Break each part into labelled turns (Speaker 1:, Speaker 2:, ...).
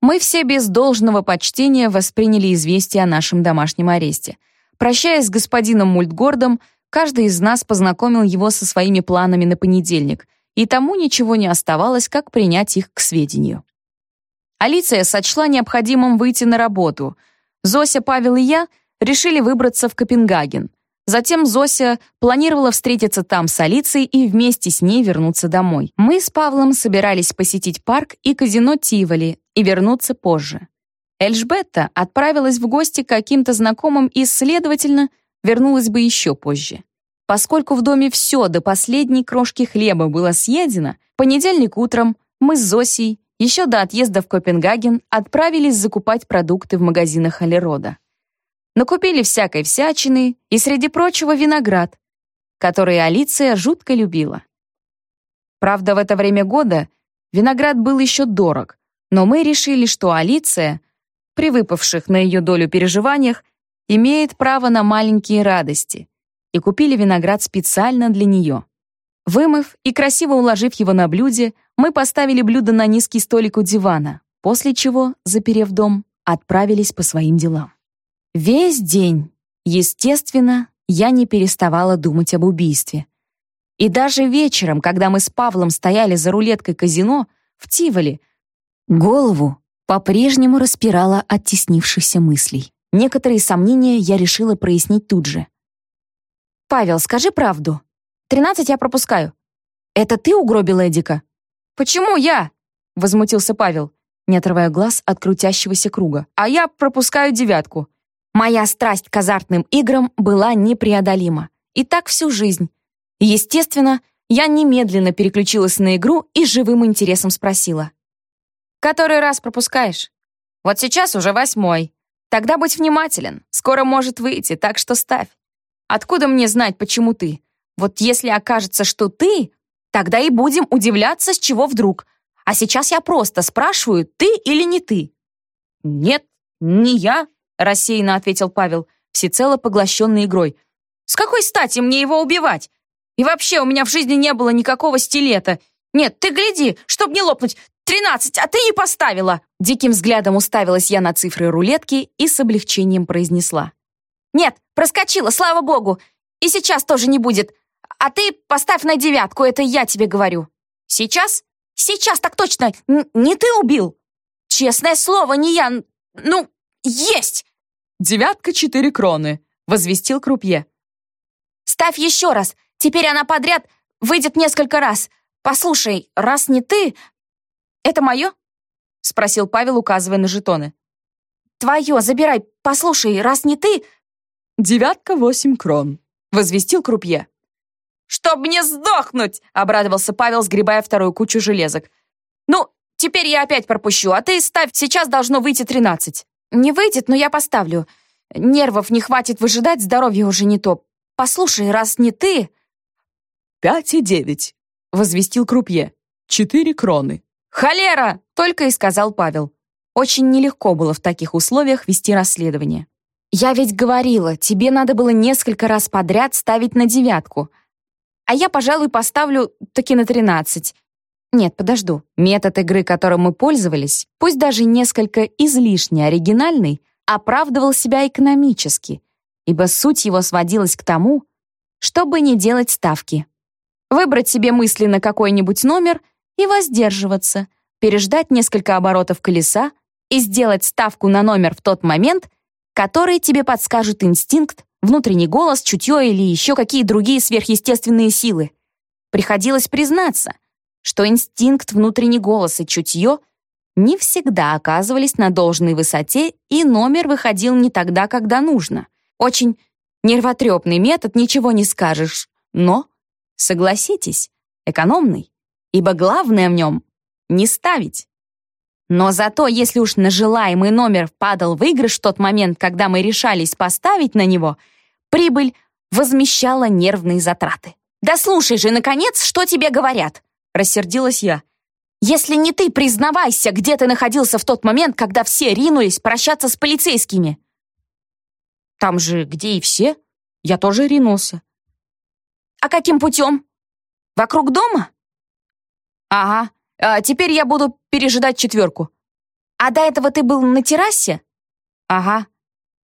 Speaker 1: Мы все без должного почтения восприняли известие о нашем домашнем аресте. Прощаясь с господином Мультгордом, каждый из нас познакомил его со своими планами на понедельник, и тому ничего не оставалось, как принять их к сведению. Алиция сочла необходимым выйти на работу. Зося, Павел и я решили выбраться в Копенгаген. Затем Зося планировала встретиться там с Алицией и вместе с ней вернуться домой. Мы с Павлом собирались посетить парк и казино Тиволи и вернуться позже. Эльжбетта отправилась в гости к каким-то знакомым и, следовательно, вернулась бы еще позже. Поскольку в доме все до последней крошки хлеба было съедено, в понедельник утром мы с Зосей еще до отъезда в Копенгаген отправились закупать продукты в магазинах Алирода. Накупили всякой всячины и, среди прочего, виноград, который Алиция жутко любила. Правда, в это время года виноград был еще дорог, но мы решили, что Алиция, при выпавших на ее долю переживаниях, имеет право на маленькие радости, и купили виноград специально для нее. Вымыв и красиво уложив его на блюде, мы поставили блюдо на низкий столик у дивана, после чего, заперев дом, отправились по своим делам. Весь день, естественно, я не переставала думать об убийстве. И даже вечером, когда мы с Павлом стояли за рулеткой казино в Тиволе, голову по-прежнему распирала от теснившихся мыслей. Некоторые сомнения я решила прояснить тут же. «Павел, скажи правду. Тринадцать я пропускаю. Это ты угробил Эдика?» «Почему я?» — возмутился Павел, не отрывая глаз от крутящегося круга. «А я пропускаю девятку. Моя страсть к азартным играм была непреодолима. И так всю жизнь. Естественно, я немедленно переключилась на игру и живым интересом спросила. «Который раз пропускаешь?» «Вот сейчас уже восьмой. Тогда будь внимателен. Скоро может выйти, так что ставь. Откуда мне знать, почему ты? Вот если окажется, что ты, тогда и будем удивляться, с чего вдруг. А сейчас я просто спрашиваю, ты или не ты?» «Нет, не я», рассеянно ответил Павел, всецело поглощенный игрой. «С какой стати мне его убивать? И вообще у меня в жизни не было никакого стилета. Нет, ты гляди, чтоб не лопнуть. Тринадцать, а ты не поставила!» Диким взглядом уставилась я на цифры рулетки и с облегчением произнесла. «Нет, проскочила, слава богу. И сейчас тоже не будет. А ты поставь на девятку, это я тебе говорю». «Сейчас? Сейчас, так точно. Н не ты убил?» «Честное слово, не я. Ну, есть!»
Speaker 2: «Девятка четыре кроны», — возвестил крупье.
Speaker 1: «Ставь еще раз. Теперь она подряд выйдет несколько раз. Послушай, раз не ты... Это мое?» — спросил Павел, указывая на жетоны. «Твое, забирай. Послушай, раз не ты...»
Speaker 2: «Девятка восемь крон», — возвестил крупье.
Speaker 1: «Чтоб мне сдохнуть!» — обрадовался Павел, сгребая вторую кучу железок. «Ну, теперь я опять пропущу, а ты ставь, сейчас должно выйти тринадцать». «Не выйдет, но я поставлю. Нервов не хватит выжидать, здоровье уже не то. Послушай, раз не ты...»
Speaker 2: «Пять и девять», — возвестил крупье. «Четыре кроны».
Speaker 1: «Холера!» — только и сказал Павел. Очень нелегко было в таких условиях вести расследование. «Я ведь говорила, тебе надо было несколько раз подряд ставить на девятку. А я, пожалуй, поставлю таки на тринадцать. Нет, подожду. Метод игры, которым мы пользовались, пусть даже несколько излишне оригинальный, оправдывал себя экономически, ибо суть его сводилась к тому, чтобы не делать ставки. Выбрать себе мысленно какой-нибудь номер и воздерживаться, переждать несколько оборотов колеса и сделать ставку на номер в тот момент, который тебе подскажет инстинкт, внутренний голос, чутье или еще какие другие сверхъестественные силы. Приходилось признаться, что инстинкт, внутренний голос и чутье не всегда оказывались на должной высоте, и номер выходил не тогда, когда нужно. Очень нервотрепный метод, ничего не скажешь. Но, согласитесь, экономный, ибо главное в нем — не ставить. Но зато, если уж на желаемый номер падал выигрыш в тот момент, когда мы решались поставить на него, прибыль возмещала нервные затраты. «Да слушай же, наконец, что тебе говорят!» Рассердилась я. «Если не ты, признавайся, где ты находился в тот момент, когда все ринулись прощаться с полицейскими!» «Там же, где и все, я тоже ринулся». «А каким путем? Вокруг дома?» «Ага, а теперь я буду пережидать четверку». А до этого ты был на террасе? Ага.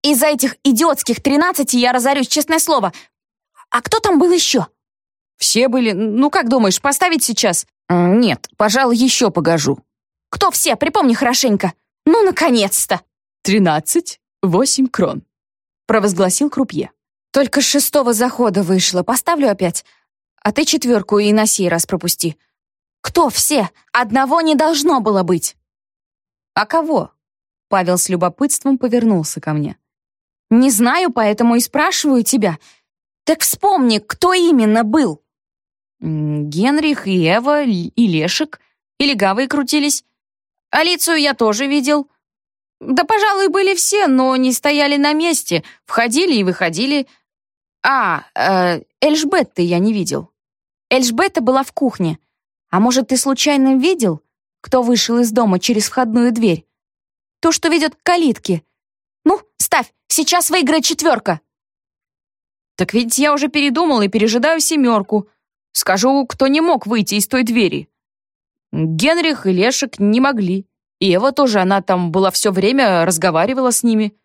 Speaker 1: Из-за этих идиотских тринадцати я разорюсь, честное слово. А кто там был еще?
Speaker 2: Все были. Ну, как думаешь, поставить сейчас?
Speaker 1: Нет, пожалуй, еще погожу. Кто все? Припомни хорошенько. Ну, наконец-то.
Speaker 2: Тринадцать, восемь крон. Провозгласил крупье.
Speaker 1: Только с шестого захода вышло. Поставлю опять. А ты четверку и на сей раз пропусти. Кто все? Одного не должно было быть. А кого? Павел с любопытством повернулся ко мне. Не знаю, поэтому и спрашиваю тебя. Так вспомни, кто именно был?
Speaker 2: Генрих и Эва, и Лешек, и легавые крутились. Алицию я тоже видел. Да, пожалуй, были все, но не стояли на месте, входили и выходили. А, э, Эльжбетты я не видел.
Speaker 1: Эльжбетта была в кухне. А может, ты случайно видел, кто вышел из дома через входную дверь? То, что ведет к калитке. Ну, ставь, сейчас выиграет четверка.
Speaker 2: Так ведь я уже передумал и пережидаю семерку. Скажу, кто не мог выйти из той двери. Генрих и Лешек не могли. И Ева тоже, она там была все время, разговаривала с ними.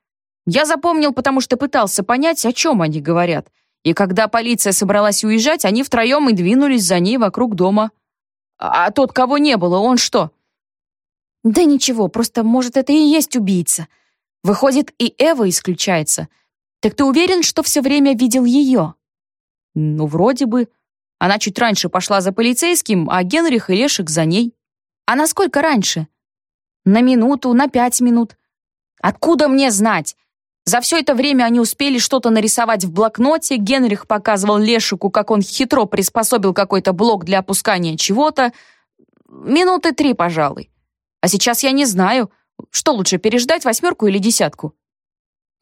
Speaker 2: Я запомнил, потому что пытался понять, о чем они говорят. И когда полиция собралась уезжать, они втроем и двинулись за ней вокруг дома. А тот, кого не было, он что?
Speaker 1: Да ничего, просто, может, это и есть убийца. Выходит, и Эва исключается. Так ты уверен, что все время видел ее?
Speaker 2: Ну, вроде бы. Она чуть раньше пошла за полицейским, а Генрих и Лешек за ней.
Speaker 1: А насколько раньше? На минуту, на пять минут. Откуда мне знать? За все это время они успели что-то нарисовать в блокноте, Генрих показывал Лешику, как он хитро приспособил какой-то блок для опускания чего-то. Минуты три, пожалуй. А сейчас я не знаю, что лучше, переждать восьмерку или десятку.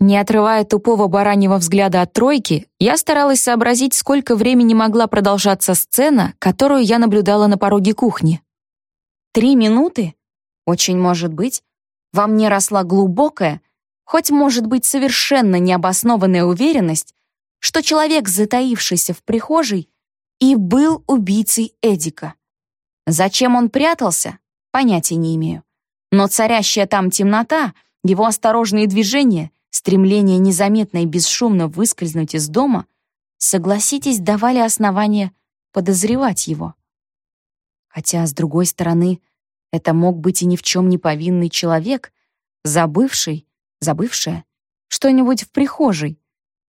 Speaker 1: Не отрывая тупого бараньего взгляда от тройки, я старалась сообразить, сколько времени могла продолжаться сцена, которую я наблюдала на пороге кухни. Три минуты? Очень может быть. Во мне росла глубокая, хоть может быть совершенно необоснованная уверенность, что человек, затаившийся в прихожей, и был убийцей Эдика. Зачем он прятался, понятия не имею. Но царящая там темнота, его осторожные движения, стремление незаметно и бесшумно выскользнуть из дома, согласитесь, давали основания подозревать его. Хотя, с другой стороны, это мог быть и ни в чем не повинный человек, забывший Забывшая? Что-нибудь в прихожей?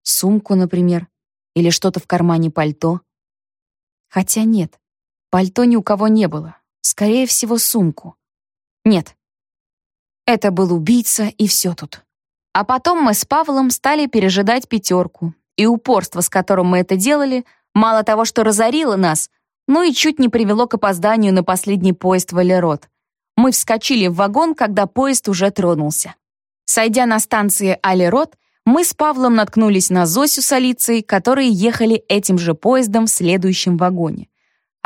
Speaker 1: Сумку, например? Или что-то в кармане пальто? Хотя нет, пальто ни у кого не было. Скорее всего, сумку. Нет. Это был убийца, и все тут. А потом мы с Павлом стали пережидать пятерку. И упорство, с которым мы это делали, мало того, что разорило нас, но и чуть не привело к опозданию на последний поезд в Алерот. Мы вскочили в вагон, когда поезд уже тронулся. Сойдя на станции Алирот, мы с Павлом наткнулись на Зосю с Алицией, которые ехали этим же поездом в следующем вагоне.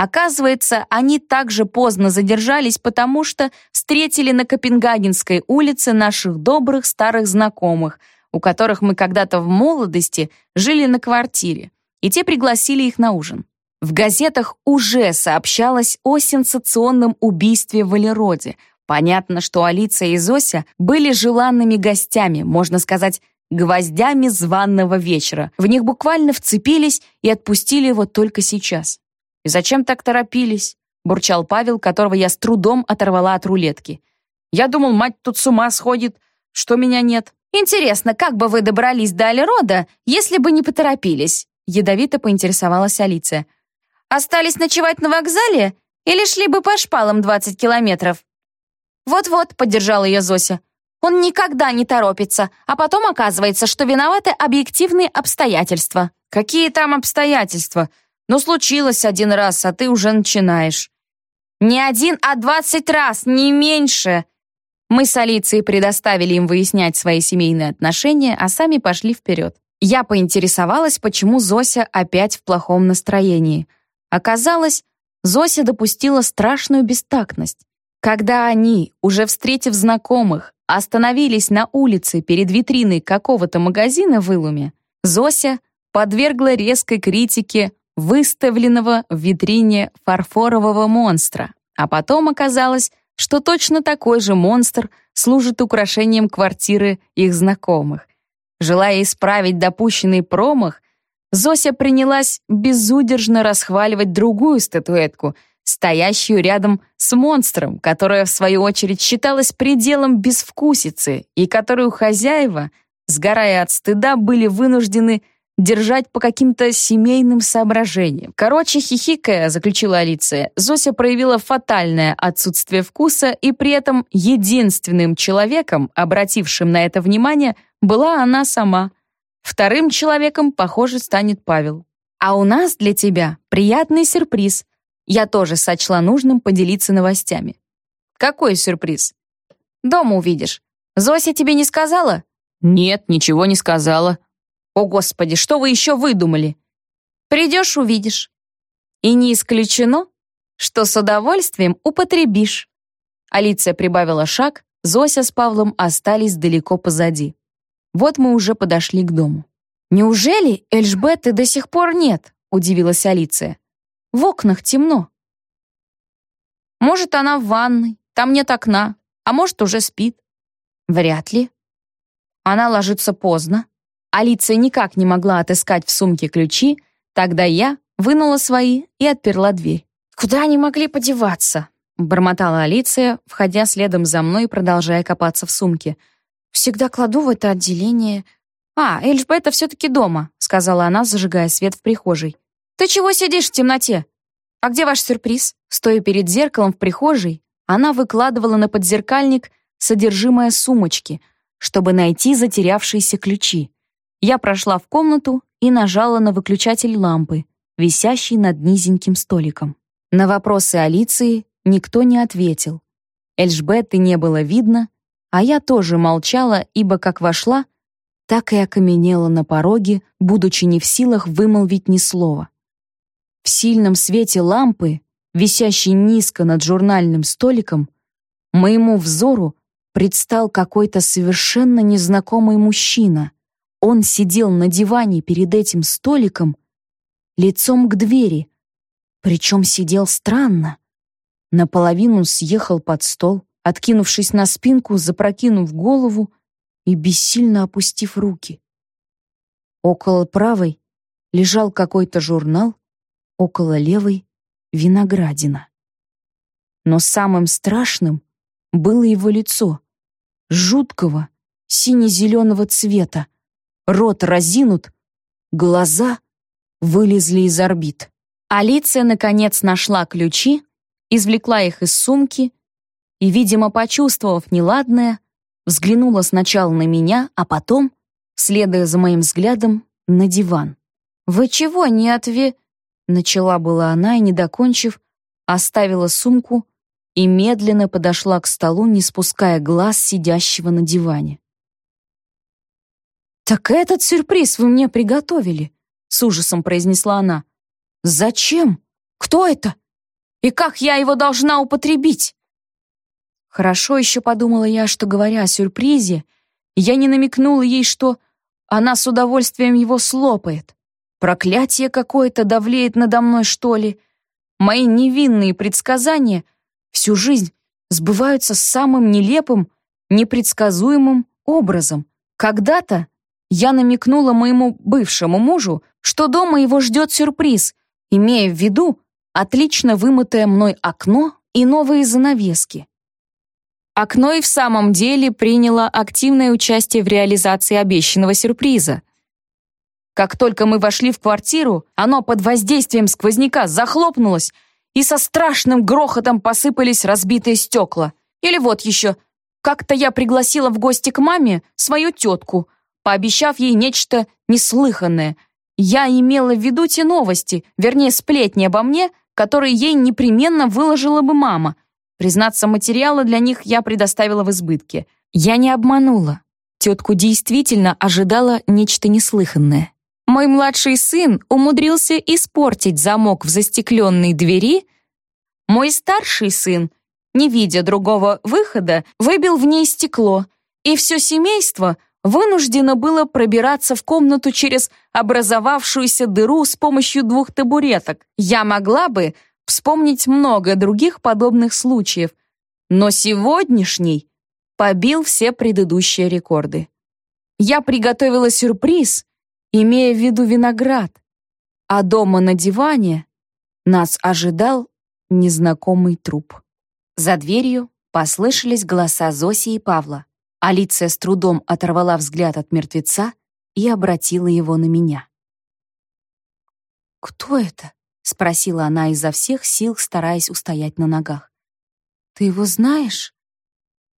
Speaker 1: Оказывается, они также поздно задержались, потому что встретили на Копенгагенской улице наших добрых старых знакомых, у которых мы когда-то в молодости жили на квартире, и те пригласили их на ужин. В газетах уже сообщалось о сенсационном убийстве в Валероде — Понятно, что Алиция и Зося были желанными гостями, можно сказать, гвоздями званного вечера. В них буквально вцепились и отпустили его только сейчас. «И зачем так торопились?» — бурчал Павел, которого я с трудом оторвала от рулетки. «Я думал, мать тут с ума сходит, что меня нет». «Интересно, как бы вы добрались до Алирода, если бы не поторопились?» Ядовито поинтересовалась Алиция. «Остались ночевать на вокзале или шли бы по шпалам 20 километров?» «Вот-вот», — поддержала ее Зося. «Он никогда не торопится, а потом оказывается, что виноваты объективные обстоятельства».
Speaker 2: «Какие там обстоятельства? Ну, случилось один раз, а ты уже начинаешь».
Speaker 1: «Не один, а двадцать раз, не меньше!» Мы с Алицией предоставили им выяснять свои семейные отношения, а сами пошли вперед. Я поинтересовалась, почему Зося опять в плохом настроении. Оказалось, Зося допустила страшную бестактность. Когда они, уже встретив знакомых, остановились на улице перед витриной какого-то магазина в Илуме, Зося подвергла резкой критике выставленного в витрине фарфорового монстра, а потом оказалось, что точно такой же монстр служит украшением квартиры их знакомых. Желая исправить допущенный промах, Зося принялась безудержно расхваливать другую статуэтку, стоящую рядом с монстром, которая, в свою очередь, считалась пределом безвкусицы и которую хозяева, сгорая от стыда, были вынуждены держать по каким-то семейным соображениям. Короче, хихикая, заключила Алиция, Зося проявила фатальное отсутствие вкуса, и при этом единственным человеком, обратившим на это внимание, была она сама. Вторым человеком, похоже, станет Павел. А у нас для тебя приятный сюрприз. Я тоже сочла нужным поделиться новостями. Какой сюрприз? Дома увидишь. Зося тебе не сказала?
Speaker 2: Нет, ничего не сказала.
Speaker 1: О, Господи, что вы еще выдумали? Придешь, увидишь. И не исключено, что с удовольствием употребишь. Алиция прибавила шаг, Зося с Павлом остались далеко позади. Вот мы уже подошли к дому. «Неужели Эльжбетты до сих пор нет?» — удивилась Алиция. «В окнах темно». «Может, она в ванной, там нет окна, а может, уже спит». «Вряд ли». Она ложится поздно. Алиция никак не могла отыскать в сумке ключи, тогда я вынула свои и отперла дверь. «Куда они могли подеваться?» — бормотала Алиция, входя следом за мной и продолжая копаться в сумке. «Всегда кладу в это отделение...» «А, Эльжбета все-таки дома», — сказала она, зажигая свет в прихожей. «Ты чего сидишь в темноте? А где ваш сюрприз?» Стоя перед зеркалом в прихожей, она выкладывала на подзеркальник содержимое сумочки, чтобы найти затерявшиеся ключи. Я прошла в комнату и нажала на выключатель лампы, висящий над низеньким столиком. На вопросы Алиции никто не ответил. Эльжбетты не было видно, а я тоже молчала, ибо как вошла, так и окаменела на пороге, будучи не в силах вымолвить ни слова. В сильном свете лампы, висящей низко над журнальным столиком, моему взору предстал какой-то совершенно незнакомый мужчина — он сидел на диване перед этим столиком, лицом к двери, причем сидел странно. Наполовину съехал под стол, откинувшись на спинку, запрокинув голову и бессильно опустив руки. Около правой лежал какой-то журнал, около левой — виноградина. Но самым страшным было его лицо, жуткого сине-зеленого цвета, рот разинут, глаза вылезли из орбит. Алиция, наконец, нашла ключи, извлекла их из сумки и, видимо, почувствовав неладное, взглянула сначала на меня, а потом, следуя за моим взглядом, на диван. «Вы чего не отве...» Начала была она и, не докончив, оставила сумку и медленно подошла к столу, не спуская глаз сидящего на диване. «Так этот сюрприз вы мне приготовили», — с ужасом произнесла она. «Зачем? Кто это? И как я его должна употребить?» Хорошо еще подумала я, что, говоря о сюрпризе, я не намекнула ей, что она с удовольствием его слопает. Проклятие какое-то давлеет надо мной, что ли. Мои невинные предсказания всю жизнь сбываются самым нелепым, непредсказуемым образом. Когда-то я намекнула моему бывшему мужу, что дома его ждет сюрприз, имея в виду отлично вымытое мной окно и новые занавески. Окно и в самом деле приняло активное участие в реализации обещанного сюрприза. Как только мы вошли в квартиру, оно под воздействием сквозняка захлопнулось, и со страшным грохотом посыпались разбитые стекла. Или вот еще, как-то я пригласила в гости к маме свою тетку — пообещав ей нечто неслыханное. Я имела в виду те новости, вернее, сплетни обо мне, которые ей непременно выложила бы мама. Признаться, материала для них я предоставила в избытке. Я не обманула. Тетку действительно ожидала нечто неслыханное. Мой младший сын умудрился испортить замок в застекленной двери. Мой старший сын, не видя другого выхода, выбил в ней стекло, и все семейство — вынуждено было пробираться в комнату через образовавшуюся дыру с помощью двух табуреток. Я могла бы вспомнить много других подобных случаев, Но сегодняшний побил все предыдущие рекорды. Я приготовила сюрприз, имея в виду виноград, а дома на диване нас ожидал незнакомый труп. За дверью послышались голоса Зоси и Павла. Алиция с трудом оторвала взгляд от мертвеца и обратила его на меня. «Кто это?» — спросила она изо всех сил, стараясь устоять на ногах. «Ты его знаешь?»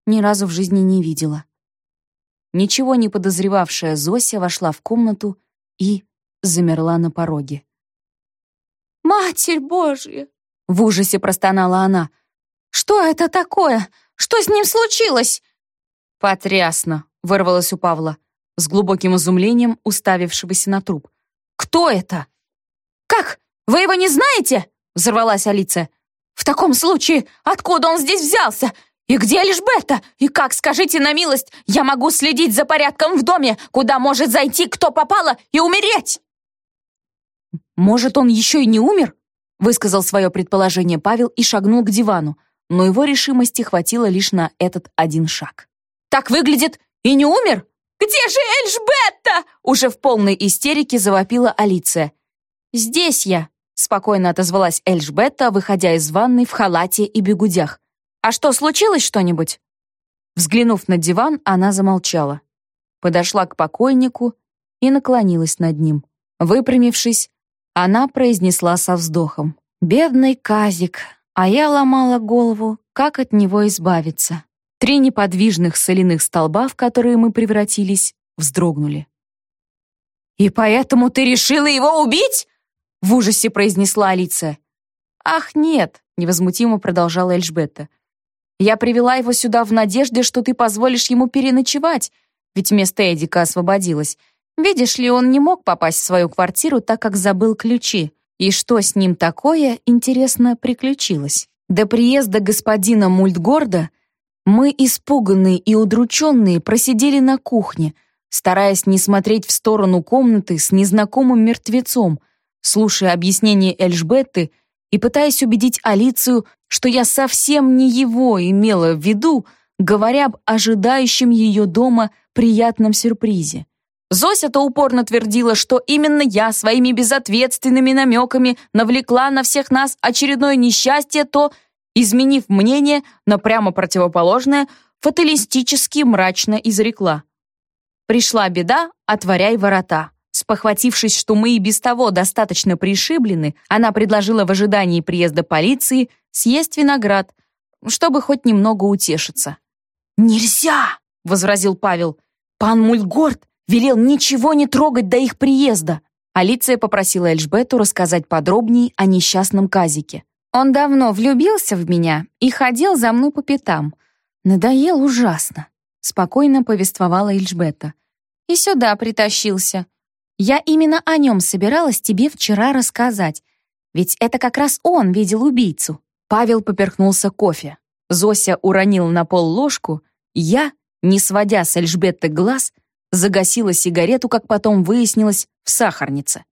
Speaker 1: «Ни разу в жизни не видела». Ничего не подозревавшая Зося вошла в комнату и замерла на пороге.
Speaker 3: «Матерь Божья!»
Speaker 1: — в ужасе простонала она.
Speaker 3: «Что это такое? Что с ним случилось?»
Speaker 1: «Потрясно!» — вырвалось у Павла, с глубоким изумлением уставившегося на труп. «Кто это?»
Speaker 3: «Как? Вы его не знаете?» — взорвалась Алиция. «В таком случае, откуда он здесь взялся? И где Эльжбета? И как, скажите на милость, я могу следить за порядком в доме, куда может зайти кто попало и умереть?»
Speaker 1: «Может, он еще и не умер?» высказал свое предположение Павел и шагнул к дивану, но его решимости хватило лишь на этот один шаг.
Speaker 3: «Так выглядит и не умер? Где же Эльжбетта?» Уже в полной истерике завопила Алиция.
Speaker 1: «Здесь я», — спокойно отозвалась Эльжбетта, выходя из ванной в халате и бегудях. «А что, случилось что-нибудь?» Взглянув на диван, она замолчала. Подошла к покойнику и наклонилась над ним. Выпрямившись, она произнесла со вздохом. «Бедный Казик, а я ломала голову, как от него избавиться». Три неподвижных соляных столба, в которые мы превратились, вздрогнули.
Speaker 3: «И поэтому ты решила его убить?»
Speaker 1: В ужасе произнесла Алиция. «Ах, нет», — невозмутимо продолжала Эльжбетта. «Я привела его сюда в надежде, что ты позволишь ему переночевать, ведь место Эдика освободилось. Видишь ли, он не мог попасть в свою квартиру, так как забыл ключи. И что с ним такое, интересно, приключилось? До приезда господина Мультгорда мы, испуганные и удрученные, просидели на кухне, стараясь не смотреть в сторону комнаты с незнакомым мертвецом, слушая объяснения Эльжбетты и пытаясь убедить Алицию, что я совсем не его имела в виду, говоря об ожидающем ее дома приятном сюрпризе. Зося-то упорно твердила, что именно я своими безответственными намеками навлекла на всех нас очередное несчастье, то, изменив мнение на прямо противоположное, фаталистически мрачно изрекла. «Пришла беда, отворяй ворота». Спохватившись, что мы и без того достаточно пришиблены, она предложила в ожидании приезда полиции съесть виноград, чтобы хоть немного утешиться.
Speaker 3: «Нельзя!» — возразил Павел. «Пан Мульгорд велел ничего не трогать до их приезда.
Speaker 1: Алиция попросила Эльжбету рассказать подробнее о несчастном Казике. Он давно влюбился в меня и ходил за мной по пятам. Надоел ужасно. Спокойно повествовала Эльжбета. И сюда притащился. Я именно о нем собиралась тебе вчера рассказать. Ведь это как раз он видел убийцу. Павел поперхнулся кофе. Зося уронила на пол ложку. Я, не сводя с Эльжбетты глаз, загасила сигарету, как потом выяснилось, в сахарнице.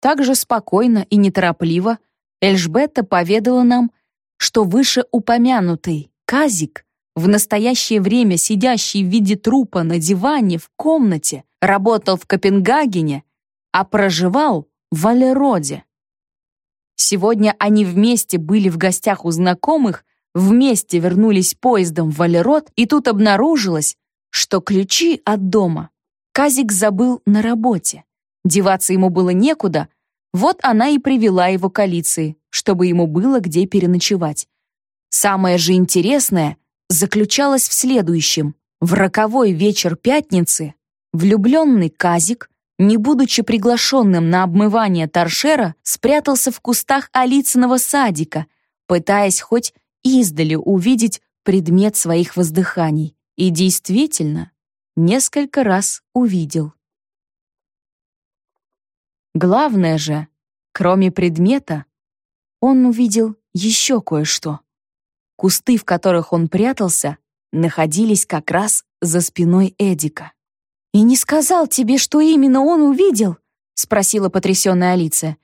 Speaker 1: Так же спокойно и неторопливо Эльжбетта поведала нам, что вышеупомянутый Казик, в настоящее время сидящий в виде трупа на диване в комнате, работал в Копенгагене, а проживал в Валероде. Сегодня они вместе были в гостях у знакомых, вместе вернулись поездом в Валерод, и тут обнаружилось, что ключи от дома Казик забыл на работе. Деваться ему было некуда, вот она и привела его к Алиции, чтобы ему было где переночевать. Самое же интересное заключалось в следующем. В роковой вечер пятницы влюбленный Казик, не будучи приглашенным на обмывание торшера, спрятался в кустах Алицыного садика, пытаясь хоть издали увидеть предмет своих воздыханий. И действительно, несколько раз увидел. Главное же, кроме предмета, он увидел еще кое-что. Кусты, в которых он прятался, находились как раз за спиной Эдика. «И не сказал тебе, что именно он увидел?» — спросила потрясенная Алиция.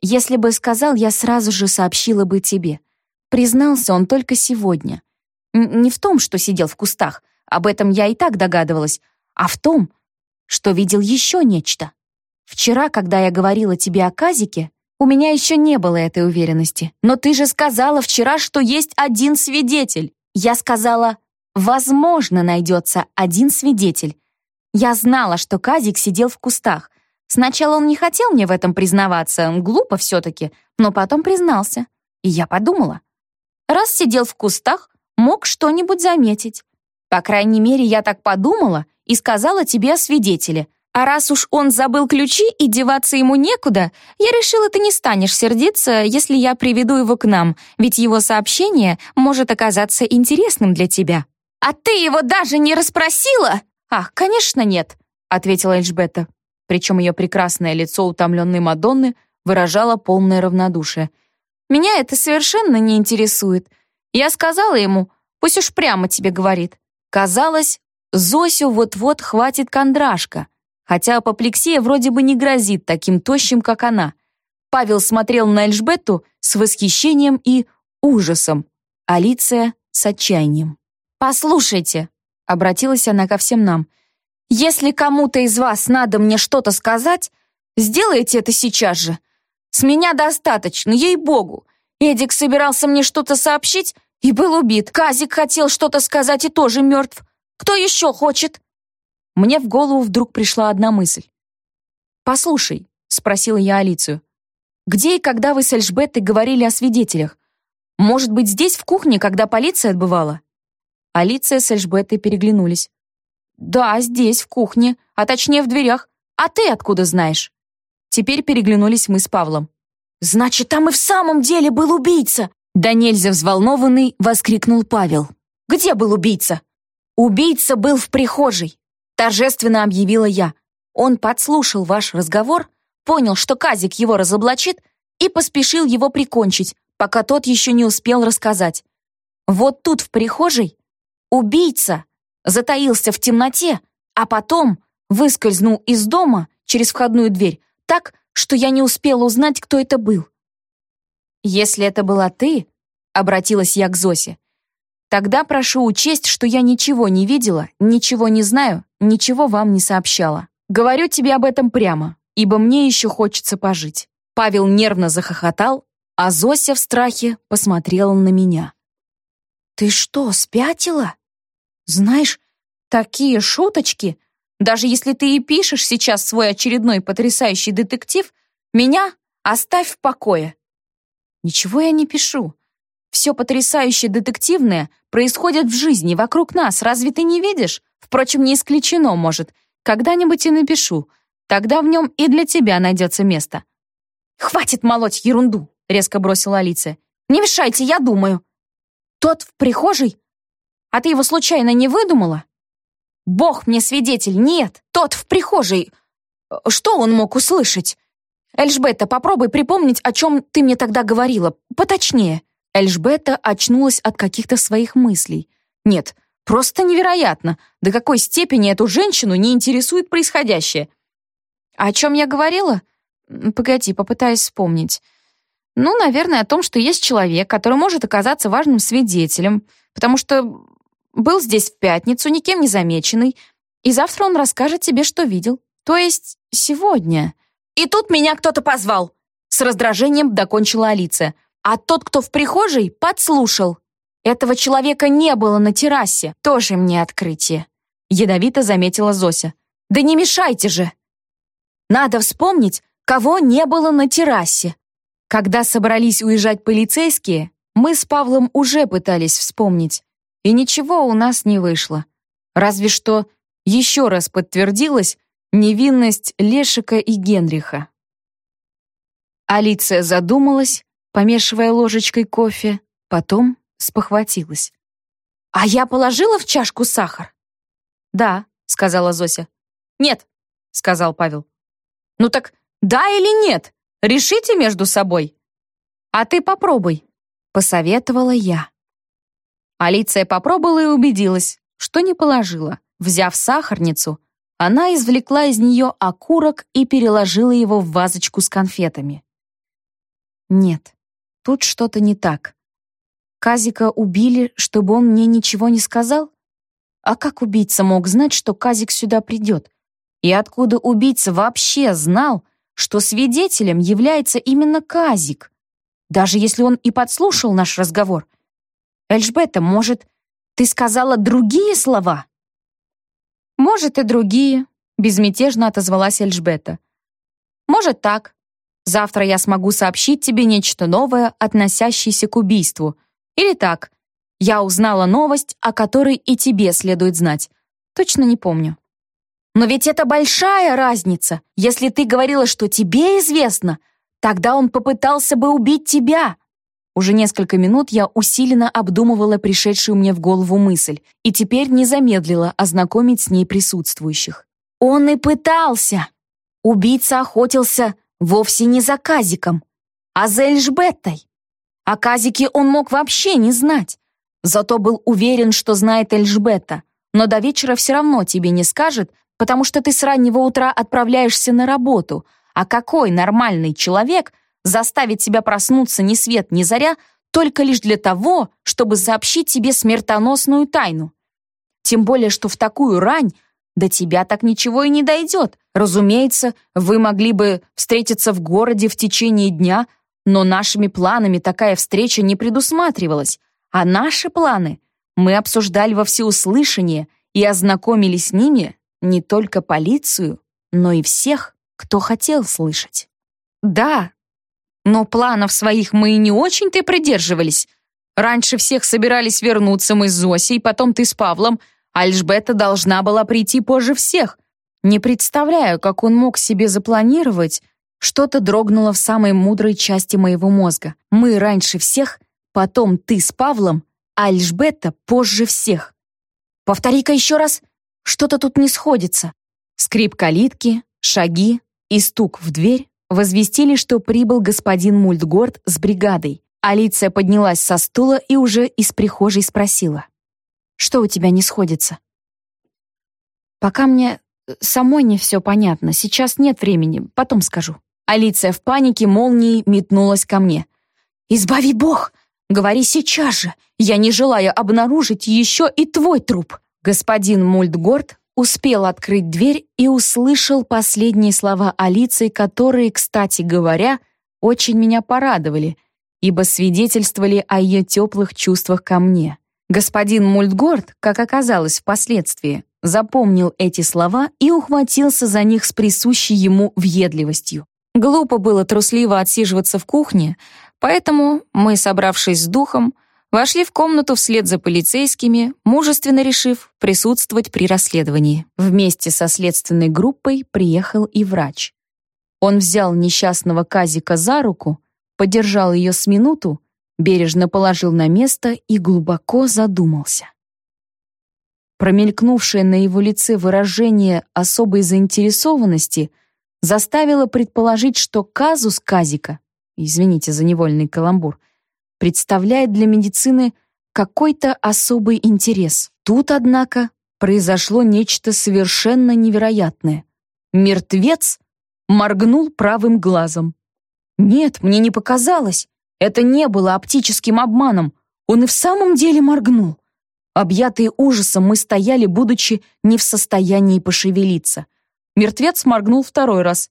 Speaker 1: «Если бы сказал, я сразу же сообщила бы тебе. Признался он только сегодня. Не в том, что сидел в кустах, об этом я и так догадывалась, а в том, что видел еще нечто. Вчера, когда я говорила тебе о Казике, у меня еще не было этой уверенности. Но ты же сказала вчера, что есть один свидетель. Я сказала, возможно, найдется один свидетель. Я знала, что Казик сидел в кустах. Сначала он не хотел мне в этом признаваться, глупо все-таки, но потом признался. И я подумала, раз сидел в кустах, мог что-нибудь заметить. По крайней мере, я так подумала и сказала тебе о свидетеле. А раз уж он забыл ключи и деваться ему некуда, я решила, ты не станешь сердиться, если я приведу его к нам, ведь его сообщение может оказаться интересным для тебя».
Speaker 3: «А ты его даже не расспросила?»
Speaker 1: «Ах, конечно, нет», — ответила Эльжбета. Причем ее прекрасное лицо утомленной Мадонны выражало полное равнодушие. «Меня это совершенно не интересует. Я сказала ему, пусть уж прямо тебе говорит. Казалось, Зосю вот-вот хватит кондрашка, хотя апоплексия вроде бы не грозит таким тощим, как она. Павел смотрел на Эльжбетту с восхищением и ужасом, Алиция с отчаянием. «Послушайте», — обратилась она ко всем нам, «если кому-то из вас надо мне что-то сказать, сделайте это сейчас же. С меня достаточно, ей-богу. Эдик собирался мне что-то сообщить и был убит. Казик хотел что-то сказать и тоже мертв. Кто еще хочет?» Мне в голову вдруг пришла одна мысль. «Послушай», — спросила я Алицию, «где и когда вы с Эльжбеттой говорили о свидетелях? Может быть, здесь, в кухне, когда полиция отбывала?» Алиция с Эльжбеттой переглянулись. «Да, здесь, в кухне, а точнее в дверях. А ты откуда знаешь?» Теперь переглянулись мы с Павлом.
Speaker 3: «Значит, там и в самом деле был убийца!»
Speaker 1: Да нельзя взволнованный, воскликнул Павел.
Speaker 3: «Где был убийца?»
Speaker 1: «Убийца был в прихожей», — торжественно объявила я. Он подслушал ваш разговор, понял, что Казик его разоблачит и поспешил его прикончить, пока тот еще не успел рассказать. Вот тут, в прихожей, убийца затаился в темноте, а потом выскользнул из дома через входную дверь так, что я не успела узнать, кто это был. «Если это была ты», — обратилась я к Зосе, Тогда прошу учесть, что я ничего не видела, ничего не знаю, ничего вам не сообщала. Говорю тебе об этом прямо, ибо мне еще хочется пожить». Павел нервно захохотал, а Зося в страхе посмотрела на меня.
Speaker 3: «Ты что, спятила?
Speaker 1: Знаешь, такие шуточки, даже если ты и пишешь сейчас свой очередной потрясающий детектив, меня оставь в покое». «Ничего я не пишу. Все потрясающе детективное происходит в жизни, вокруг нас, разве ты не видишь? Впрочем, не исключено, может. Когда-нибудь и напишу. Тогда в нем и для тебя найдется место».
Speaker 3: «Хватит молоть ерунду!» — резко бросила Алиция. «Не мешайте, я думаю».
Speaker 1: «Тот в прихожей? А ты его случайно не выдумала?» «Бог мне свидетель, нет, тот в прихожей. Что он мог услышать?» «Эльжбета, попробуй припомнить, о чем ты мне тогда говорила, поточнее». Эльжбета очнулась от каких-то своих мыслей. Нет, просто невероятно, до какой степени эту женщину не интересует происходящее. О чем я говорила? Погоди, попытаюсь вспомнить. Ну, наверное, о том, что есть человек, который может оказаться важным свидетелем, потому что был здесь в пятницу, никем не замеченный, и завтра он расскажет тебе, что видел. То есть сегодня.
Speaker 3: И тут меня кто-то позвал.
Speaker 1: С раздражением докончила Алиция. А тот, кто в прихожей, подслушал. Этого человека не было на террасе. Тоже мне открытие. Ядовито заметила Зося. Да не мешайте же. Надо вспомнить, кого не было на террасе. Когда собрались уезжать полицейские, мы с Павлом уже пытались вспомнить. И ничего у нас не вышло. Разве что еще раз подтвердилась невинность Лешика и Генриха. Алиция задумалась, помешивая ложечкой кофе, потом спохватилась. «А я положила в чашку сахар?» «Да», — сказала Зося. «Нет», — сказал Павел. «Ну так да или нет? Решите между собой». «А ты попробуй», — посоветовала я. Алиция попробовала и убедилась, что не положила. Взяв сахарницу, она извлекла из нее окурок и переложила его в вазочку с конфетами. Нет, Тут что-то не так. Казика убили, чтобы он мне ничего не сказал? А как убийца мог знать, что Казик сюда придет? И откуда убийца вообще знал, что свидетелем является именно Казик? Даже если он и подслушал наш разговор. Эльжбета, может, ты сказала другие слова? Может, и другие, безмятежно отозвалась Эльжбета. Может, так. Завтра я смогу сообщить тебе нечто новое, относящееся к убийству. Или так. Я узнала новость, о которой и тебе следует знать. Точно не помню. Но ведь это большая разница. Если ты говорила, что тебе известно, тогда он попытался бы убить тебя. Уже несколько минут я усиленно обдумывала пришедшую мне в голову мысль и теперь не замедлила ознакомить с ней присутствующих. Он и пытался. Убийца охотился вовсе не за Казиком, а за Эльжбеттой. О Казике он мог вообще не знать. Зато был уверен, что знает Эльжбета, но до вечера все равно тебе не скажет, потому что ты с раннего утра отправляешься на работу. А какой нормальный человек заставит себя проснуться ни свет ни заря только лишь для того, чтобы сообщить тебе смертоносную тайну? Тем более, что в такую рань до тебя так ничего и не дойдет. Разумеется, вы могли бы встретиться в городе в течение дня, но нашими планами такая встреча не предусматривалась, а наши планы мы обсуждали во всеуслышание и ознакомили с ними не только полицию, но и всех, кто хотел слышать. Да, но планов своих мы и не очень-то придерживались. Раньше всех собирались вернуться мы с Зосей, потом ты с Павлом, Альжбета должна была прийти позже всех. Не представляю, как он мог себе запланировать, что-то дрогнуло в самой мудрой части моего мозга. Мы раньше всех, потом ты с Павлом, а Альжбета позже всех. Повтори-ка еще раз. Что-то тут не сходится. Скрип калитки, шаги и стук в дверь возвестили, что прибыл господин Мультгорд с бригадой. Алиция поднялась со стула и уже из прихожей спросила. «Что у тебя не сходится?» «Пока мне самой не все понятно. Сейчас нет времени, потом скажу». Алиция в панике молнией метнулась ко мне. «Избави Бог! Говори сейчас же! Я не желаю обнаружить еще и твой труп!» Господин Мультгорд успел открыть дверь и услышал последние слова Алиции, которые, кстати говоря, очень меня порадовали, ибо свидетельствовали о ее теплых чувствах ко мне. Господин Мультгорд, как оказалось впоследствии, запомнил эти слова и ухватился за них с присущей ему въедливостью. Глупо было трусливо отсиживаться в кухне, поэтому мы, собравшись с духом, вошли в комнату вслед за полицейскими, мужественно решив присутствовать при расследовании. Вместе со следственной группой приехал и врач. Он взял несчастного Казика за руку, подержал ее с минуту, бережно положил на место и глубоко задумался. Промелькнувшее на его лице выражение особой заинтересованности — заставило предположить, что казус Казика, извините за невольный каламбур, представляет для медицины какой-то особый интерес. Тут, однако, произошло нечто совершенно невероятное. Мертвец моргнул правым глазом. Нет, мне не показалось. Это не было оптическим обманом. Он и в самом деле моргнул. Объятые ужасом мы стояли, будучи не в состоянии пошевелиться. Мертвец моргнул второй раз.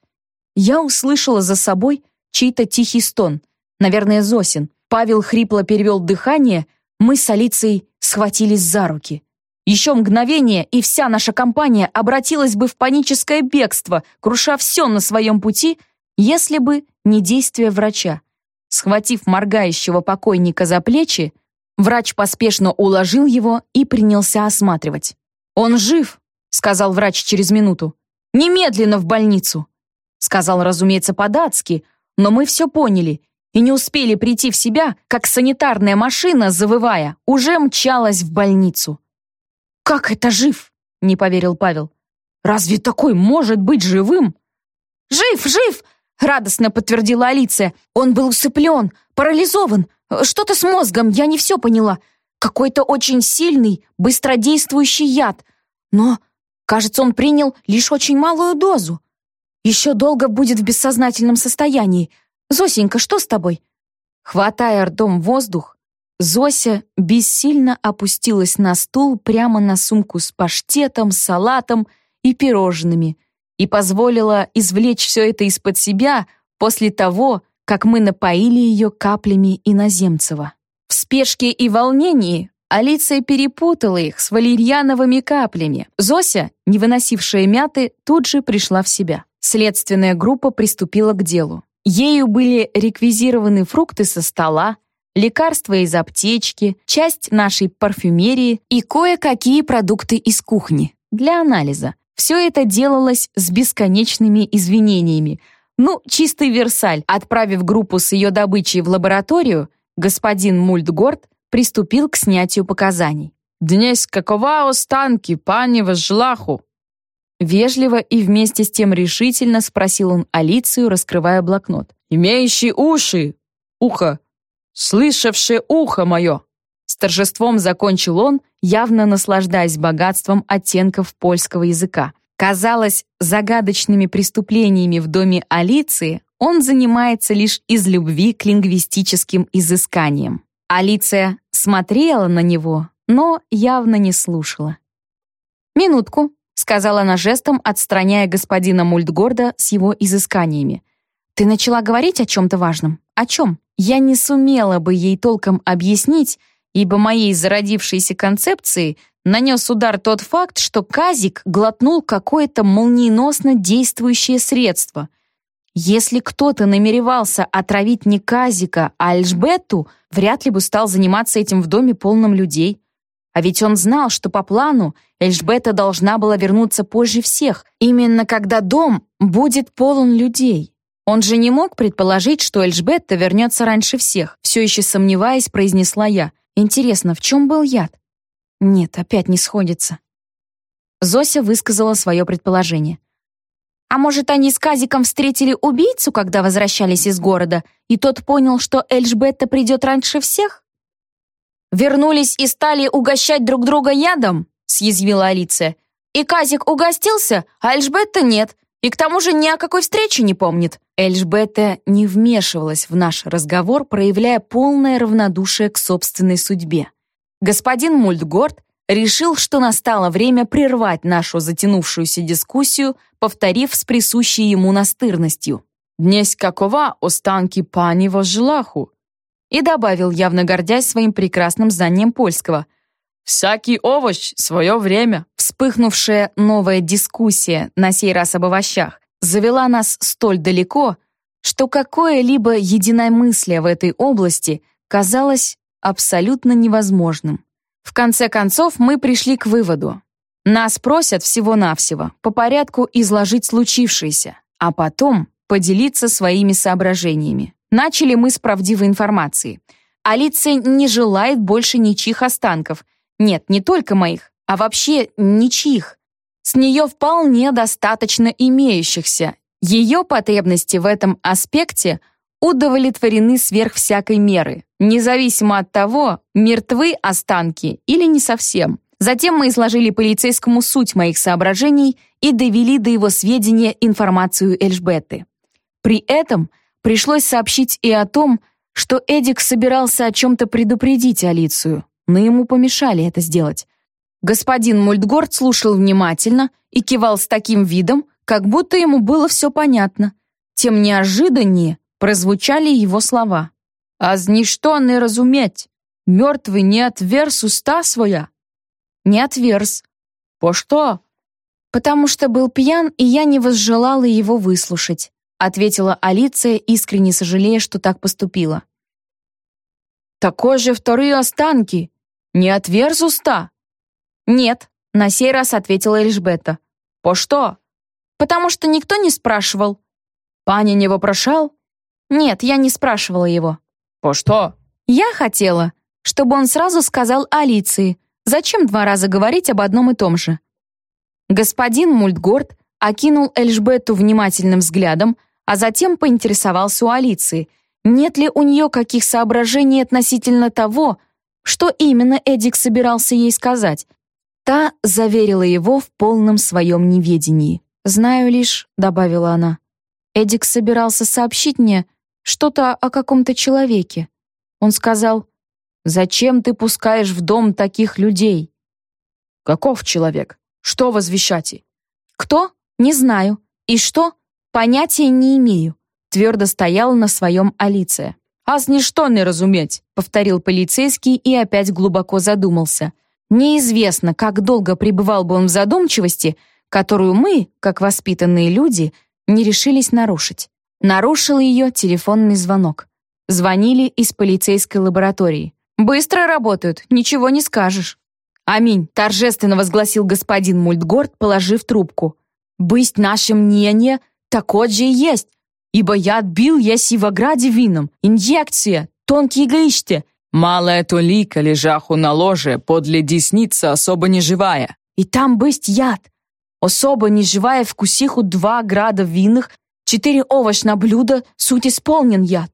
Speaker 1: Я услышала за собой чей-то тихий стон. Наверное, Зосин. Павел хрипло перевел дыхание, мы с Алицией схватились за руки. Еще мгновение, и вся наша компания обратилась бы в паническое бегство, круша все на своем пути, если бы не действие врача. Схватив моргающего покойника за плечи, врач поспешно уложил его и принялся осматривать. «Он жив», — сказал врач через минуту. Немедленно в больницу!» Сказал, разумеется, по-датски, но мы все поняли и не успели прийти в себя, как санитарная машина, завывая, уже мчалась в больницу. «Как это жив?» — не поверил Павел. «Разве такой может быть живым?» «Жив, жив!» — радостно подтвердила Алиция. «Он был усыплен, парализован. Что-то с мозгом, я не все поняла. Какой-то очень сильный, быстродействующий яд. Но Кажется, он принял лишь очень малую дозу. Еще долго будет в бессознательном состоянии. Зосенька, что с тобой?» Хватая ртом воздух, Зося бессильно опустилась на стул прямо на сумку с паштетом, салатом и пирожными и позволила извлечь все это из-под себя после того, как мы напоили ее каплями иноземцева. В спешке и волнении Алиция перепутала их с валерьяновыми каплями. Зося, не выносившая мяты, тут же пришла в себя. Следственная группа приступила к делу. Ею были реквизированы фрукты со стола, лекарства из аптечки, часть нашей парфюмерии и кое-какие продукты из кухни для анализа. Все это делалось с бесконечными извинениями. Ну, чистый Версаль. Отправив группу с ее добычей в лабораторию, господин Мультгорд приступил к снятию показаний.
Speaker 2: «Днесь какова останки, пани Важлаху?»
Speaker 1: Вежливо и вместе с тем решительно спросил он Алицию, раскрывая блокнот.
Speaker 2: «Имеющий уши, ухо, слышавшее ухо мое!»
Speaker 1: С торжеством закончил он, явно наслаждаясь богатством оттенков польского языка. Казалось, загадочными преступлениями в доме Алиции он занимается лишь из любви к лингвистическим изысканиям. Алиция смотрела на него, но явно не слушала. «Минутку», — сказала она жестом, отстраняя господина Мультгорда с его изысканиями. «Ты начала говорить о чем-то важном. О чем?» Я не сумела бы ей толком объяснить, ибо моей зародившейся концепции нанес удар тот факт, что Казик глотнул какое-то молниеносно действующее средство. Если кто-то намеревался отравить не Казика, а Альжбетту, вряд ли бы стал заниматься этим в доме полном людей. А ведь он знал, что по плану Эльжбета должна была вернуться позже всех, именно когда дом будет полон людей. Он же не мог предположить, что Эльжбетта вернется раньше всех, все еще сомневаясь, произнесла я. Интересно, в чем был яд? Нет, опять не сходится. Зося высказала свое предположение. А может, они с Казиком встретили убийцу, когда возвращались из города, и тот понял, что Эльжбетта придет раньше всех? Вернулись и стали угощать друг друга ядом? съязвила Алиция. И Казик угостился, а Эльжбетта нет, и к тому же ни о какой встрече не помнит. Эльжбета не вмешивалась в наш разговор, проявляя полное равнодушие к собственной судьбе. Господин Мультгорд решил, что настало время прервать нашу затянувшуюся дискуссию, повторив с присущей ему настырностью.
Speaker 2: «Днесь какова останки пани Вожлаху?»
Speaker 1: и добавил, явно гордясь своим прекрасным знанием польского.
Speaker 2: «Всякий овощ — свое время».
Speaker 1: Вспыхнувшая новая дискуссия, на сей раз об овощах, завела нас столь далеко, что какое-либо единомыслие в этой области казалось абсолютно невозможным. В конце концов, мы пришли к выводу. Нас просят всего-навсего по порядку изложить случившееся, а потом поделиться своими соображениями. Начали мы с правдивой информации. Алиция не желает больше ничьих останков. Нет, не только моих, а вообще ничьих. С нее вполне достаточно имеющихся. Ее потребности в этом аспекте удовлетворены сверх всякой меры, независимо от того, мертвы останки или не совсем. Затем мы изложили полицейскому суть моих соображений и довели до его сведения информацию Эльжбетты. При этом пришлось сообщить и о том, что Эдик собирался о чем-то предупредить Алицию, но ему помешали это сделать. Господин Мультгорд слушал внимательно и кивал с таким видом, как будто ему было все понятно. Тем неожиданнее прозвучали его слова.
Speaker 2: «Аз ничто не разуметь. Мертвый не отверз уста своя».
Speaker 1: «Не отверз».
Speaker 2: «По что?»
Speaker 1: «Потому что был пьян, и я не возжелала его выслушать», ответила Алиция, искренне сожалея, что так поступила.
Speaker 2: «Такой же вторые останки. Не отверз уста?»
Speaker 1: «Нет», — на сей раз ответила Эльжбета.
Speaker 2: «По что?»
Speaker 1: «Потому что никто не спрашивал».
Speaker 2: «Паня не вопрошал?»
Speaker 1: «Нет, я не спрашивала его».
Speaker 2: «По что?»
Speaker 1: «Я хотела, чтобы он сразу сказал Алиции. Зачем два раза говорить об одном и том же?» Господин Мультгорд окинул Эльжбету внимательным взглядом, а затем поинтересовался у Алиции, нет ли у нее каких соображений относительно того, что именно Эдик собирался ей сказать, Та заверила его в полном своем неведении. «Знаю лишь», — добавила она, «Эдик собирался сообщить мне что-то о каком-то человеке. Он сказал, Зачем ты пускаешь в дом таких людей?
Speaker 2: Каков человек? Что возвещати?
Speaker 1: Кто? Не знаю. И что? Понятия не имею. Твердо стоял на своем Алиция.
Speaker 2: «Аз ничто не разуметь», —
Speaker 1: повторил полицейский и опять глубоко задумался. Неизвестно, как долго пребывал бы он в задумчивости, которую мы, как воспитанные люди, не решились нарушить. Нарушил ее телефонный звонок. Звонили из полицейской лаборатории. «Быстро работают, ничего не скажешь». «Аминь», — торжественно возгласил господин Мультгорд, положив трубку. «Быть наше мнение, так же и есть, ибо я отбил я сивограде вином, инъекция, тонкие глище,
Speaker 2: Малая толика, лежаху на ложе, подле десница особо не живая.
Speaker 1: И там быть яд. Особо не живая вкусиху два града винных, четыре овощ на блюдо, суть исполнен яд.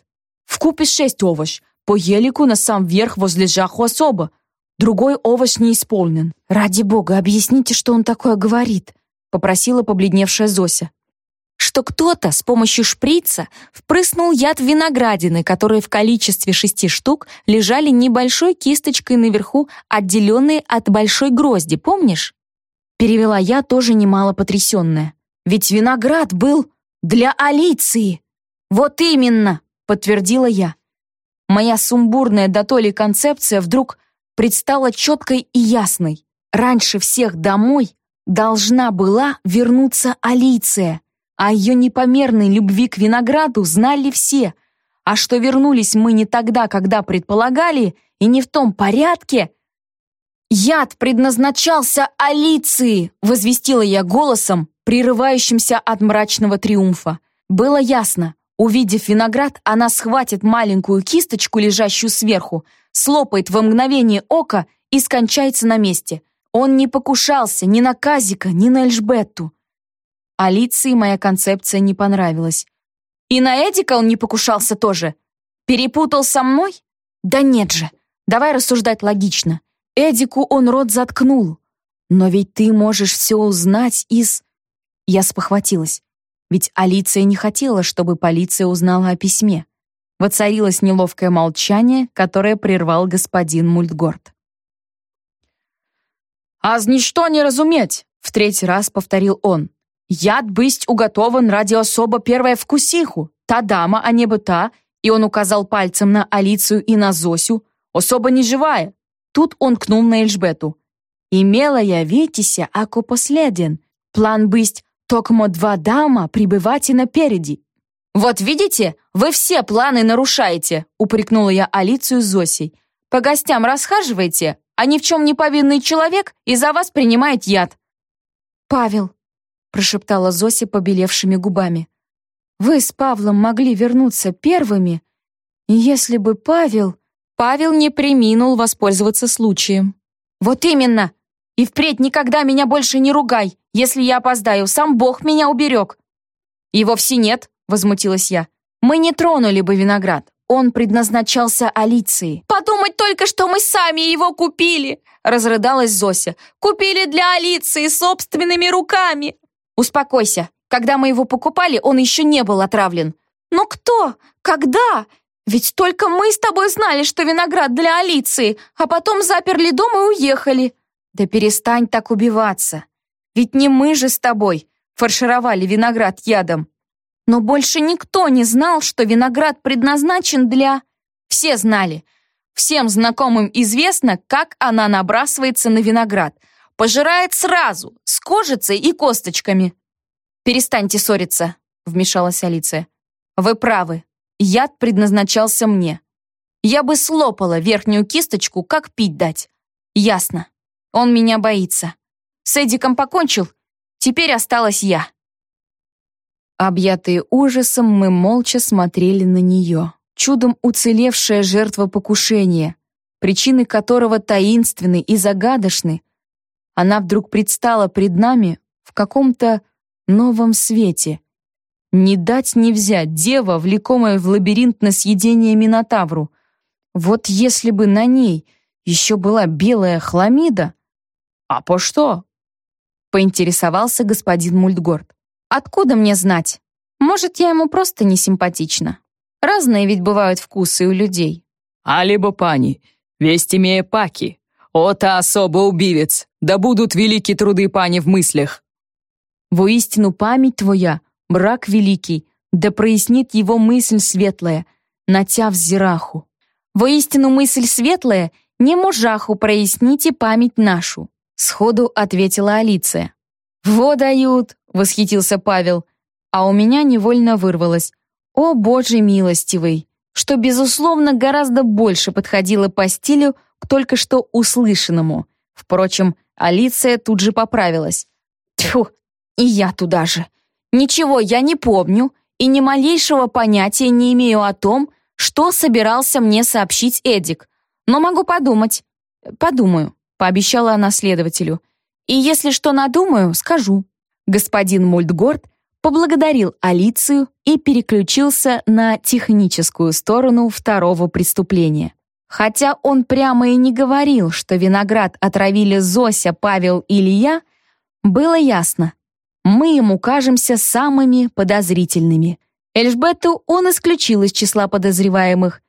Speaker 1: В купе шесть овощ, по елику на сам верх возле жаху особо. Другой овощ не исполнен. Ради бога, объясните, что он такое говорит, попросила побледневшая Зося что кто-то с помощью шприца впрыснул яд виноградины, которые в количестве шести штук лежали небольшой кисточкой наверху, отделенные от большой грозди, помнишь? Перевела я тоже немало потрясенная. Ведь виноград был для Алиции. Вот именно, подтвердила я. Моя сумбурная до толи концепция вдруг предстала четкой и ясной. Раньше всех домой должна была вернуться Алиция — о ее непомерной любви к винограду знали все, а что вернулись мы не тогда, когда предполагали, и не в том порядке. «Яд предназначался Алиции!» — возвестила я голосом, прерывающимся от мрачного триумфа. Было ясно, увидев виноград, она схватит маленькую кисточку, лежащую сверху, слопает во мгновение ока и скончается на месте. Он не покушался ни на Казика, ни на Эльжбетту. Алиции моя концепция не понравилась. И на Эдика он не покушался тоже? Перепутал со мной? Да нет же. Давай рассуждать логично. Эдику он рот заткнул. Но ведь ты можешь все узнать из... Я спохватилась. Ведь Алиция не хотела, чтобы полиция узнала о письме. Воцарилось неловкое молчание, которое прервал господин Мультгорд.
Speaker 2: «Аз ничто не разуметь!» — в третий раз повторил он. Яд бысть уготован ради особо первая вкусиху. Та дама, а не бы та, и он указал пальцем на Алицию и на Зосю, особо не живая. Тут он кнул на Эльжбету. «Имела я Витися, ако последен. План бысть токмо два дама прибывать и напереди». «Вот видите, вы все планы нарушаете», упрекнула я Алицию с Зосей. «По гостям расхаживаете, а ни в чем не повинный человек и за вас принимает яд».
Speaker 1: «Павел, прошептала Зося побелевшими губами. Вы с Павлом могли вернуться первыми, и если бы Павел... Павел не приминул воспользоваться случаем. Вот именно! И впредь никогда меня больше не ругай, если я опоздаю, сам Бог меня уберег. И вовсе нет, возмутилась я. Мы не тронули бы виноград. Он предназначался Алиции. «Подумать только, что мы сами его купили!» Разрыдалась Зося. «Купили для Алиции собственными руками!» Успокойся. Когда мы его покупали, он еще не был отравлен. Но кто? Когда? Ведь только мы с тобой знали, что виноград для Алиции, а потом заперли дом и уехали. Да перестань так убиваться. Ведь не мы же с тобой фаршировали виноград ядом. Но больше никто не знал, что виноград предназначен для... Все знали. Всем знакомым известно, как она набрасывается на виноград — Пожирает сразу, с кожицей и косточками. «Перестаньте ссориться», — вмешалась Алиция. «Вы правы. Яд предназначался мне. Я бы слопала верхнюю кисточку, как пить дать. Ясно. Он меня боится. С Эдиком покончил. Теперь осталась я». Объятые ужасом, мы молча смотрели на нее. Чудом уцелевшая жертва покушения, причины которого таинственны и загадочны, она вдруг предстала пред нами в каком-то новом свете. Не дать не взять дева, влекомая в лабиринт на съедение Минотавру. Вот если бы на ней еще была белая хламида... «А по что?» — поинтересовался господин Мультгорд. «Откуда мне знать? Может, я ему просто не симпатична. Разные ведь бывают вкусы у людей».
Speaker 2: «А либо, пани, весть имея паки. О, особо убивец, да будут велики труды пани в мыслях.
Speaker 1: Воистину память твоя, брак великий, да прояснит его мысль светлая, натя взираху. Воистину мысль светлая, не можаху проясните память нашу, сходу ответила Алиция. «Во дают!» — восхитился Павел, а у меня невольно вырвалось. «О, Боже милостивый!» что, безусловно, гораздо больше подходило по стилю к только что услышанному. Впрочем, Алиция тут же поправилась. Тьфу, и я туда же. Ничего я не помню и ни малейшего понятия не имею о том, что собирался мне сообщить Эдик. Но могу подумать. Подумаю, пообещала она следователю. И если что надумаю, скажу. Господин Мультгорд поблагодарил Алицию и переключился на техническую сторону второго преступления. Хотя он прямо и не говорил, что виноград отравили Зося, Павел или я, было ясно. Мы ему кажемся самыми подозрительными. Эльжбетту он исключил из числа подозреваемых.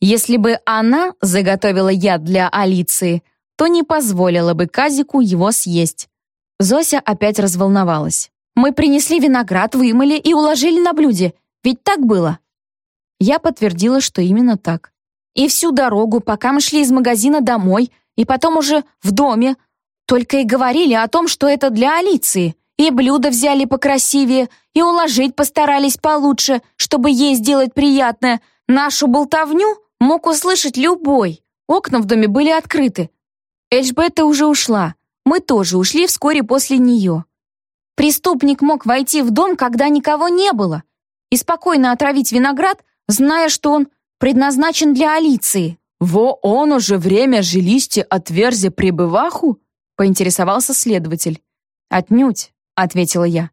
Speaker 1: Если бы она заготовила яд для Алиции, то не позволила бы Казику его съесть. Зося опять разволновалась. «Мы принесли виноград, вымыли и уложили на блюде. Ведь так было?» Я подтвердила, что именно так. И всю дорогу, пока мы шли из магазина домой, и потом уже в доме, только и говорили о том, что это для Алиции. И блюда взяли покрасивее, и уложить постарались получше, чтобы ей сделать приятное. Нашу болтовню мог услышать любой. Окна в доме были открыты. Эльжбета уже ушла. Мы тоже ушли вскоре после нее. Преступник мог войти в дом, когда никого не было, и спокойно отравить виноград, зная, что он предназначен для Алиции.
Speaker 2: «Во он уже время жилисти отверзе прибываху?» — поинтересовался следователь.
Speaker 1: «Отнюдь», — ответила я.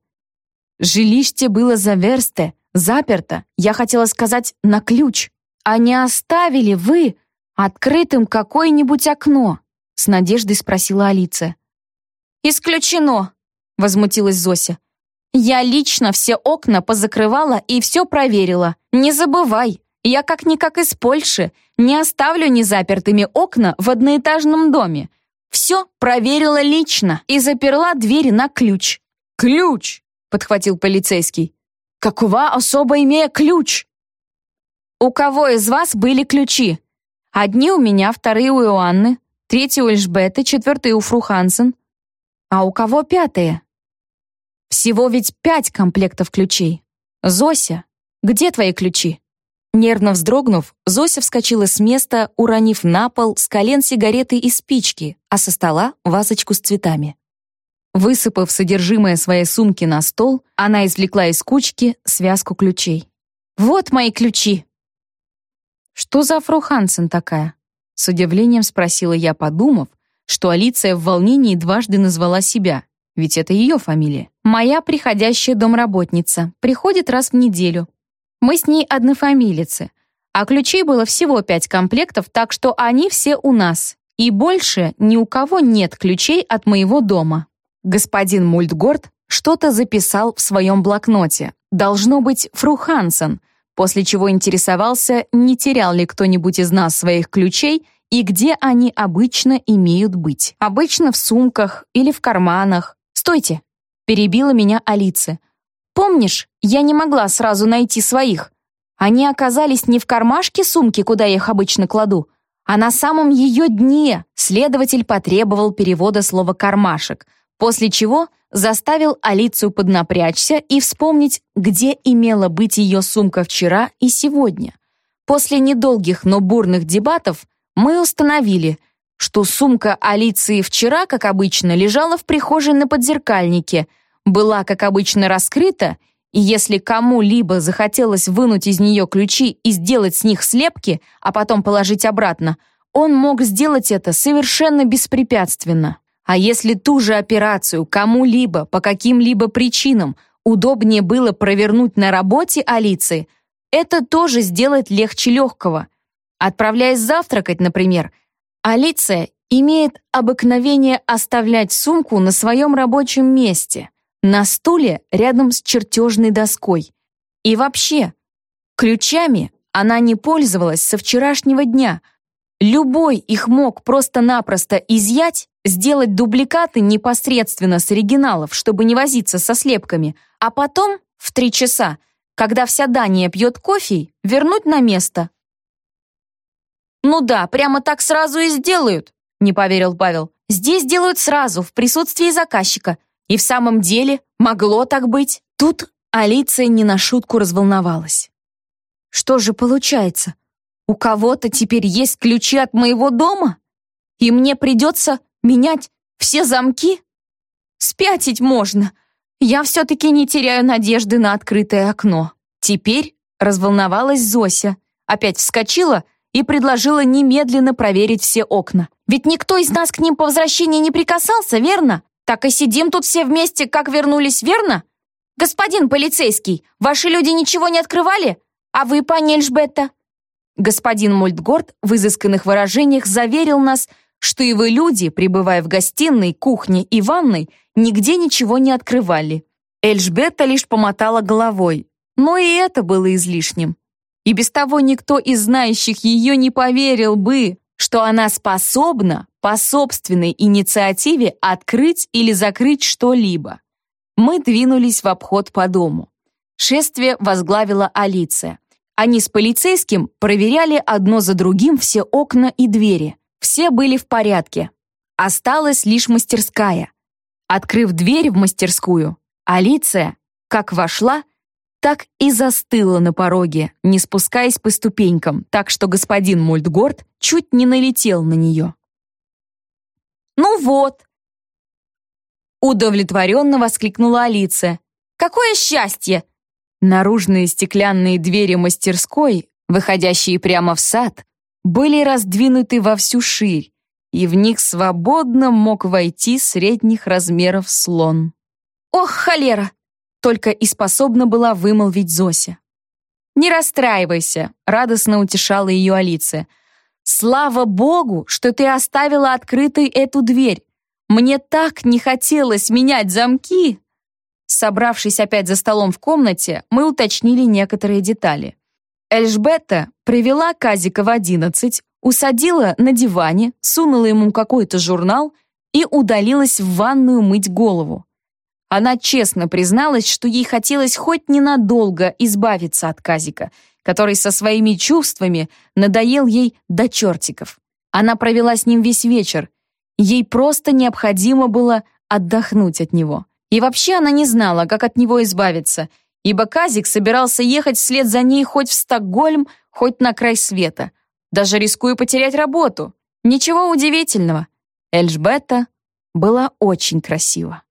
Speaker 1: «Жилище было заверсте, заперто, я хотела сказать, на ключ. А не оставили вы открытым какое-нибудь окно?» — с надеждой спросила Алиция.
Speaker 3: «Исключено!» — возмутилась Зося. «Я лично все окна позакрывала и все проверила. Не забывай, я как-никак из Польши, не оставлю незапертыми окна в одноэтажном доме. Все проверила лично и заперла двери на ключ».
Speaker 2: «Ключ!» — подхватил полицейский. «Какова особо имея ключ?»
Speaker 3: «У кого из вас были ключи? Одни у меня, вторые у Иоанны, третий у Эльжбеты, четвертый у Фру Хансен. А у кого пятые?» «Всего ведь пять комплектов ключей. Зося, где твои ключи?»
Speaker 1: Нервно вздрогнув, Зося вскочила с места, уронив на пол с колен сигареты и спички, а со стола вазочку с цветами. Высыпав содержимое своей сумки на стол, она извлекла из кучки связку ключей.
Speaker 3: «Вот мои ключи!»
Speaker 1: «Что за Фру Хансен такая?» С удивлением спросила я, подумав, что Алиция в волнении дважды назвала себя, ведь это ее фамилия. «Моя приходящая домработница, приходит раз в неделю, мы с ней однофамилицы, а ключей было всего пять комплектов, так что они все у нас. И больше ни у кого нет ключей от моего дома. Господин Мультгорд что-то записал в своем блокноте. Должно быть, Фру Хансен, после чего интересовался, не терял ли кто-нибудь из нас своих ключей и где они обычно имеют быть. Обычно в сумках или в карманах. «Стойте!» — перебила меня Алиса. Помнишь, я не могла сразу найти своих? Они оказались не в кармашке сумки, куда я их обычно кладу, а на самом ее дне следователь потребовал перевода слова «кармашек», после чего заставил Алицию поднапрячься и вспомнить, где имела быть ее сумка вчера и сегодня. После недолгих, но бурных дебатов мы установили, что сумка Алиции вчера, как обычно, лежала в прихожей на подзеркальнике — была, как обычно, раскрыта, и если кому-либо захотелось вынуть из нее ключи и сделать с них слепки, а потом положить обратно, он мог сделать это совершенно беспрепятственно. А если ту же операцию кому-либо по каким-либо причинам удобнее было провернуть на работе Алиции, это тоже сделать легче легкого. Отправляясь завтракать, например, Алиция имеет обыкновение оставлять сумку на своем рабочем месте на стуле рядом с чертежной доской. И вообще, ключами она не пользовалась со вчерашнего дня. Любой их мог просто-напросто изъять, сделать дубликаты непосредственно с оригиналов, чтобы не возиться со слепками, а потом, в три часа, когда вся Дания пьет кофе, вернуть на место. «Ну да, прямо так сразу и сделают», — не поверил Павел. «Здесь делают сразу, в присутствии заказчика. И в самом деле могло так быть». Тут Алиция не на шутку разволновалась. «Что же получается? У кого-то теперь есть ключи от моего дома? И мне придется менять все замки? Спятить можно. Я все-таки не теряю надежды на открытое окно. Теперь разволновалась Зося. Опять вскочила и предложила немедленно проверить все окна. Ведь никто из нас к ним по возвращении не прикасался, верно? Так и сидим тут все вместе, как вернулись, верно? Господин полицейский, ваши люди ничего не открывали? А вы, пани Эльжбетта? Господин Мультгорд в изысканных выражениях заверил нас, что его люди, пребывая в гостиной, кухне и ванной, нигде ничего не открывали. Эльжбетта лишь помотала головой, но и это было излишним. И без того никто из знающих ее не поверил бы, что она способна по собственной инициативе открыть или закрыть что-либо. Мы двинулись в обход по дому. Шествие возглавила Алиция. Они с полицейским проверяли одно за другим все окна и двери. Все были в порядке. Осталась лишь мастерская. Открыв дверь в мастерскую, Алиция, как вошла, так и застыла на пороге, не спускаясь по ступенькам, так что господин Мультгорд чуть не налетел на нее. «Ну вот!» Удовлетворенно воскликнула Алиция. «Какое счастье! Наружные стеклянные двери мастерской, выходящие прямо в сад, были раздвинуты во всю ширь, и в них свободно мог войти средних размеров слон. «Ох, холера!» — только и способна была вымолвить Зося. «Не расстраивайся», — радостно утешала ее Алиция. «Слава Богу, что ты оставила открытой эту дверь. Мне так не хотелось менять замки!» Собравшись опять за столом в комнате, мы уточнили некоторые детали. Эльжбета привела Казика в одиннадцать, усадила на диване, сунула ему какой-то журнал и удалилась в ванную мыть голову. Она честно призналась, что ей хотелось хоть ненадолго избавиться от Казика, который со своими чувствами надоел ей до чертиков. Она провела с ним весь вечер. Ей просто необходимо было отдохнуть от него. И вообще она не знала, как от него избавиться, ибо Казик собирался ехать вслед за ней хоть в Стокгольм, хоть на край света, даже рискуя потерять работу. Ничего удивительного. Эльжбета была очень красива.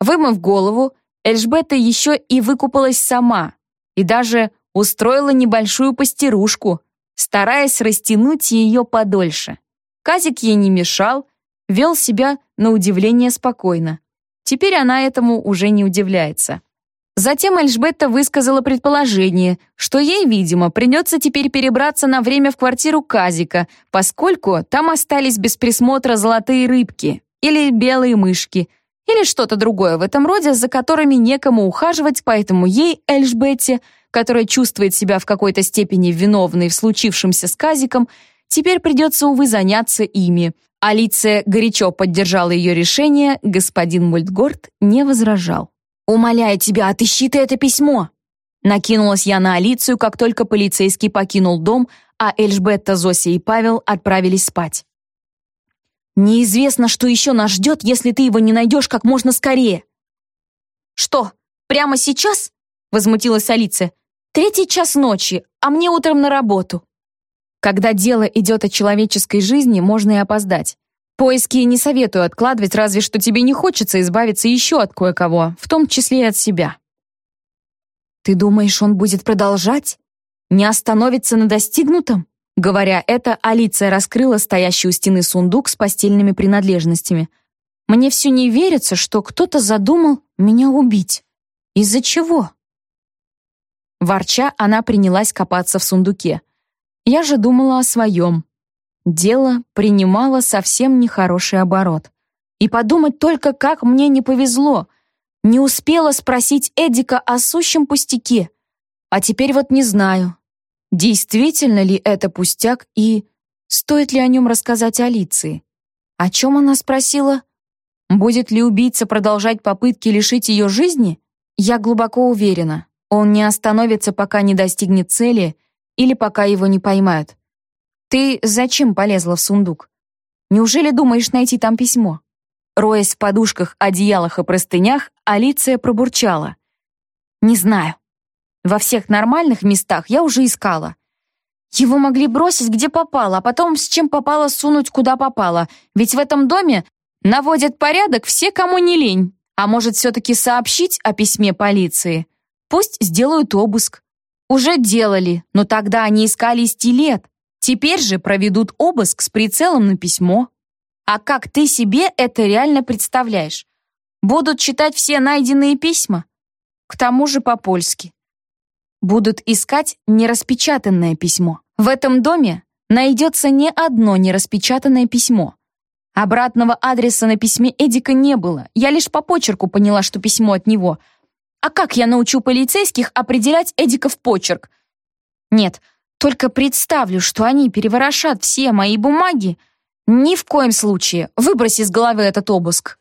Speaker 1: Вымыв голову, Эльжбета еще и выкупалась сама и даже устроила небольшую постирушку, стараясь растянуть ее подольше. Казик ей не мешал, вел себя на удивление спокойно. Теперь она этому уже не удивляется. Затем Эльжбетта высказала предположение, что ей, видимо, придется теперь перебраться на время в квартиру Казика, поскольку там остались без присмотра золотые рыбки или белые мышки, или что-то другое в этом роде, за которыми некому ухаживать, поэтому ей, Эльжбетте, которая чувствует себя в какой-то степени виновной в случившемся с Казиком, теперь придется, увы, заняться ими, Алиция горячо поддержала ее решение, господин Мультгорд не возражал. «Умоляю тебя, отыщи ты это письмо!» Накинулась я на Алицию, как только полицейский покинул дом, а Эльжбетта, Зося и Павел отправились спать. «Неизвестно, что еще нас ждет, если ты его не найдешь как можно скорее». «Что, прямо сейчас?» — возмутилась Алиция. «Третий час ночи, а мне утром на работу». Когда дело идет о человеческой жизни, можно и опоздать. Поиски не советую откладывать, разве что тебе не хочется избавиться еще от кое-кого, в том числе и от себя. Ты думаешь, он будет продолжать? Не остановится на достигнутом? Говоря это, Алиция раскрыла стоящий у стены сундук с постельными принадлежностями. Мне все не верится, что кто-то задумал меня убить. Из-за чего? Ворча, она принялась копаться в сундуке. Я же думала о своем. Дело принимало совсем нехороший оборот. И подумать только, как мне не повезло. Не успела спросить Эдика о сущем пустяке. А теперь вот не знаю, действительно ли это пустяк и Стоит ли о нем рассказать Алиции? О чем она спросила? Будет ли убийца продолжать попытки лишить ее жизни? Я глубоко уверена, он не остановится, пока не достигнет цели или пока его не поймают. Ты зачем полезла в сундук? Неужели думаешь найти там письмо? Роясь в подушках, одеялах и простынях, Алиция пробурчала. «Не знаю. Во всех нормальных местах я уже искала. Его могли бросить где попало, а потом с чем попало сунуть куда попало. Ведь в этом доме наводят порядок все, кому не лень. А может, все-таки сообщить о письме полиции? Пусть сделают обыск. Уже делали, но тогда они искали стилет. Теперь же проведут обыск с прицелом на письмо. А как ты себе это реально представляешь? Будут читать все найденные письма? К тому же по-польски. Будут искать нераспечатанное письмо. В этом доме найдется не одно нераспечатанное письмо. Обратного адреса на письме Эдика не было. Я лишь по почерку поняла, что письмо от него. А как я научу полицейских определять Эдика в почерк? Нет, только представлю, что они переворошат все мои бумаги. Ни в коем случае. Выбрось из головы этот обыск.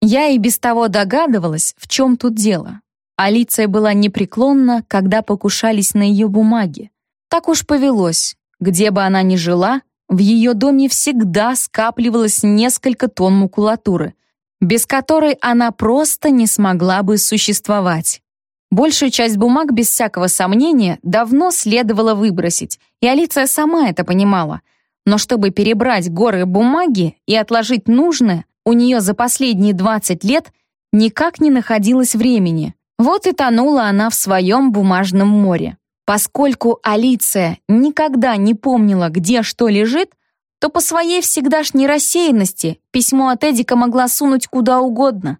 Speaker 1: Я и без того догадывалась, в чем тут дело. Алиция была непреклонна, когда покушались на ее бумаги. Так уж повелось. Где бы она ни жила, в ее доме всегда скапливалось несколько тонн макулатуры, без которой она просто не смогла бы существовать. Большую часть бумаг, без всякого сомнения, давно следовало выбросить, и Алиция сама это понимала. Но чтобы перебрать горы бумаги и отложить нужное, у нее за последние 20 лет никак не находилось времени. Вот и тонула она в своем бумажном море. Поскольку Алиция никогда не помнила, где что лежит, то по своей всегдашней рассеянности письмо от Эдика могла сунуть куда угодно.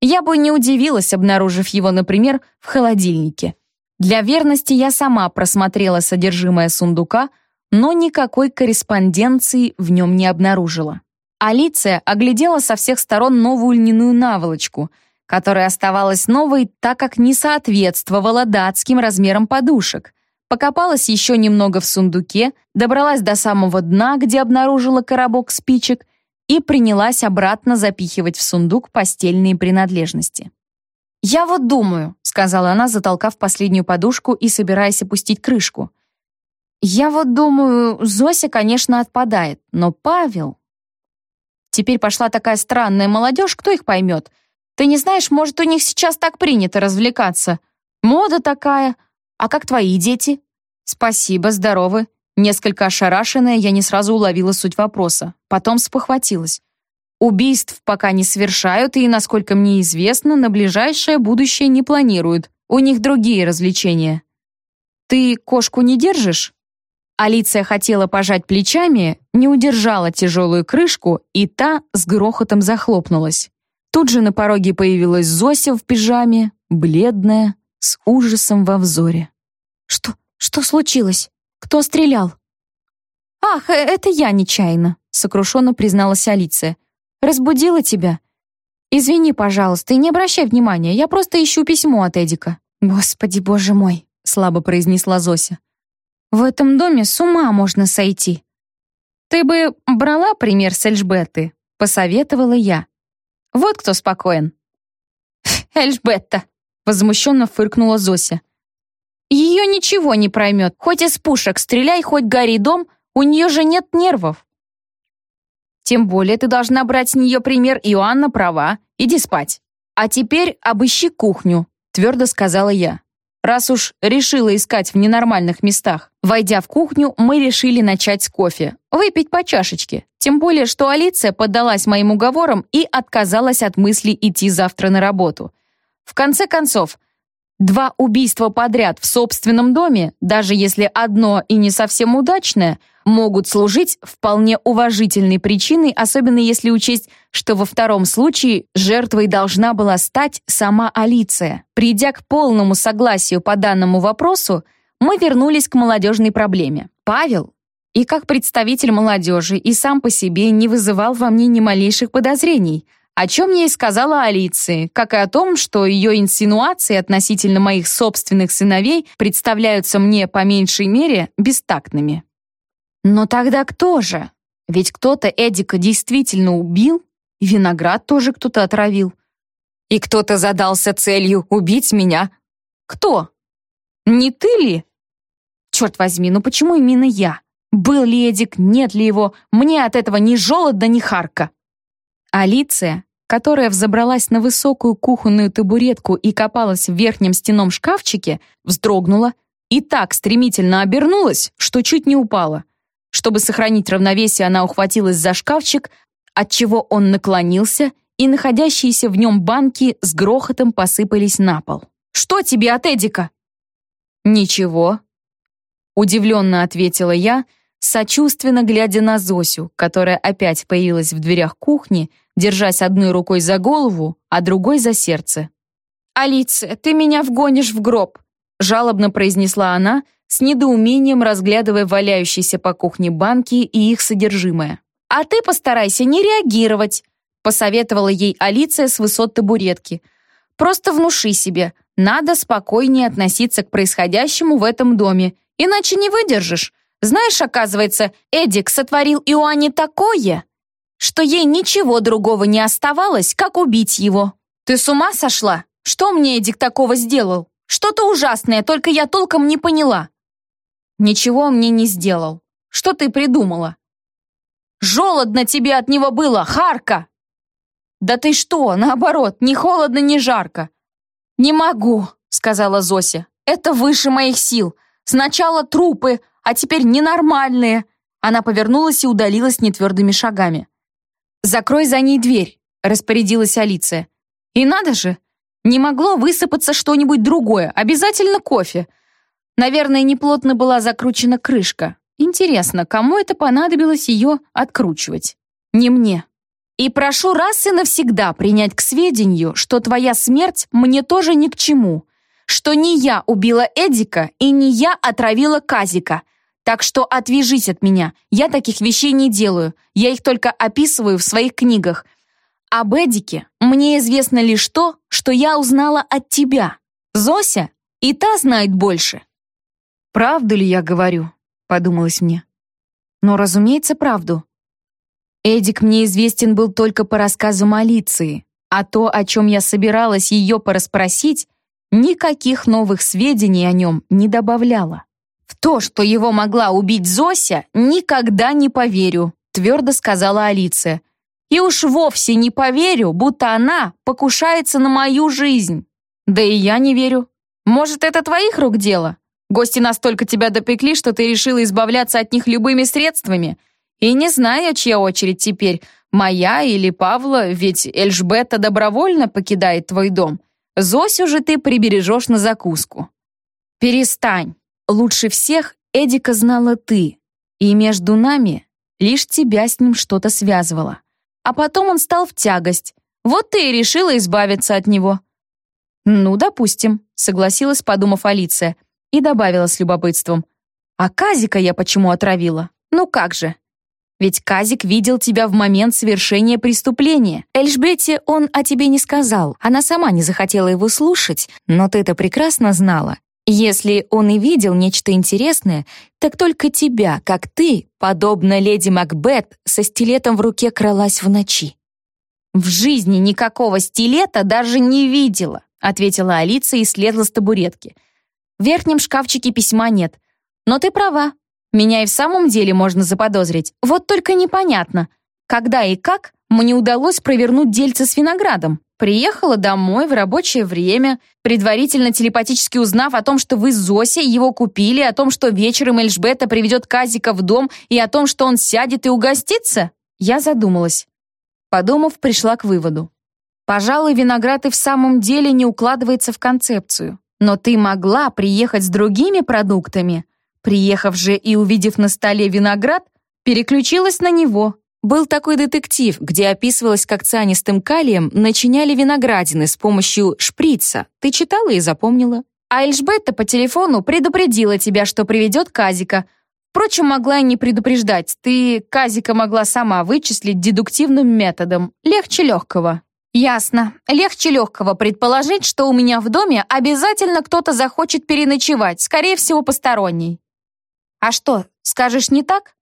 Speaker 1: Я бы не удивилась, обнаружив его, например, в холодильнике. Для верности я сама просмотрела содержимое сундука, но никакой корреспонденции в нем не обнаружила. Алиция оглядела со всех сторон новую льняную наволочку, которая оставалась новой, так как не соответствовала датским размерам подушек. Покопалась еще немного в сундуке, добралась до самого дна, где обнаружила коробок спичек и принялась обратно запихивать в сундук постельные принадлежности. «Я вот думаю», — сказала она, затолкав последнюю подушку и собираясь опустить крышку. «Я вот думаю, Зося, конечно, отпадает, но Павел...» Теперь пошла такая странная молодежь, кто их поймет? Ты не знаешь, может, у них сейчас так принято развлекаться. Мода такая. А как твои дети? Спасибо, здоровы. Несколько ошарашенная, я не сразу уловила суть вопроса. Потом спохватилась. Убийств пока не совершают и, насколько мне известно, на ближайшее будущее не планируют. У них другие развлечения. Ты кошку не держишь? Алиция хотела пожать плечами, не удержала тяжелую крышку, и та с грохотом захлопнулась. Тут же на пороге появилась Зося в пижаме, бледная, с ужасом во взоре. «Что? Что случилось?» Кто стрелял?» «Ах, э, это я нечаянно», — сокрушенно призналась Алиция. «Разбудила тебя?» «Извини, пожалуйста, и не обращай внимания, я просто ищу письмо от Эдика». «Господи, боже мой», — слабо произнесла Зося. «В этом доме с ума можно сойти». «Ты бы брала пример с Эльжбетты», — посоветовала я. «Вот кто спокоен». «Эльжбетта», — возмущенно фыркнула Зося. Ее ничего не проймет. Хоть из пушек стреляй, хоть гори дом, у нее же нет нервов. Тем более ты должна брать с нее пример, Иоанна права. Иди спать. А теперь обыщи кухню, твердо сказала я. Раз уж решила искать в ненормальных местах. Войдя в кухню, мы решили начать с кофе. Выпить по чашечке. Тем более, что Алиция поддалась моим уговорам и отказалась от мысли идти завтра на работу. В конце концов, Два убийства подряд в собственном доме, даже если одно и не совсем удачное, могут служить вполне уважительной причиной, особенно если учесть, что во втором случае жертвой должна была стать сама Алиция. Придя к полному согласию по данному вопросу, мы вернулись к молодежной проблеме. Павел и как представитель молодежи и сам по себе не вызывал во мне ни малейших подозрений – о чем я и сказала Алиции, как и о том, что ее инсинуации относительно моих собственных сыновей представляются мне по меньшей мере бестактными. Но тогда кто же? Ведь кто-то Эдика действительно убил, виноград тоже кто-то отравил. И кто-то задался целью убить меня. Кто? Не ты ли? Черт возьми, ну почему именно я? Был ли Эдик, нет ли его, мне от этого ни желудно, ни харка. Алиция, которая взобралась на высокую кухонную табуретку и копалась в верхнем стенном шкафчике, вздрогнула и так стремительно обернулась, что чуть не упала. Чтобы сохранить равновесие, она ухватилась за шкафчик, отчего он наклонился, и находящиеся в нем банки с грохотом посыпались на пол. «Что тебе от Эдика?» «Ничего», — удивленно ответила я, сочувственно глядя на Зосю, которая опять появилась в дверях кухни, держась одной рукой за голову, а другой за сердце.
Speaker 3: «Алиция, ты меня вгонишь в гроб», — жалобно произнесла она, с недоумением разглядывая валяющиеся по кухне банки и их содержимое. «А ты постарайся не реагировать», — посоветовала ей Алиция с высот табуретки. «Просто внуши себе, надо спокойнее относиться к происходящему в этом доме, иначе не выдержишь. Знаешь, оказывается, Эдик сотворил Иоанне такое, что ей ничего другого не оставалось, как убить его. Ты с ума сошла? Что мне Эдик такого сделал? Что-то ужасное, только я толком не поняла. Ничего он мне не сделал. Что ты придумала? Жолодно тебе от него было, Харка! Да ты что, наоборот, ни холодно, ни жарко. Не могу, сказала Зося. Это выше моих сил. Сначала трупы, а теперь ненормальные. Она повернулась и удалилась нетвердыми шагами. «Закрой за ней дверь», — распорядилась Алиция. «И надо же, не могло высыпаться что-нибудь другое, обязательно кофе. Наверное, неплотно была закручена крышка. Интересно, кому это понадобилось ее откручивать? Не мне. И прошу раз и навсегда принять к сведению, что твоя смерть мне тоже ни к чему, что не я убила Эдика и не я отравила Казика. Так что отвяжись от меня, я таких вещей не делаю, я их только описываю в своих книгах. Об Эдике мне известно лишь то, что я узнала от тебя. Зося и та знает больше. «Правду ли я говорю?» — подумалось мне. Но, разумеется, правду. Эдик мне известен был только по рассказам Алиции, а то, о чем я собиралась ее порасспросить, никаких новых сведений о нем не добавляла. «В то, что его могла убить Зося, никогда не поверю», твердо сказала Алиция. «И уж вовсе не поверю, будто она покушается на мою жизнь. Да и я не верю. Может, это твоих рук дело? Гости настолько тебя допекли, что ты решила избавляться от них любыми средствами. И не знаю, чья очередь теперь, моя или Павла, ведь Эльжбета добровольно покидает твой дом. Зосю же ты прибережешь на закуску. Перестань. Лучше всех Эдика знала ты, и между нами лишь тебя с ним что-то связывало. А потом он стал в тягость. Вот ты и решила избавиться от него. Ну, допустим, согласилась, подумав Алиция и добавила с любопытством. «А Казика я почему отравила? Ну как же? Ведь Казик видел тебя в момент совершения преступления. Эльжбете он о тебе не сказал. Она сама не захотела его слушать, но ты это прекрасно знала. Если он и видел нечто интересное, так только тебя, как ты, подобно леди Макбет, со стилетом в руке кралась в ночи. «В жизни никакого стилета даже не видела», ответила Алиса и слезла с табуретки. В верхнем шкафчике письма нет. Но ты права. Меня и в самом деле можно заподозрить. Вот только непонятно, когда и как мне удалось провернуть дельце с виноградом. Приехала домой в рабочее время, предварительно телепатически узнав о том, что вы с Зосей его купили, о том, что вечером Эльжбета приведет Казика в дом и о том, что он сядет и угостится? Я задумалась. Подумав, пришла к выводу. Пожалуй, виноград и в самом деле не укладывается в концепцию. Но ты могла приехать с другими продуктами. Приехав же и увидев на столе виноград, переключилась на него. Был такой детектив, где описывалось, как цианистым калием начиняли виноградины с помощью шприца. Ты читала и запомнила. А Эльжбетта по телефону предупредила тебя, что приведет Казика. Впрочем, могла и не предупреждать. Ты Казика могла сама вычислить дедуктивным методом. Легче легкого. «Ясно. Легче легкого предположить, что у меня в доме обязательно кто-то захочет переночевать, скорее всего, посторонний». «А что, скажешь не так?»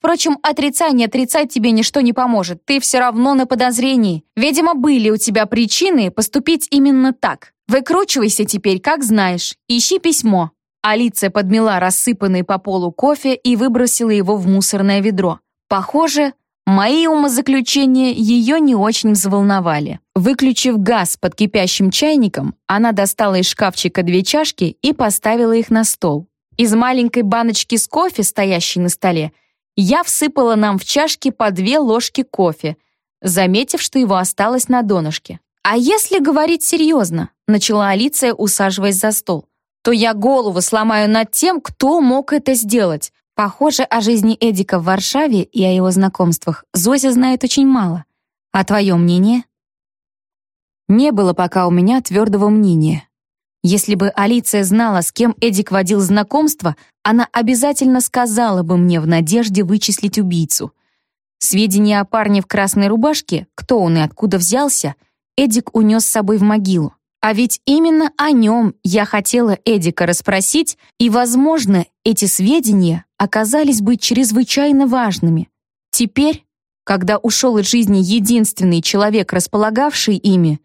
Speaker 1: Впрочем, отрицание отрицать тебе ничто не поможет. Ты все равно на подозрении. Видимо, были у тебя причины поступить именно так. Выкручивайся теперь, как знаешь. Ищи письмо». Алиция подмела рассыпанный по полу кофе и выбросила его в мусорное ведро. Похоже, мои умозаключения ее не очень взволновали. Выключив газ под кипящим чайником, она достала из шкафчика две чашки и поставила их на стол. Из маленькой баночки с кофе, стоящей на столе, я всыпала нам в чашки по две ложки кофе, заметив, что его осталось на донышке. «А если говорить серьезно?» — начала Алиция, усаживаясь за стол. «То я голову сломаю над тем, кто мог это сделать. Похоже, о жизни Эдика в Варшаве и о его знакомствах Зося знает очень мало. А твое мнение?» Не было пока у меня твердого мнения. Если бы Алиция знала, с кем Эдик водил знакомство, она обязательно сказала бы мне в надежде вычислить убийцу. Сведения о парне в красной рубашке, кто он и откуда взялся, Эдик унес с собой в могилу. А ведь именно о нем я хотела Эдика расспросить, и, возможно, эти сведения оказались бы чрезвычайно важными. Теперь, когда ушел из жизни единственный человек, располагавший ими,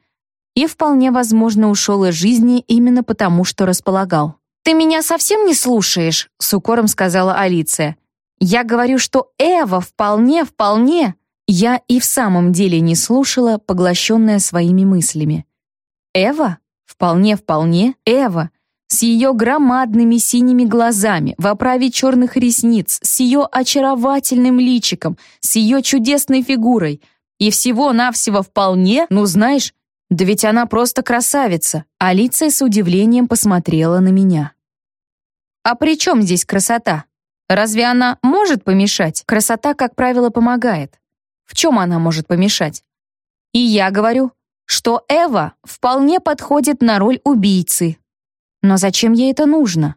Speaker 1: и вполне возможно ушел из жизни именно потому, что располагал. «Ты меня совсем не слушаешь», — с укором сказала Алиция. «Я говорю, что Эва вполне, вполне...» Я и в самом деле не слушала, поглощенная своими мыслями. Эва? Вполне, вполне Эва. С ее громадными синими глазами, в оправе черных ресниц, с ее очаровательным личиком, с ее чудесной фигурой. И всего-навсего вполне, ну знаешь, да ведь она просто красавица. Алиция с удивлением посмотрела на меня. А при чем здесь красота? Разве она может помешать? Красота, как правило, помогает. В чем она может помешать? И я говорю, что Эва вполне подходит на роль убийцы. Но зачем ей это нужно?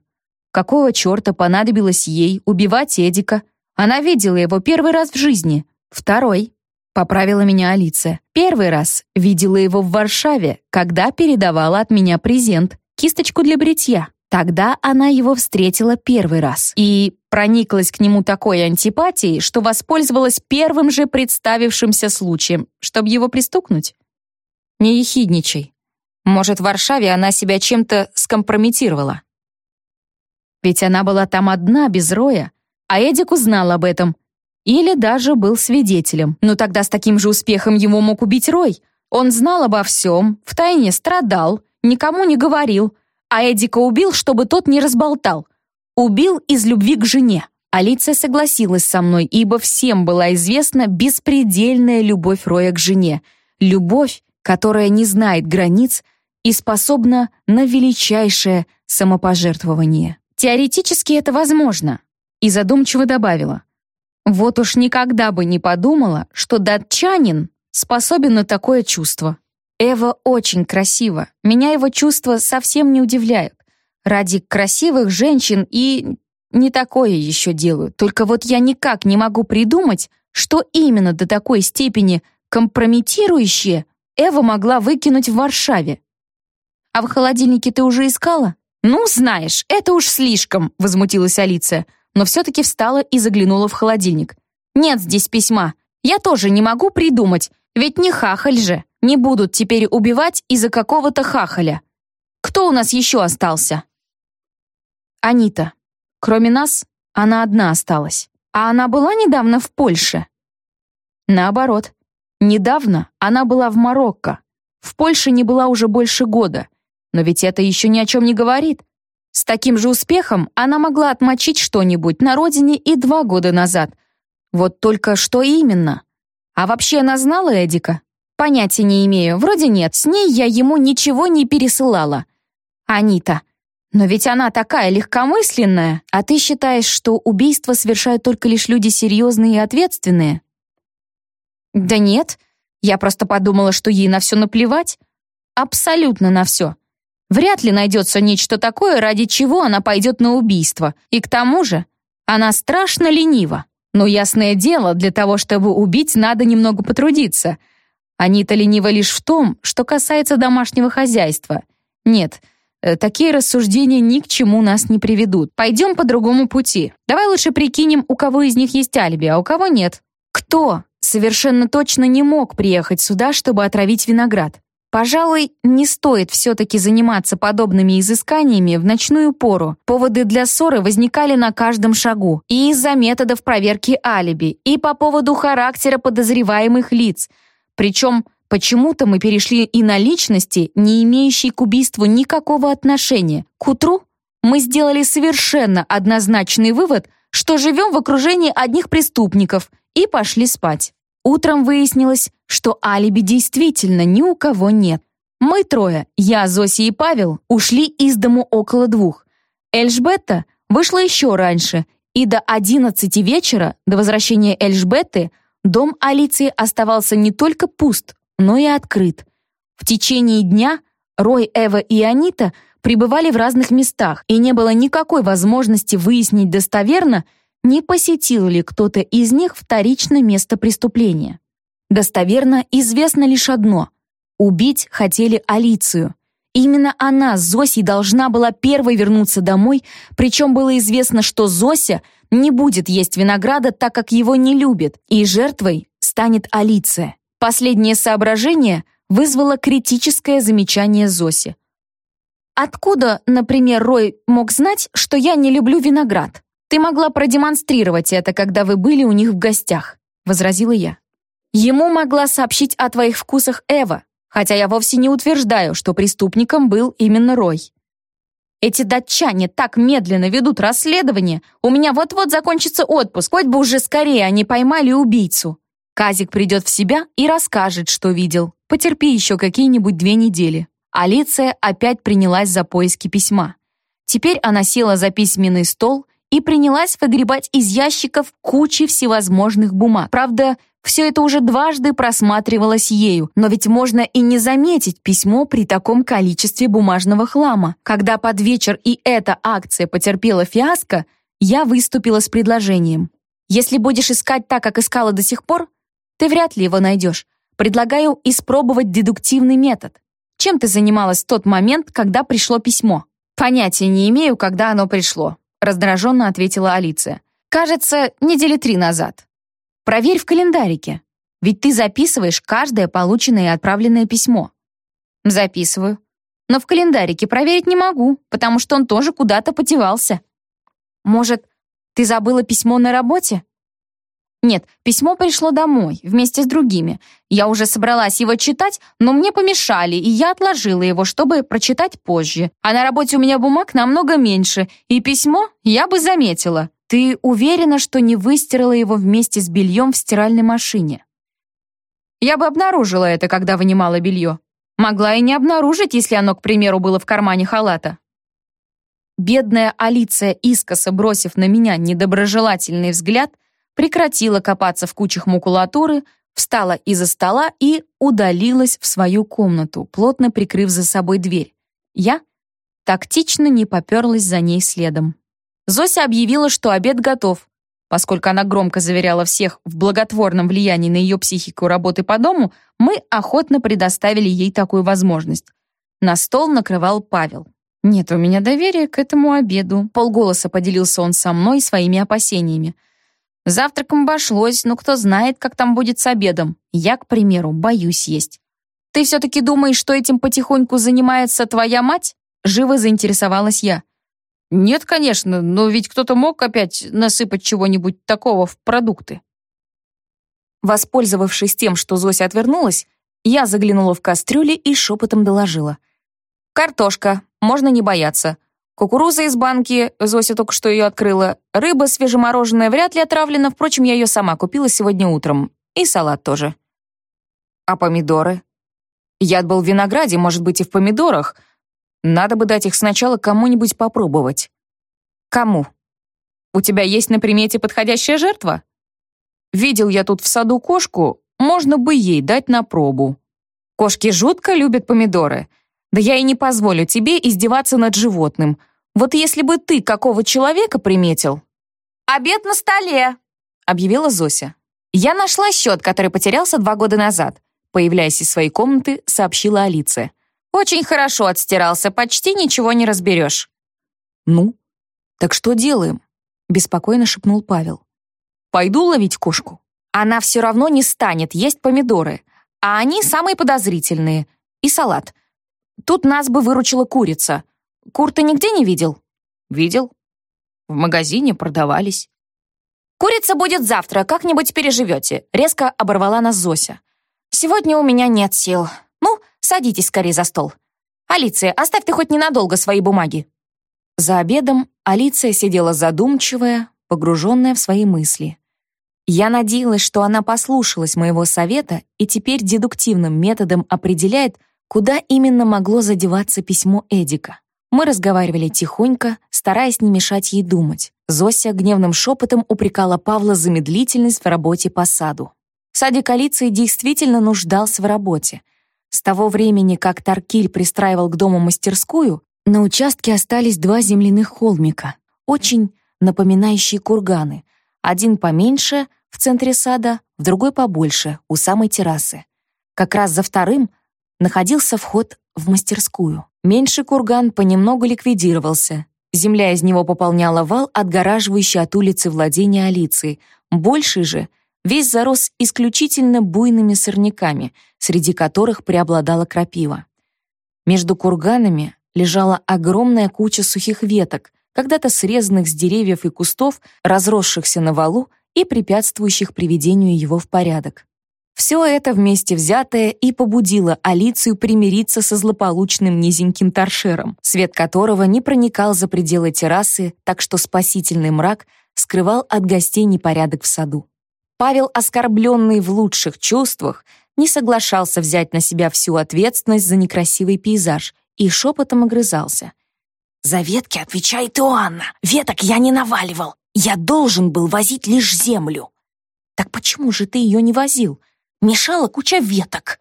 Speaker 1: Какого черта понадобилось ей убивать Эдика? Она видела его первый раз в жизни. Второй. Поправила меня Алиция. Первый раз видела его в Варшаве, когда передавала от меня презент — кисточку для бритья. Тогда она его встретила первый раз и прониклась к нему такой антипатией, что воспользовалась первым же представившимся случаем, чтобы его пристукнуть. Не ехидничай. Может, в Варшаве она себя чем-то скомпрометировала. Ведь она была там одна, без Роя, а Эдик узнал об этом или даже был свидетелем. Но тогда с таким же успехом его мог убить Рой. Он знал обо всем, втайне страдал, никому не говорил, а Эдика убил, чтобы тот не разболтал. Убил из любви к жене. Алиция согласилась со мной, ибо всем была известна беспредельная любовь Роя к жене. Любовь, которая не знает границ и способна на величайшее самопожертвование. Теоретически это возможно. И задумчиво добавила. Вот уж никогда бы не подумала, что датчанин способен на такое чувство. Эва очень красиво. Меня его чувства совсем не удивляют. Ради красивых женщин и не такое еще делаю. Только вот я никак не могу придумать, что именно до такой степени компрометирующее Эва могла выкинуть в Варшаве. А в холодильнике ты уже искала? Ну, знаешь, это уж слишком, возмутилась Алиция но все-таки встала и заглянула в холодильник. «Нет здесь письма. Я тоже не могу придумать, ведь не хахаль же. Не будут теперь убивать из-за какого-то хахаля. Кто у нас еще остался?» «Анита. Кроме нас, она одна осталась. А она была недавно в Польше?» «Наоборот. Недавно она была в Марокко. В Польше не была уже больше года. Но ведь это еще ни о чем не говорит. С таким же успехом она могла отмочить что-нибудь на родине и два года назад. Вот только что именно? А вообще она знала Эдика? Понятия не имею, вроде нет, с ней я ему ничего не пересылала. Анита. Но ведь она такая легкомысленная, а ты считаешь, что убийства совершают только лишь люди серьезные и ответственные? Да нет, я просто подумала, что ей на все наплевать. Абсолютно на все. Вряд ли найдется нечто такое, ради чего она пойдет на убийство. И к тому же, она страшно ленива. Но ясное дело, для того, чтобы убить, надо немного потрудиться. Анита ленива лишь в том, что касается домашнего хозяйства. Нет, Э, такие рассуждения ни к чему нас не приведут. Пойдем по другому пути. Давай лучше прикинем, у кого из них есть алиби, а у кого нет. Кто совершенно точно не мог приехать сюда, чтобы отравить виноград? Пожалуй, не стоит все-таки заниматься подобными изысканиями в ночную пору. Поводы для ссоры возникали на каждом шагу. И из-за методов проверки алиби, и по поводу характера подозреваемых лиц. Причем почему-то мы перешли и на личности, не имеющие к убийству никакого отношения. К утру мы сделали совершенно однозначный вывод, что живем в окружении одних преступников, и пошли спать. Утром выяснилось, что алиби действительно ни у кого нет. Мы трое, я, Зося и Павел, ушли из дому около двух. Эльжбетта вышла еще раньше, и до одиннадцати вечера, до возвращения Эльжбетты, дом Алиции оставался не только пуст, но и открыт. В течение дня Рой, Эва и Анита пребывали в разных местах, и не было никакой возможности выяснить достоверно, не посетил ли кто-то из них вторично место преступления. Достоверно известно лишь одно — убить хотели Алицию. Именно она, Зосей, должна была первой вернуться домой, причем было известно, что Зося не будет есть винограда, так как его не любит, и жертвой станет Алиция. Последнее соображение вызвало критическое замечание Зоси. «Откуда, например, Рой мог знать, что я не люблю виноград?» Ты могла продемонстрировать это, когда вы были у них в гостях», — возразила я. «Ему могла сообщить о твоих вкусах Эва, хотя я вовсе не утверждаю, что преступником был именно Рой. Эти датчане так медленно ведут расследование, у меня вот-вот закончится отпуск, хоть бы уже скорее они поймали убийцу. Казик придет в себя и расскажет, что видел. Потерпи еще какие-нибудь две недели». Алиция опять принялась за поиски письма. Теперь она села за письменный стол и принялась выгребать из ящиков кучи всевозможных бумаг. Правда, все это уже дважды просматривалось ею, но ведь можно и не заметить письмо при таком количестве бумажного хлама. Когда под вечер и эта акция потерпела фиаско, я выступила с предложением. Если будешь искать так, как искала до сих пор, ты вряд ли его найдешь. Предлагаю испробовать дедуктивный метод. Чем ты занималась в тот момент, когда пришло письмо? Понятия не имею, когда оно пришло раздраженно ответила Алиция. Кажется, недели три назад. Проверь в календарике. Ведь ты записываешь каждое полученное и отправленное письмо. Записываю. Но в календарике проверить не могу, потому что он тоже куда-то потевался. Может, ты забыла письмо на работе? Нет, письмо пришло домой, вместе с другими. Я уже собралась его читать, но мне помешали, и я отложила его, чтобы прочитать позже. А на работе у меня бумаг намного меньше, и письмо я бы заметила. Ты уверена, что не выстирала его вместе с бельем в стиральной машине? Я бы обнаружила это, когда вынимала белье. Могла и не обнаружить, если оно, к примеру, было в кармане халата. Бедная Алиция, искоса бросив на меня недоброжелательный взгляд, прекратила копаться в кучах макулатуры, встала из-за стола и удалилась в свою комнату, плотно прикрыв за собой дверь. Я тактично не поперлась за ней следом. Зося объявила, что обед готов. Поскольку она громко заверяла всех в благотворном влиянии на ее психику работы по дому, мы охотно предоставили ей такую возможность. На стол накрывал Павел. «Нет у меня доверия к этому обеду», — полголоса поделился он со мной своими опасениями. Завтраком обошлось, но кто знает, как там будет с обедом. Я, к примеру, боюсь есть. Ты все-таки думаешь, что этим потихоньку занимается твоя мать? Живо заинтересовалась я. Нет, конечно, но ведь кто-то мог опять насыпать чего-нибудь такого в продукты. Воспользовавшись тем, что Зося отвернулась, я заглянула в кастрюли и шепотом доложила. «Картошка, можно не бояться. Кукуруза из банки, Зося только что ее открыла. Рыба свежемороженая вряд ли отравлена, впрочем, я ее сама купила сегодня утром. И салат тоже. А помидоры? Яд был в винограде, может быть, и в помидорах. Надо бы дать их сначала кому-нибудь попробовать. Кому? У тебя есть на примете подходящая жертва? Видел я тут в саду кошку, можно бы ей дать на пробу. Кошки жутко любят помидоры. Да я и не позволю тебе издеваться над животным. Вот если бы ты какого человека приметил...» «Обед на столе», — объявила Зося. «Я нашла счет, который потерялся два года назад», появляясь из своей комнаты, сообщила Алиция. Очень хорошо отстирался, почти ничего не разберешь.
Speaker 2: «Ну, так что делаем?» — беспокойно шепнул Павел. «Пойду ловить кошку».
Speaker 1: Она все равно не станет есть помидоры, а они самые подозрительные. И салат. Тут нас бы выручила курица. Кур ты нигде не видел?
Speaker 2: Видел. В магазине продавались.
Speaker 1: «Курица будет завтра, как-нибудь переживете», — резко оборвала нас Зося. «Сегодня у меня нет сил. Ну, садитесь скорее за стол. Алиция, оставь ты хоть ненадолго свои бумаги». За обедом Алиция сидела задумчивая, погруженная в свои мысли. Я надеялась, что она послушалась моего совета и теперь дедуктивным методом определяет, куда именно могло задеваться письмо Эдика. Мы разговаривали тихонько, стараясь не мешать ей думать. Зося гневным шепотом упрекала Павла за медлительность в работе по саду. Садик Алиции действительно нуждался в работе. С того времени, как Таркиль пристраивал к дому мастерскую, на участке остались два земляных холмика, очень напоминающие курганы. Один поменьше, в центре сада, в другой побольше, у самой террасы. Как раз за вторым находился вход в мастерскую. Меньший курган понемногу ликвидировался. Земля из него пополняла вал, отгораживающий от улицы владения Алиции. Больший же весь зарос исключительно буйными сорняками, среди которых преобладала крапива. Между курганами лежала огромная куча сухих веток, когда-то срезанных с деревьев и кустов, разросшихся на валу и препятствующих приведению его в порядок. Все это вместе взятое и побудило Алицию примириться со злополучным низеньким торшером, свет которого не проникал за пределы террасы, так что спасительный мрак скрывал от гостей непорядок в саду. Павел, оскорбленный в лучших чувствах, не соглашался взять на себя всю ответственность за некрасивый пейзаж и шепотом огрызался.
Speaker 3: «За ветки отвечает Иоанна. Веток я не наваливал. Я должен был возить лишь землю».
Speaker 1: «Так почему же ты ее не возил?»
Speaker 3: Мешала куча веток.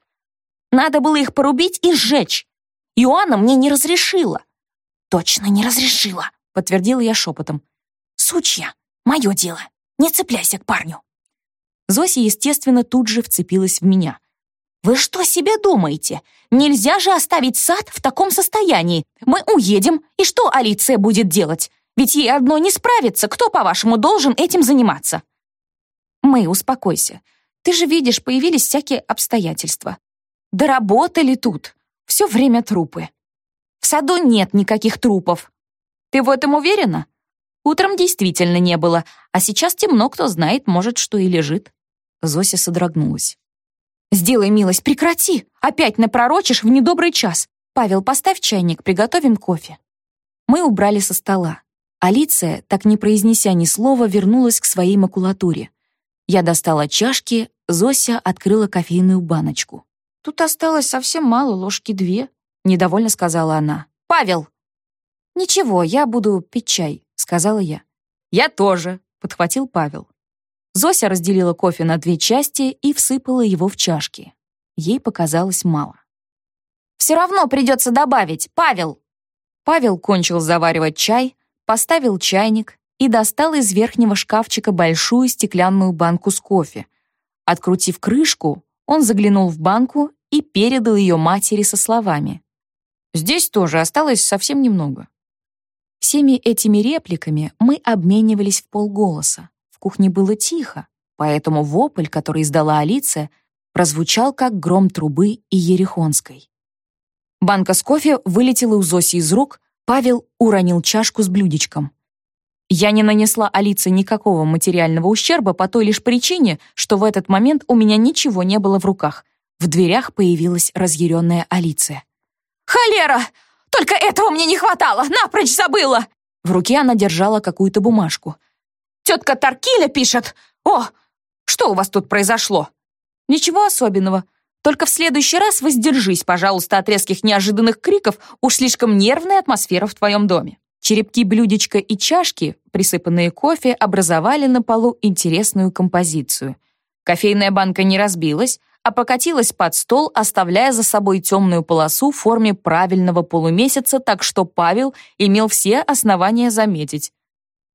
Speaker 1: Надо было их порубить и сжечь. Иоанна мне не разрешила.
Speaker 3: Точно не разрешила,
Speaker 1: подтвердила я шепотом.
Speaker 3: Сучья, мое дело. Не цепляйся к парню.
Speaker 1: Зося, естественно, тут же вцепилась в меня.
Speaker 3: «Вы что себе думаете? Нельзя же оставить сад в таком состоянии. Мы уедем, и что Алиция будет делать? Ведь ей одно не справится. Кто, по-вашему, должен этим заниматься?»
Speaker 1: «Мы, успокойся. Ты же видишь, появились всякие обстоятельства. Доработали тут. Все время трупы. В саду нет никаких трупов. Ты в этом уверена? Утром действительно не было, а сейчас темно, кто знает, может, что и лежит. Зося содрогнулась. «Сделай милость, прекрати! Опять напророчишь в недобрый час. Павел, поставь чайник, приготовим кофе». Мы убрали со стола. Алиция, так не произнеся ни слова, вернулась к своей макулатуре. Я достала чашки, Зося открыла кофейную баночку. «Тут осталось совсем мало, ложки две», — недовольно сказала она. «Павел!» «Ничего, я буду пить чай», — сказала я. «Я тоже», — подхватил Павел. Зося разделила кофе на две части и всыпала его в чашки. Ей показалось мало. «Все равно придется добавить, Павел!» Павел кончил заваривать чай, поставил чайник и достал из верхнего шкафчика большую стеклянную банку с кофе, Открутив крышку, он заглянул в банку и передал ее матери со словами. «Здесь тоже осталось совсем немного». Всеми этими репликами мы обменивались в полголоса. В кухне было тихо, поэтому вопль, который издала Алиция, прозвучал как гром трубы и ерехонской. Банка с кофе вылетела у Зоси из рук, Павел уронил чашку с блюдечком. Я не нанесла Алисе никакого материального ущерба по той лишь причине, что в этот момент у меня ничего не было в руках. В дверях появилась разъяренная Алиция.
Speaker 3: «Холера! Только этого мне не хватало! Напрочь забыла!»
Speaker 1: В руке она держала какую-то бумажку.
Speaker 3: «Тетка Таркиля пишет! О, что у вас тут произошло?»
Speaker 1: «Ничего особенного. Только в следующий раз воздержись, пожалуйста, от резких неожиданных криков, уж слишком нервная атмосфера в твоем доме». Черепки блюдечка и чашки, присыпанные кофе, образовали на полу интересную композицию. Кофейная банка не разбилась, а покатилась под стол, оставляя за собой темную полосу в форме правильного полумесяца, так что Павел имел все основания заметить.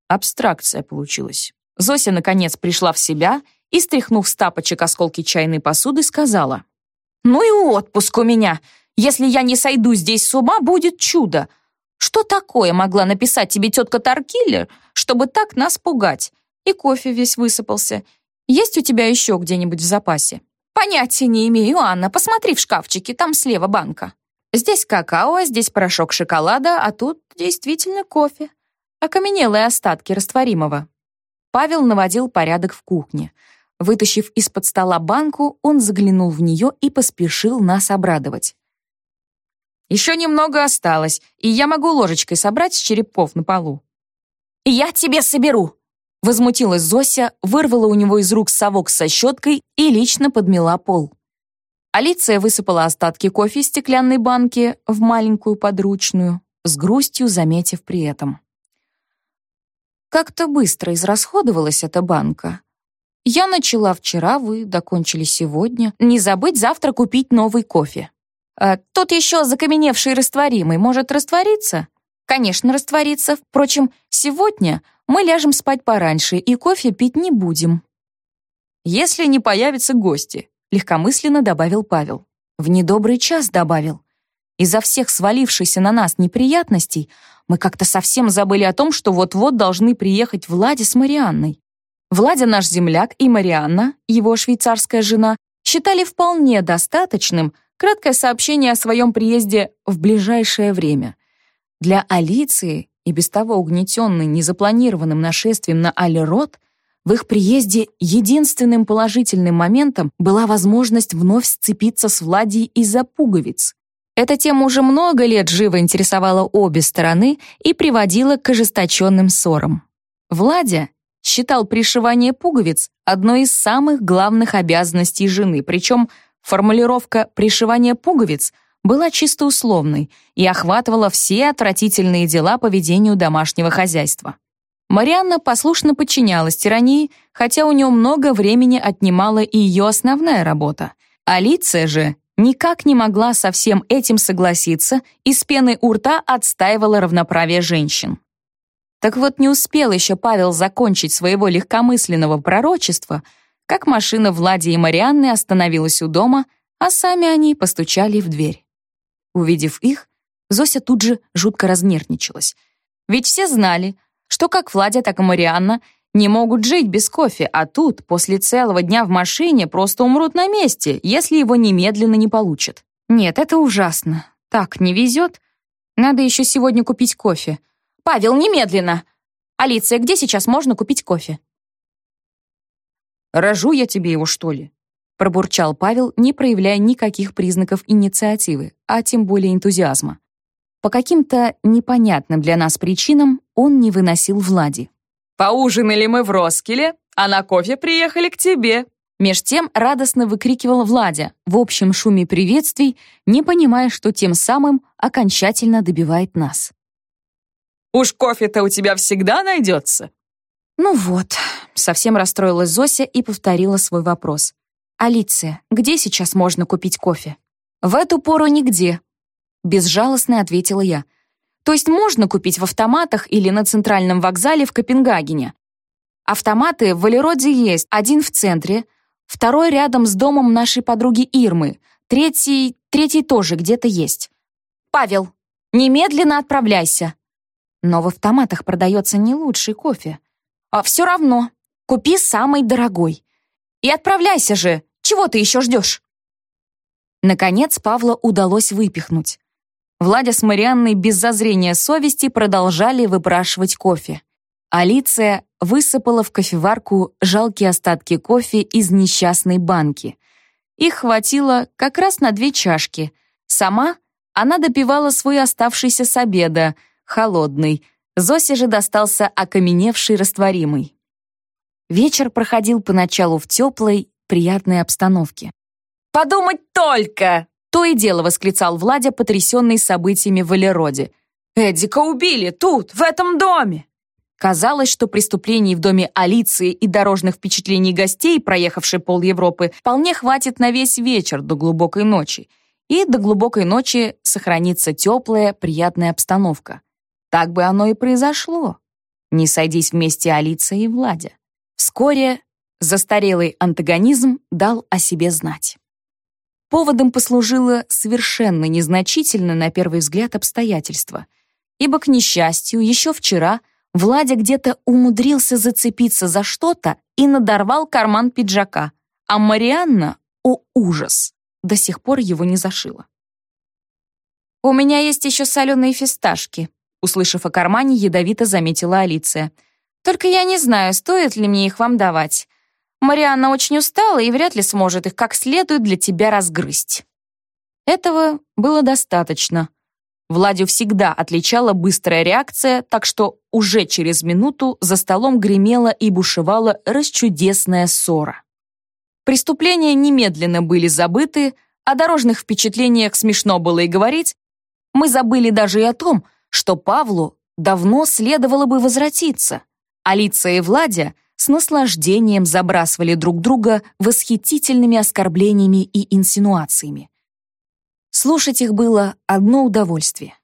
Speaker 1: Абстракция получилась. Зося, наконец, пришла в себя и, стряхнув с тапочек осколки чайной посуды, сказала.
Speaker 3: «Ну и отпуск у меня! Если я не сойду здесь с ума, будет чудо. Что такое могла написать тебе тетка Таркиллер, чтобы так нас пугать? И кофе весь высыпался. Есть у тебя еще где-нибудь в запасе? Понятия не имею, Анна. Посмотри в шкафчике, там слева банка. Здесь какао, здесь порошок шоколада, а тут действительно кофе. Окаменелые остатки растворимого. Павел наводил порядок в кухне. Вытащив из-под стола банку, он заглянул в нее и поспешил нас обрадовать.
Speaker 2: «Еще немного осталось, и я могу ложечкой собрать с черепов на полу».
Speaker 3: «Я тебе соберу!» Возмутилась Зося, вырвала у него из рук совок со щеткой и лично подмела пол. Алиция высыпала остатки кофе из стеклянной банки в маленькую подручную, с грустью заметив при этом. Как-то быстро израсходовалась эта банка. Я начала вчера, вы докончили сегодня. Не забыть завтра купить новый кофе. А, тут еще закаменевший растворимый. Может раствориться? Конечно, раствориться. Впрочем, сегодня мы ляжем спать пораньше и кофе пить не будем.
Speaker 2: Если не появятся гости, легкомысленно добавил Павел.
Speaker 3: В недобрый час добавил. Из-за всех свалившихся на нас неприятностей мы как-то совсем забыли о том, что вот-вот должны приехать Влади с Марианной. Владя наш земляк и Марианна, его швейцарская жена, считали вполне достаточным краткое сообщение о своем приезде в ближайшее время. Для Алиции, и без того угнетенной незапланированным нашествием на Алирот, в их приезде единственным положительным моментом была возможность вновь сцепиться с Владей из-за пуговиц. Эта тема уже много лет живо интересовала обе стороны и приводила к ожесточенным ссорам. Владя считал пришивание пуговиц одной из самых главных обязанностей жены, причем формулировка «пришивание пуговиц» была чисто условной и охватывала все отвратительные дела по ведению домашнего хозяйства. Марианна послушно подчинялась тирании, хотя у нее много времени отнимала и ее основная работа. Алиция же никак не могла со всем этим согласиться и с пеной у рта отстаивала равноправие женщин. Так вот, не успел еще Павел закончить своего легкомысленного пророчества, как машина Влади и Марианны остановилась у дома, а сами они постучали в дверь. Увидев их, Зося тут же жутко разнервничалась. Ведь все знали, что как Владя, так и Марианна не могут жить без кофе, а тут, после целого дня в машине, просто умрут на месте, если его немедленно не получат. Нет, это ужасно. Так, не везет. Надо еще сегодня купить кофе. Павел, немедленно! Алиция, где сейчас можно купить кофе?
Speaker 2: Рожу я тебе его, что ли?
Speaker 1: Пробурчал Павел, не проявляя никаких признаков инициативы, а тем более энтузиазма. По каким-то непонятным для нас причинам он не выносил Влади.
Speaker 2: Поужинали мы в Роскеле, а на кофе приехали к тебе».
Speaker 1: Меж тем радостно выкрикивал Владя в общем шуме приветствий, не понимая, что тем самым окончательно добивает нас.
Speaker 2: «Уж кофе-то у тебя всегда найдется».
Speaker 1: «Ну вот», — совсем расстроилась Зося и повторила свой вопрос. «Алиция, где сейчас можно купить кофе?» «В эту пору нигде», — безжалостно ответила я. То есть можно купить в автоматах или на центральном вокзале в Копенгагене. Автоматы в Валероде есть, один в центре, второй рядом с домом нашей подруги Ирмы, третий, третий тоже где-то есть. Павел, немедленно отправляйся. Но в автоматах продается не лучший кофе. А все равно, купи самый дорогой. И отправляйся же, чего ты еще ждешь? Наконец Павла удалось выпихнуть. Владя с Марианной без зазрения совести продолжали выпрашивать кофе. Алиция высыпала в кофеварку жалкие остатки кофе из несчастной банки. Их хватило как раз на две чашки. Сама она допивала свой оставшийся с обеда, холодный. Зосе же достался окаменевший растворимый. Вечер проходил поначалу в теплой, приятной обстановке.
Speaker 3: «Подумать только!»
Speaker 1: То и дело восклицал Владя, потрясенный событиями в Валероде.
Speaker 3: «Эдика убили тут, в этом доме!»
Speaker 1: Казалось, что преступлений в доме Алиции и дорожных впечатлений гостей, проехавшей пол Европы, вполне хватит на весь вечер до глубокой ночи. И до глубокой ночи сохранится теплая, приятная обстановка. Так бы оно и произошло. Не сойдись вместе Алиция и Владя. Вскоре застарелый антагонизм дал о себе знать. Поводом послужило совершенно незначительно на первый взгляд обстоятельство, ибо, к несчастью, еще вчера Владя где-то умудрился зацепиться за что-то и надорвал карман пиджака, а Марианна, о ужас, до сих пор его не зашила.
Speaker 3: «У меня есть еще соленые фисташки», услышав о кармане, ядовито заметила Алиция. «Только я не знаю, стоит ли мне их вам давать. Марианна очень устала и вряд ли сможет их как следует для тебя разгрызть».
Speaker 1: Этого было достаточно. Владю всегда отличала быстрая реакция, так что уже через минуту за столом гремела и бушевала расчудесная ссора. Преступления немедленно были забыты, о дорожных впечатлениях смешно было и говорить. Мы забыли даже и о том, что Павлу давно следовало бы возвратиться. Алиция и Владя с наслаждением забрасывали друг друга восхитительными оскорблениями и инсинуациями. Слушать их было одно удовольствие.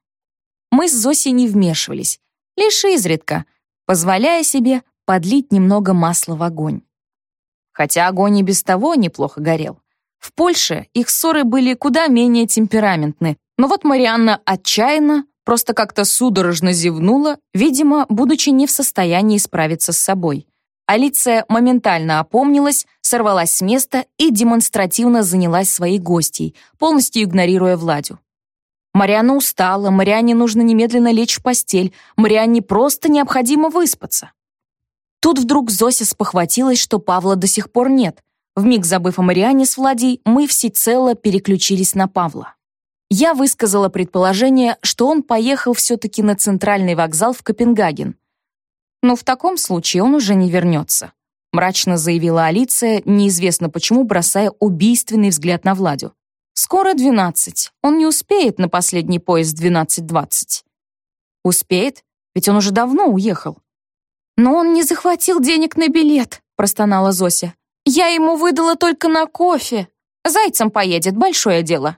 Speaker 1: Мы с Зосей не вмешивались, лишь изредка, позволяя себе подлить немного масла в огонь. Хотя огонь и без того неплохо горел. В Польше их ссоры были куда менее темпераментны, но вот Марианна отчаянно, просто как-то судорожно зевнула, видимо, будучи не в состоянии справиться с собой. Алиция моментально опомнилась, сорвалась с места и демонстративно занялась своей гостьей, полностью игнорируя Владю. Марианна устала, Марианне нужно немедленно лечь в постель, Марианне просто необходимо выспаться. Тут вдруг Зося спохватилась, что Павла до сих пор нет. Вмиг забыв о Марианне с Владей, мы всецело переключились на Павла. Я высказала предположение, что он поехал все-таки на центральный вокзал в Копенгаген, но в таком случае он уже не вернется», мрачно заявила Алиция, неизвестно почему бросая убийственный взгляд на Владю. «Скоро двенадцать. Он не успеет на последний поезд в 12.20». «Успеет? Ведь он уже давно уехал».
Speaker 3: «Но он не захватил денег на билет», простонала Зося. «Я ему выдала только на кофе. Зайцем поедет, большое дело».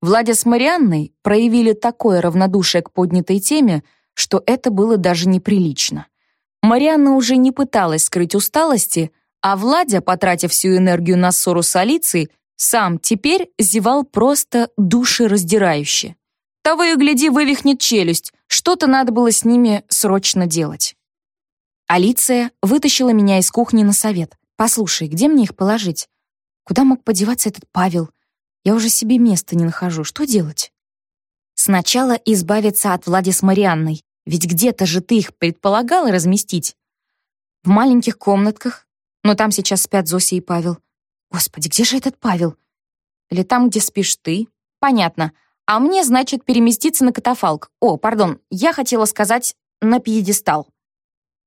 Speaker 1: Владя с Марианной проявили такое равнодушие к поднятой теме, что это было даже неприлично. Марианна уже не пыталась скрыть усталости, а Владя, потратив всю энергию на ссору с Алицией, сам теперь зевал просто душераздирающе. Того и гляди, вывихнет челюсть. Что-то надо было с ними срочно делать. Алиция вытащила меня из кухни на совет. «Послушай, где мне их положить? Куда мог подеваться этот Павел? Я уже себе места не нахожу. Что делать?» Сначала избавиться от Влади с Марианной. Ведь где-то же ты их предполагала разместить. В маленьких комнатках. Но там сейчас спят Зося и Павел. Господи, где же этот Павел? Или там, где спишь ты? Понятно. А мне, значит, переместиться на катафалк. О, пардон, я хотела сказать на пьедестал.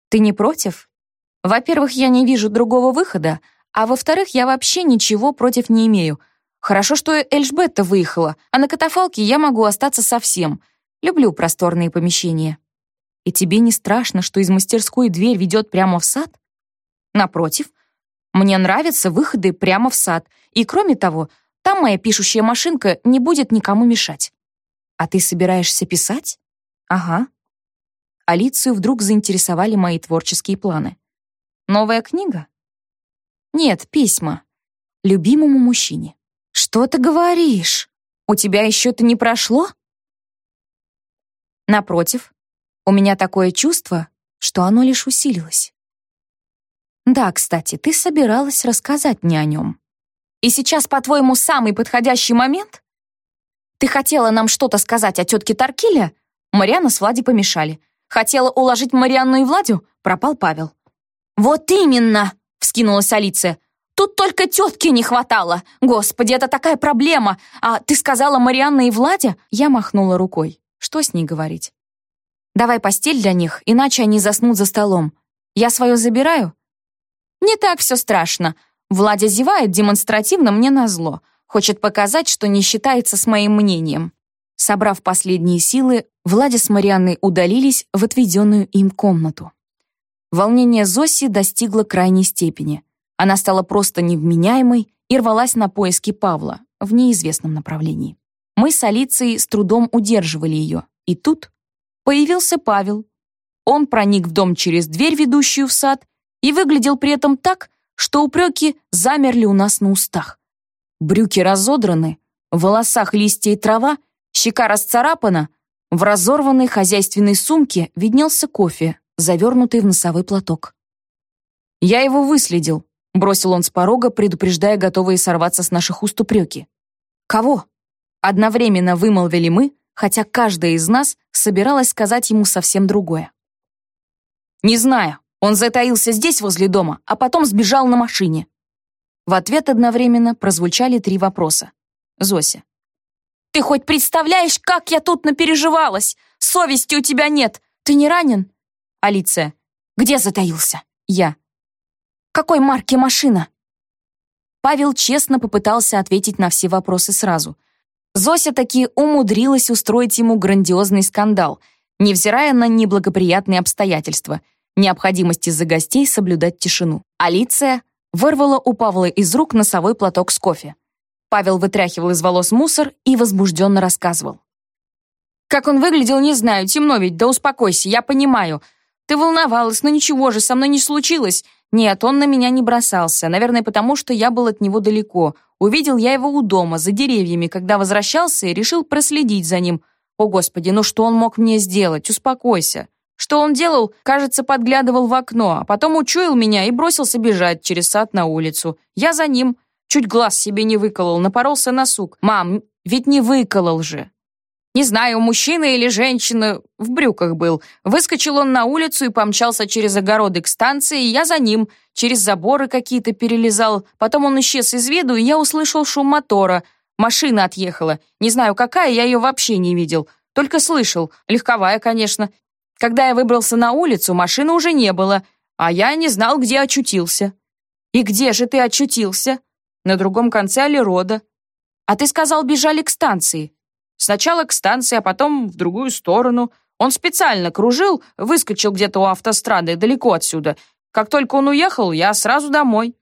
Speaker 1: Ты не против? Во-первых, я не вижу другого выхода, а во-вторых, я вообще ничего против не имею. Хорошо, что Эльжбетта выехала, а на катафалке я могу остаться совсем. Люблю просторные помещения. И тебе не страшно, что из мастерской дверь ведет прямо в сад? Напротив, мне нравятся выходы прямо в сад, и кроме того, там моя пишущая машинка не будет никому мешать. А ты собираешься писать? Ага. Алицию вдруг заинтересовали мои творческие планы. Новая книга? Нет, письма. Любимому мужчине. Что ты говоришь? У тебя еще это не прошло? Напротив, у меня такое чувство, что оно лишь усилилось. Да, кстати, ты собиралась рассказать мне о нем. И сейчас, по-твоему, самый подходящий момент? Ты хотела нам что-то сказать о тетке Таркиле? Мариана с Влади помешали. Хотела уложить Марианну и Владю? Пропал Павел. «Вот именно!» — вскинулась Алиция. «Тут только тетки не хватало. Господи, это такая проблема. А ты сказала Марианна и Владя?» Я махнула рукой. Что с ней говорить? Давай постель для них, иначе они заснут за столом. Я свое забираю?» «Не так все страшно. Владя зевает демонстративно мне назло. Хочет показать, что не считается с моим мнением». Собрав последние силы, Владя с Марианной удалились в отведенную им комнату. Волнение Зоси достигло крайней степени. Она стала просто невменяемой и рвалась на поиски Павла в неизвестном направлении. Мы с Алицией с трудом удерживали ее, и тут Появился Павел. Он проник в дом через дверь, ведущую в сад, и выглядел при этом так, что упреки замерли у нас на устах. Брюки разодраны, в волосах листья и трава, щека расцарапана, в разорванной хозяйственной сумке виднелся кофе, завернутый в носовой платок. «Я его выследил», — бросил он с порога, предупреждая готовые сорваться с наших уст упреки. «Кого?» Одновременно вымолвили мы, хотя каждая из нас собиралась сказать ему совсем другое. «Не знаю. Он затаился здесь, возле дома, а потом сбежал на машине». В ответ одновременно прозвучали три вопроса. Зося.
Speaker 3: «Ты хоть представляешь, как я тут напереживалась? Совести у тебя нет. Ты не ранен?»
Speaker 1: Алиция.
Speaker 3: «Где затаился?»
Speaker 1: Я.
Speaker 3: «Какой марки машина?»
Speaker 1: Павел честно попытался ответить на все вопросы сразу. Зося таки умудрилась устроить ему грандиозный скандал, невзирая на неблагоприятные обстоятельства, необходимость из-за гостей соблюдать тишину. Алиция вырвала у Павла из рук носовой платок с кофе. Павел вытряхивал из волос мусор и возбужденно рассказывал.
Speaker 2: «Как он выглядел, не знаю, темно ведь, да успокойся, я понимаю. Ты волновалась, но ничего же, со мной не случилось. Нет, он на меня не бросался, наверное, потому что я был от него далеко. Увидел я его у дома, за деревьями, когда возвращался и решил проследить за ним. О, Господи, ну что он мог мне сделать? Успокойся. Что он делал? Кажется, подглядывал в окно, а потом учуял меня и бросился бежать через сад на улицу. Я за ним. Чуть глаз себе не выколол, напоролся на сук. Мам, ведь не выколол же. Не знаю, мужчина или женщина, в брюках был. Выскочил он на улицу и помчался через огороды к станции, и я за ним. Через заборы какие-то перелезал. Потом он исчез из виду, и я услышал шум мотора. Машина отъехала. Не знаю, какая, я ее вообще не видел. Только слышал. Легковая, конечно. Когда я выбрался на улицу, машины уже не было, а я не знал, где очутился. И где же ты очутился? На другом конце Алирода. А ты сказал, бежали к станции. Сначала к станции, а потом в другую сторону. Он специально кружил, выскочил где-то у автострады, далеко отсюда. Как только он уехал, я сразу домой.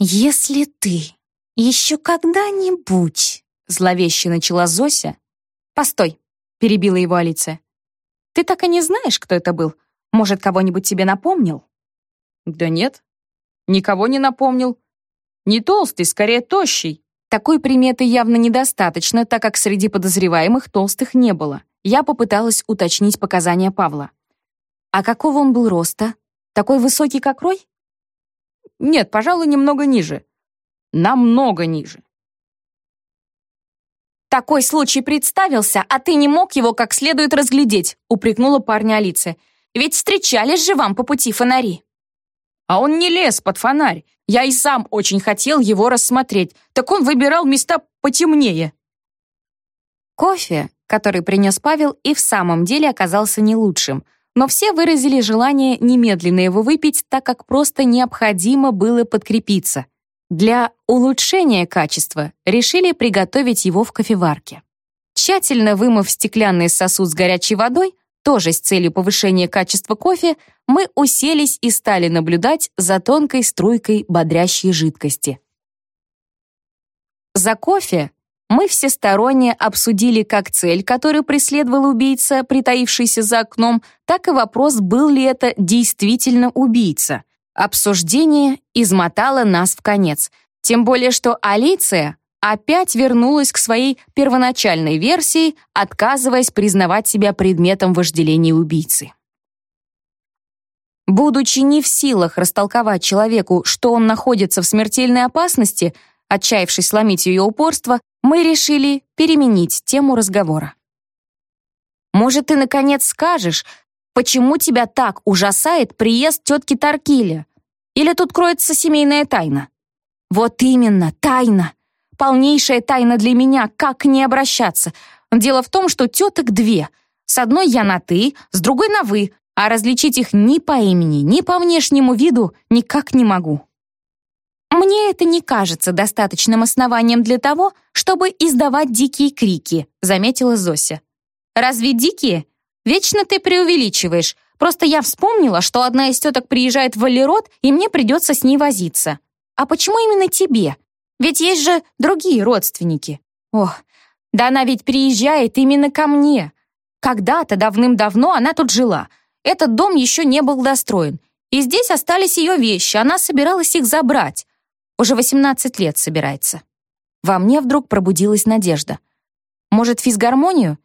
Speaker 3: «Если ты еще когда-нибудь...» Зловеще начала Зося.
Speaker 1: «Постой», — перебила его Алиция. «Ты так и не знаешь, кто это был? Может, кого-нибудь тебе напомнил?»
Speaker 2: «Да нет, никого не напомнил. Не толстый, скорее тощий.
Speaker 1: Такой приметы явно недостаточно, так как среди подозреваемых толстых не было. Я попыталась уточнить показания Павла. А какого он был роста? Такой высокий, как Рой?
Speaker 2: Нет, пожалуй, немного ниже. Намного ниже.
Speaker 3: «Такой случай представился, а ты не мог его как следует разглядеть», упрекнула парня Алиция. «Ведь встречались же вам по пути фонари».
Speaker 2: А он не лез под фонарь. Я и сам очень хотел его рассмотреть, так он выбирал места потемнее.
Speaker 1: Кофе, который принес Павел, и в самом деле оказался не лучшим, но все выразили желание немедленно его выпить, так как просто необходимо было подкрепиться. Для улучшения качества решили приготовить его в кофеварке. Тщательно вымыв стеклянный сосуд с горячей водой, тоже с целью повышения качества кофе, мы уселись и стали наблюдать за тонкой струйкой бодрящей жидкости. За кофе мы всесторонне обсудили как цель, которую преследовал убийца, притаившийся за окном, так и вопрос, был ли это действительно убийца. Обсуждение измотало нас в конец, тем более что Алиция опять вернулась к своей первоначальной версии, отказываясь признавать себя предметом вожделения убийцы. Будучи не в силах растолковать человеку, что он находится в смертельной опасности, отчаявшись сломить ее упорство, мы решили переменить тему разговора. «Может, ты, наконец, скажешь, почему тебя так ужасает приезд тетки Таркиля? Или тут кроется семейная тайна?» «Вот именно, тайна!» Полнейшая тайна для меня, как к ней обращаться. Дело в том, что теток две. С одной я на «ты», с другой на «вы», а различить их ни по имени, ни по внешнему виду никак не могу. «Мне это не кажется достаточным основанием для того, чтобы издавать дикие крики», заметила Зося. «Разве дикие? Вечно ты преувеличиваешь. Просто я вспомнила, что одна из теток приезжает в Валерот, и мне придется с ней возиться. А почему именно тебе? Ведь есть же другие родственники. Ох, да она ведь приезжает именно ко мне. Когда-то давным-давно она тут жила. Этот дом еще не был достроен. И здесь остались ее вещи, она собиралась их забрать. Уже 18 лет собирается. Во мне вдруг пробудилась надежда. Может, физгармонию?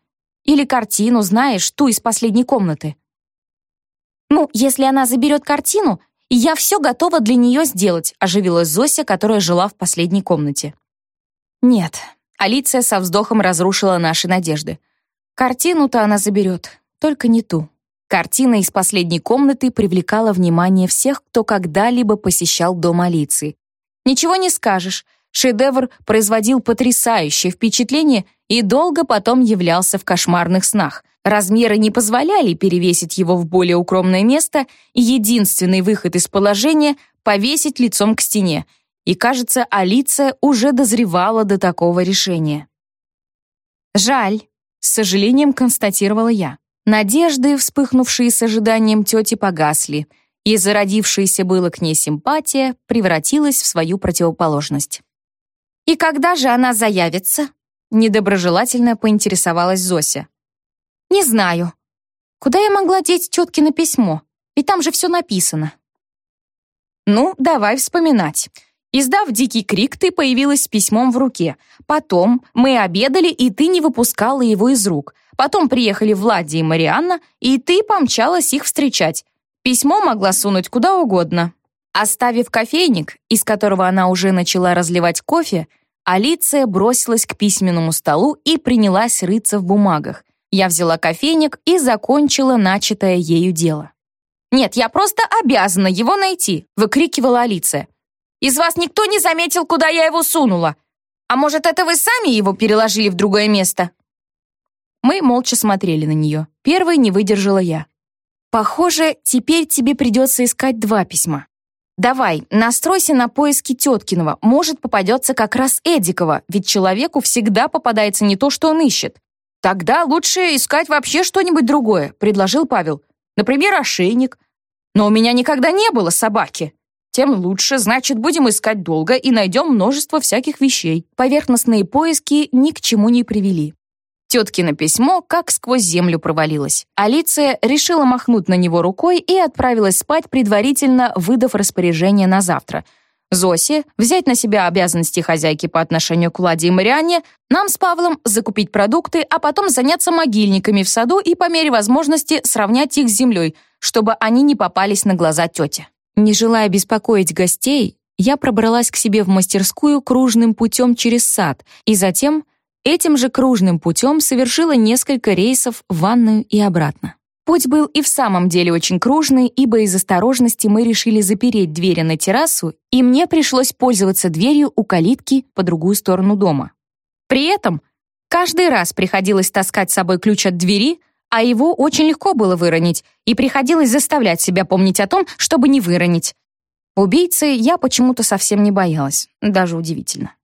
Speaker 1: Или картину, знаешь, ту из последней комнаты? «Ну, если она заберет картину, я все готова для нее сделать», оживилась Зося, которая жила в последней комнате. «Нет», — Алиция со вздохом разрушила наши надежды. «Картину-то она заберет, только не ту». Картина из последней комнаты привлекала внимание всех, кто когда-либо посещал дом Алиции. Ничего не скажешь, шедевр производил потрясающее впечатление и долго потом являлся в кошмарных снах. Размеры не позволяли перевесить его в более укромное место, и единственный выход из положения — повесить лицом к стене. И, кажется, Алиция уже дозревала до такого решения. «Жаль», — с сожалением констатировала я. Надежды, вспыхнувшие с ожиданием тети, погасли, и зародившаяся было к ней симпатия превратилась в свою противоположность. «И когда же она заявится?» Недоброжелательно поинтересовалась Зося. «Не знаю. Куда я могла деть теткино письмо? Ведь там же все написано». «Ну, давай вспоминать». Издав дикий крик, ты появилась с письмом в руке. Потом мы обедали, и ты не выпускала его из рук. Потом приехали Влади и Марианна, и ты помчалась их встречать. Письмо могла сунуть куда угодно. Оставив кофейник, из которого она уже начала разливать кофе, Алиция бросилась к письменному столу и принялась рыться в бумагах. Я взяла кофейник и закончила начатое ею дело. «Нет, я просто обязана его найти!» — выкрикивала Алиция. «Из вас никто не заметил, куда я его сунула? А может, это вы сами его переложили в другое место?» Мы молча смотрели на нее. Первой не выдержала я. «Похоже, теперь тебе придется искать два письма. Давай, настройся на поиски теткиного. Может, попадется как раз Эдикова, ведь человеку всегда попадается не то, что он ищет. «Тогда лучше искать вообще что-нибудь другое», — предложил Павел. «Например, ошейник. Но у меня никогда не было собаки. Тем лучше, значит, будем искать долго и найдем множество всяких вещей». Поверхностные поиски ни к чему не привели. Теткино письмо как сквозь землю провалилось. Алиция решила махнуть на него рукой и отправилась спать, предварительно выдав распоряжение на завтра — Зосе взять на себя обязанности хозяйки по отношению к Владе и Марианне, нам с Павлом закупить продукты, а потом заняться могильниками в саду и по мере возможности сравнять их с землей, чтобы они не попались на глаза тете. Не желая беспокоить гостей, я пробралась к себе в мастерскую кружным путем через сад и затем этим же кружным путем совершила несколько рейсов в ванную и обратно. Путь был и в самом деле очень кружный, ибо из осторожности мы решили запереть двери на террасу, и мне пришлось пользоваться дверью у калитки по другую сторону дома. При этом каждый раз приходилось таскать с собой ключ от двери, а его очень легко было выронить, и приходилось заставлять себя помнить о том, чтобы не выронить. Убийцы я почему-то совсем не боялась, даже удивительно.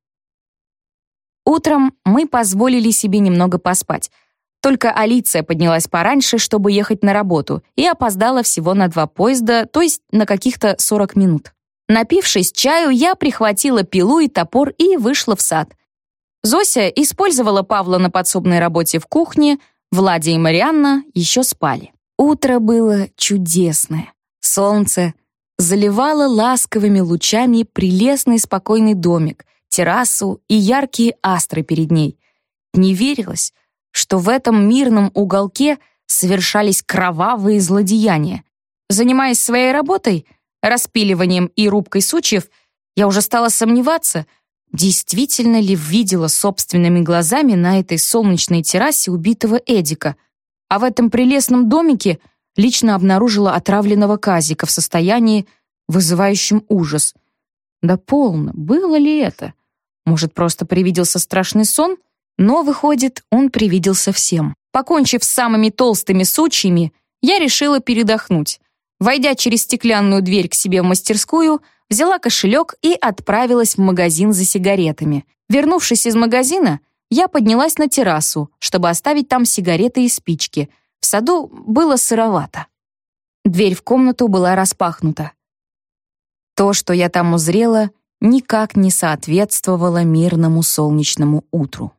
Speaker 1: Утром мы позволили себе немного поспать — только Алиция поднялась пораньше, чтобы ехать на работу, и опоздала всего на два поезда, то есть на каких-то 40 минут. Напившись чаю, я прихватила пилу и топор и вышла в сад. Зося использовала Павла на подсобной работе в кухне, Владя и Марианна еще спали. Утро было чудесное. Солнце заливало ласковыми лучами прелестный спокойный домик, террасу и яркие астры перед ней. Не верилось, что в этом мирном уголке совершались кровавые злодеяния. Занимаясь своей работой, распиливанием и рубкой сучьев, я уже стала сомневаться, действительно ли видела собственными глазами на этой солнечной террасе убитого Эдика, а в этом прелестном домике лично обнаружила отравленного казика в состоянии, вызывающем ужас. Да полно, было ли это? Может, просто привиделся страшный сон? Но, выходит, он привиделся всем. Покончив с самыми толстыми сучьями, я решила передохнуть. Войдя через стеклянную дверь к себе в мастерскую, взяла кошелек и отправилась в магазин за сигаретами. Вернувшись из магазина, я поднялась на террасу, чтобы оставить там сигареты и спички. В саду было сыровато. Дверь в комнату была распахнута. То, что я там узрела, никак не соответствовало мирному солнечному утру.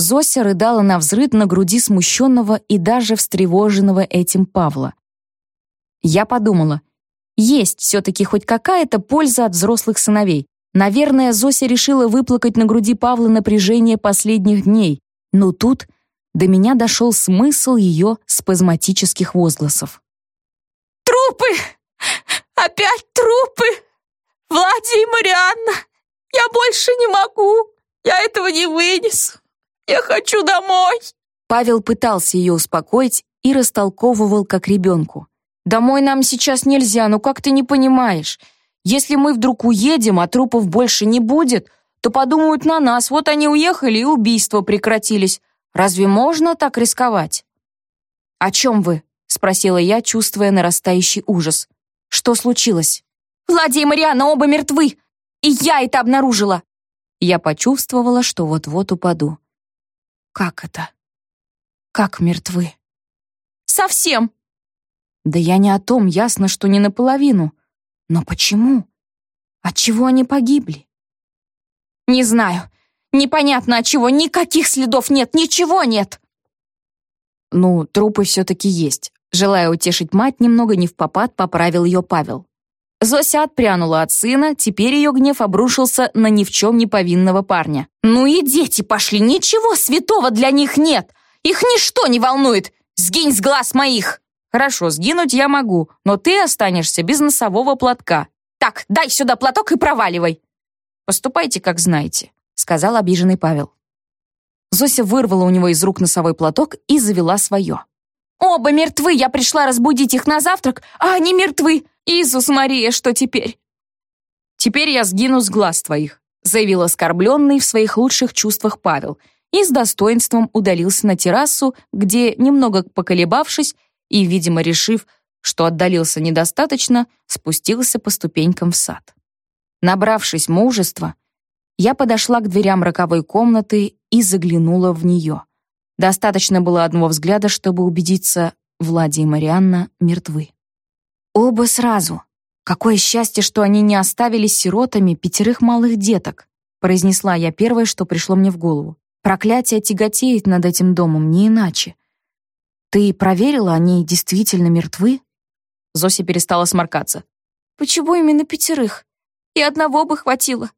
Speaker 1: Зося рыдала на взрыд на груди смущенного и даже встревоженного этим Павла. Я подумала, есть все-таки хоть какая-то польза от взрослых сыновей. Наверное, Зося решила выплакать на груди Павла напряжение последних дней, но тут до меня дошел смысл ее спазматических возгласов.
Speaker 3: «Трупы! Опять трупы! Влади и Марианна! Я больше не могу! Я этого не вынесу! Я хочу домой!»
Speaker 1: Павел пытался ее успокоить и растолковывал как ребенку. «Домой нам сейчас нельзя, ну как ты не понимаешь? Если мы вдруг уедем, а трупов больше не будет, то подумают на нас, вот они уехали и убийства прекратились. Разве можно так рисковать?» «О чем вы?» — спросила я, чувствуя нарастающий ужас. «Что случилось?»
Speaker 3: «Влади и Марианна оба мертвы, и я это обнаружила!»
Speaker 1: Я почувствовала, что вот-вот упаду. «Как это? Как мертвы?»
Speaker 3: «Совсем!»
Speaker 1: «Да я не о том, ясно, что не наполовину. Но почему? Отчего они погибли?»
Speaker 3: «Не знаю. Непонятно от чего. Никаких следов нет, ничего нет!»
Speaker 1: «Ну, трупы все-таки есть». Желая утешить мать, немного не в попад поправил ее Павел. Зося отпрянула от сына, теперь ее гнев обрушился на ни в чем не повинного парня.
Speaker 3: «Ну и дети пошли, ничего святого для них нет! Их ничто не волнует! Сгинь с глаз моих!»
Speaker 1: «Хорошо, сгинуть я могу, но ты останешься без носового платка».
Speaker 3: «Так, дай сюда платок и проваливай!»
Speaker 1: «Поступайте, как знаете», — сказал обиженный Павел. Зося вырвала у него из рук носовой платок и завела свое.
Speaker 3: «Оба мертвы, я пришла разбудить их на завтрак, а они мертвы. Иисус Мария, что теперь?»
Speaker 1: «Теперь я сгину с глаз твоих», заявил оскорбленный в своих лучших чувствах Павел и с достоинством удалился на террасу, где, немного поколебавшись и, видимо, решив, что отдалился недостаточно, спустился по ступенькам в сад. Набравшись мужества, я подошла к дверям роковой комнаты и заглянула в нее. Достаточно было одного взгляда, чтобы убедиться, Влади и Марианна мертвы. Оба сразу. Какое счастье, что они не оставили сиротами пятерых малых деток, произнесла я первое, что пришло мне в голову. Проклятие тяготеет над этим домом, не иначе. Ты проверила, они действительно мертвы? Зося перестала сморкаться.
Speaker 3: Почему именно пятерых? И одного бы хватило.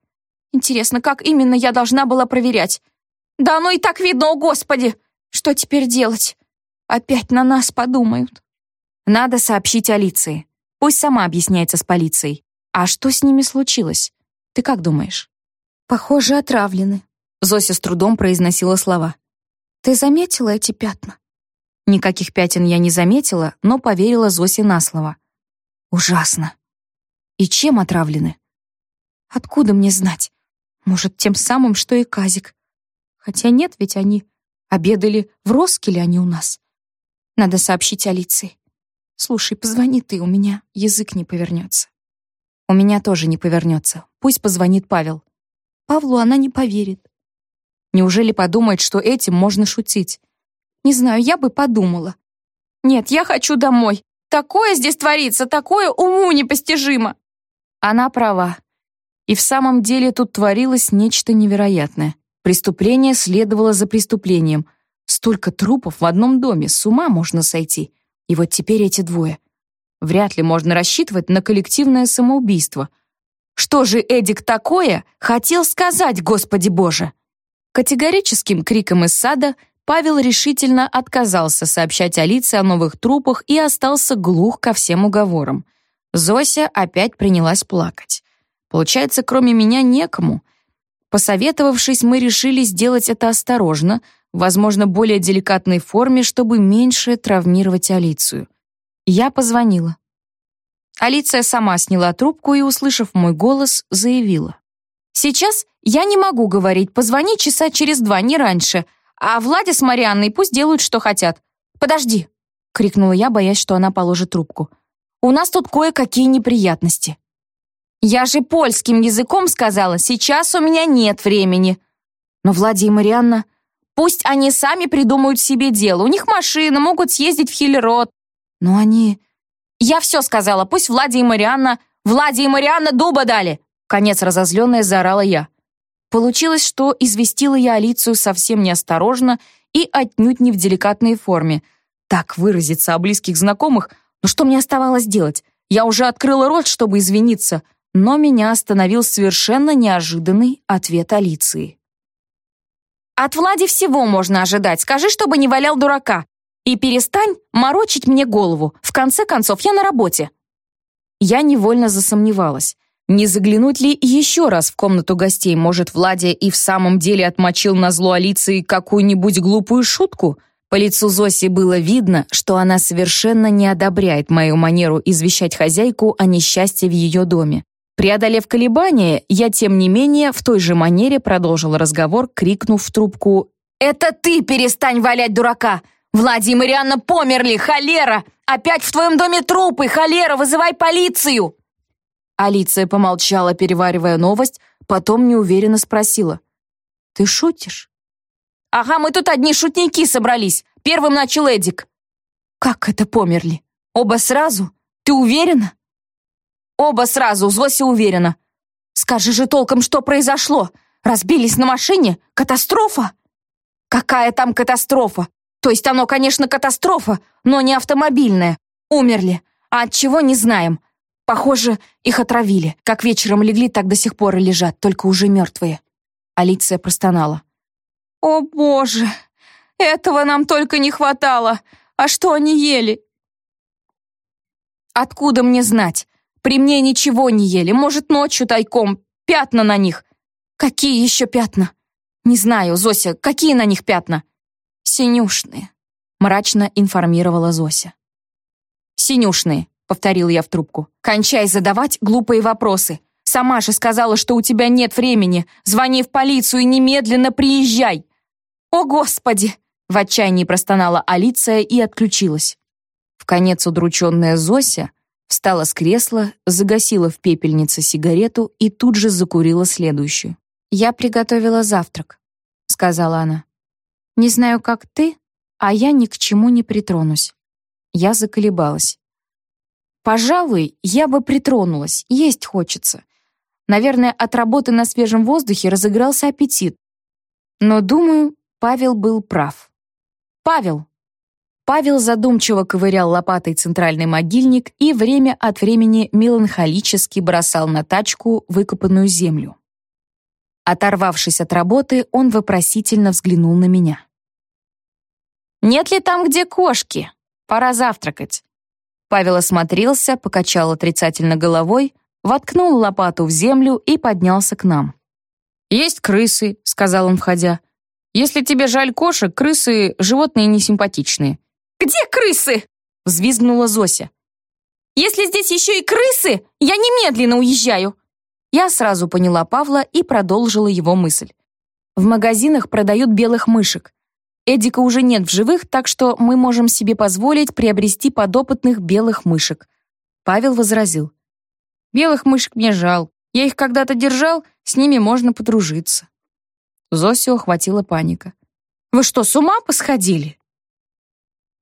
Speaker 3: Интересно, как именно я должна была проверять? Да оно и так видно, о господи! Что теперь делать? Опять на нас подумают.
Speaker 1: Надо сообщить Алиции. Пусть сама объясняется с полицией. А что с ними случилось? Ты как думаешь?
Speaker 3: Похоже, отравлены.
Speaker 1: Зося с трудом произносила слова.
Speaker 3: Ты заметила эти пятна?
Speaker 1: Никаких пятен я не заметила, но поверила Зосе на слово. Ужасно. И чем отравлены?
Speaker 3: Откуда мне знать? Может, тем самым, что и Казик. Хотя нет, ведь они обедали в Роскеле, они у нас. Надо сообщить Алиции. Слушай, позвони ты, у меня язык не повернется.
Speaker 1: У меня тоже не повернется. Пусть позвонит Павел.
Speaker 3: Павлу она не поверит.
Speaker 1: Неужели подумает, что этим можно шутить?
Speaker 3: Не знаю, я бы подумала. Нет, я хочу домой. Такое здесь творится, такое уму непостижимо.
Speaker 1: Она права. И в самом деле тут творилось нечто невероятное. Преступление следовало за преступлением. Столько трупов в одном доме, с ума можно сойти. И вот теперь эти двое. Вряд ли можно рассчитывать на коллективное самоубийство. Что же Эдик такое хотел сказать, Господи Боже? Категорическим криком из сада Павел решительно отказался сообщать Алисе о новых трупах и остался глух ко всем уговорам. Зося опять принялась плакать. Получается, кроме меня некому. Посоветовавшись, мы решили сделать это осторожно, возможно, более деликатной форме, чтобы меньше травмировать Алицию. Я позвонила. Алиция сама сняла трубку и, услышав мой голос, заявила. «Сейчас я не могу говорить, позвони часа через два, не раньше, а Владя с Марианной пусть делают, что хотят. Подожди!» — крикнула я, боясь, что она положит трубку. «У нас тут кое-какие неприятности». «Я же польским языком сказала, сейчас у меня нет времени». «Но Владя и Марианна...» Пусть они сами придумают себе дело. У них машина, могут съездить в Хиллерот. Но они... Я все сказала, пусть Влади и Марианна... Влади дуба дали! Конец разозленная заорала я. Получилось, что известила я Алицию совсем неосторожно и отнюдь не в деликатной форме. Так выразиться о близких знакомых, но что мне оставалось делать? Я уже открыла рот, чтобы извиниться. Но меня остановил совершенно неожиданный ответ Алиции.
Speaker 3: «От Влади всего можно ожидать. Скажи, чтобы не валял дурака. И перестань морочить мне голову. В конце концов, я на работе».
Speaker 1: Я невольно засомневалась. Не заглянуть ли еще раз в комнату гостей? Может, Владя и в самом деле отмочил на зло Алиции какую-нибудь глупую шутку? По лицу Зоси было видно, что она совершенно не одобряет мою манеру извещать хозяйку о несчастье в ее доме. Преодолев колебания, я, тем не менее, в той же манере продолжил разговор, крикнув в трубку
Speaker 3: «Это ты перестань валять дурака! Влади и Марианна померли! Холера! Опять в твоем доме трупы! Холера! Вызывай полицию!»
Speaker 1: Алиция помолчала, переваривая новость, потом неуверенно спросила. «Ты шутишь?»
Speaker 3: «Ага, мы тут одни шутники собрались. Первым начал Эдик».
Speaker 1: «Как это померли? Оба сразу? Ты уверена?»
Speaker 3: «Оба сразу, Зося уверена. Скажи же толком, что произошло? Разбились на машине? Катастрофа?» «Какая там катастрофа? То есть оно, конечно, катастрофа, но не автомобильная. Умерли. А от чего не знаем. Похоже, их отравили. Как вечером легли, так до сих пор и лежат, только уже мертвые».
Speaker 1: Алиция простонала.
Speaker 3: «О, боже! Этого нам только не хватало! А что они ели?»
Speaker 1: «Откуда мне знать? При мне ничего не ели. Может, ночью тайком. Пятна на них. Какие еще пятна? Не знаю, Зося, какие на них пятна?» «Синюшные», — мрачно информировала Зося. «Синюшные», — повторил я в трубку. «Кончай задавать глупые вопросы. Сама же сказала, что у тебя нет времени. Звони в полицию и немедленно приезжай». «О, Господи!» — в отчаянии простонала Алиция и отключилась. В конец удрученная Зося встала с кресла, загасила в пепельнице сигарету и тут же закурила следующую. «Я приготовила завтрак», — сказала она. «Не знаю, как ты, а я ни к чему не притронусь». Я заколебалась. «Пожалуй, я бы притронулась, есть хочется. Наверное, от работы на свежем воздухе разыгрался аппетит. Но, думаю, Павел был прав. Павел. Павел задумчиво ковырял лопатой центральный могильник и время от времени меланхолически бросал на тачку выкопанную землю. Оторвавшись от работы, он вопросительно взглянул на меня. «Нет ли там где кошки? Пора завтракать». Павел осмотрелся, покачал отрицательно головой, воткнул лопату в землю и поднялся к нам. «Есть крысы», — сказал он, входя. «Если тебе жаль кошек, крысы — животные несимпатичные».
Speaker 3: «Где крысы?»
Speaker 1: — взвизгнула Зося.
Speaker 3: «Если здесь еще и крысы, я немедленно уезжаю».
Speaker 1: Я сразу поняла Павла и продолжила его мысль. В магазинах продают белых мышек. Эдика уже нет в живых, так что мы можем себе позволить приобрести подопытных белых мышек. Павел возразил. Белых мышек мне жал. Я их когда-то держал, с ними можно подружиться. Зосю охватила паника. «Вы что, с ума посходили?»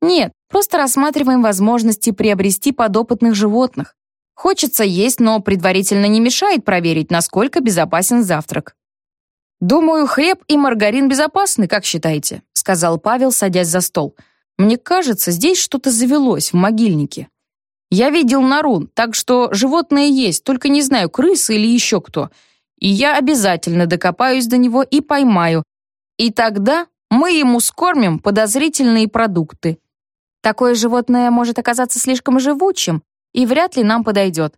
Speaker 1: «Нет, просто рассматриваем возможности приобрести подопытных животных. Хочется есть, но предварительно не мешает проверить, насколько безопасен завтрак». «Думаю, хлеб и маргарин безопасны, как считаете?» сказал Павел, садясь за стол. «Мне кажется, здесь что-то завелось в могильнике. Я видел норун, так что животное есть, только не знаю, крысы или еще кто и я обязательно докопаюсь до него и поймаю. И тогда мы ему скормим подозрительные продукты. Такое животное может оказаться слишком живучим и вряд ли нам подойдет.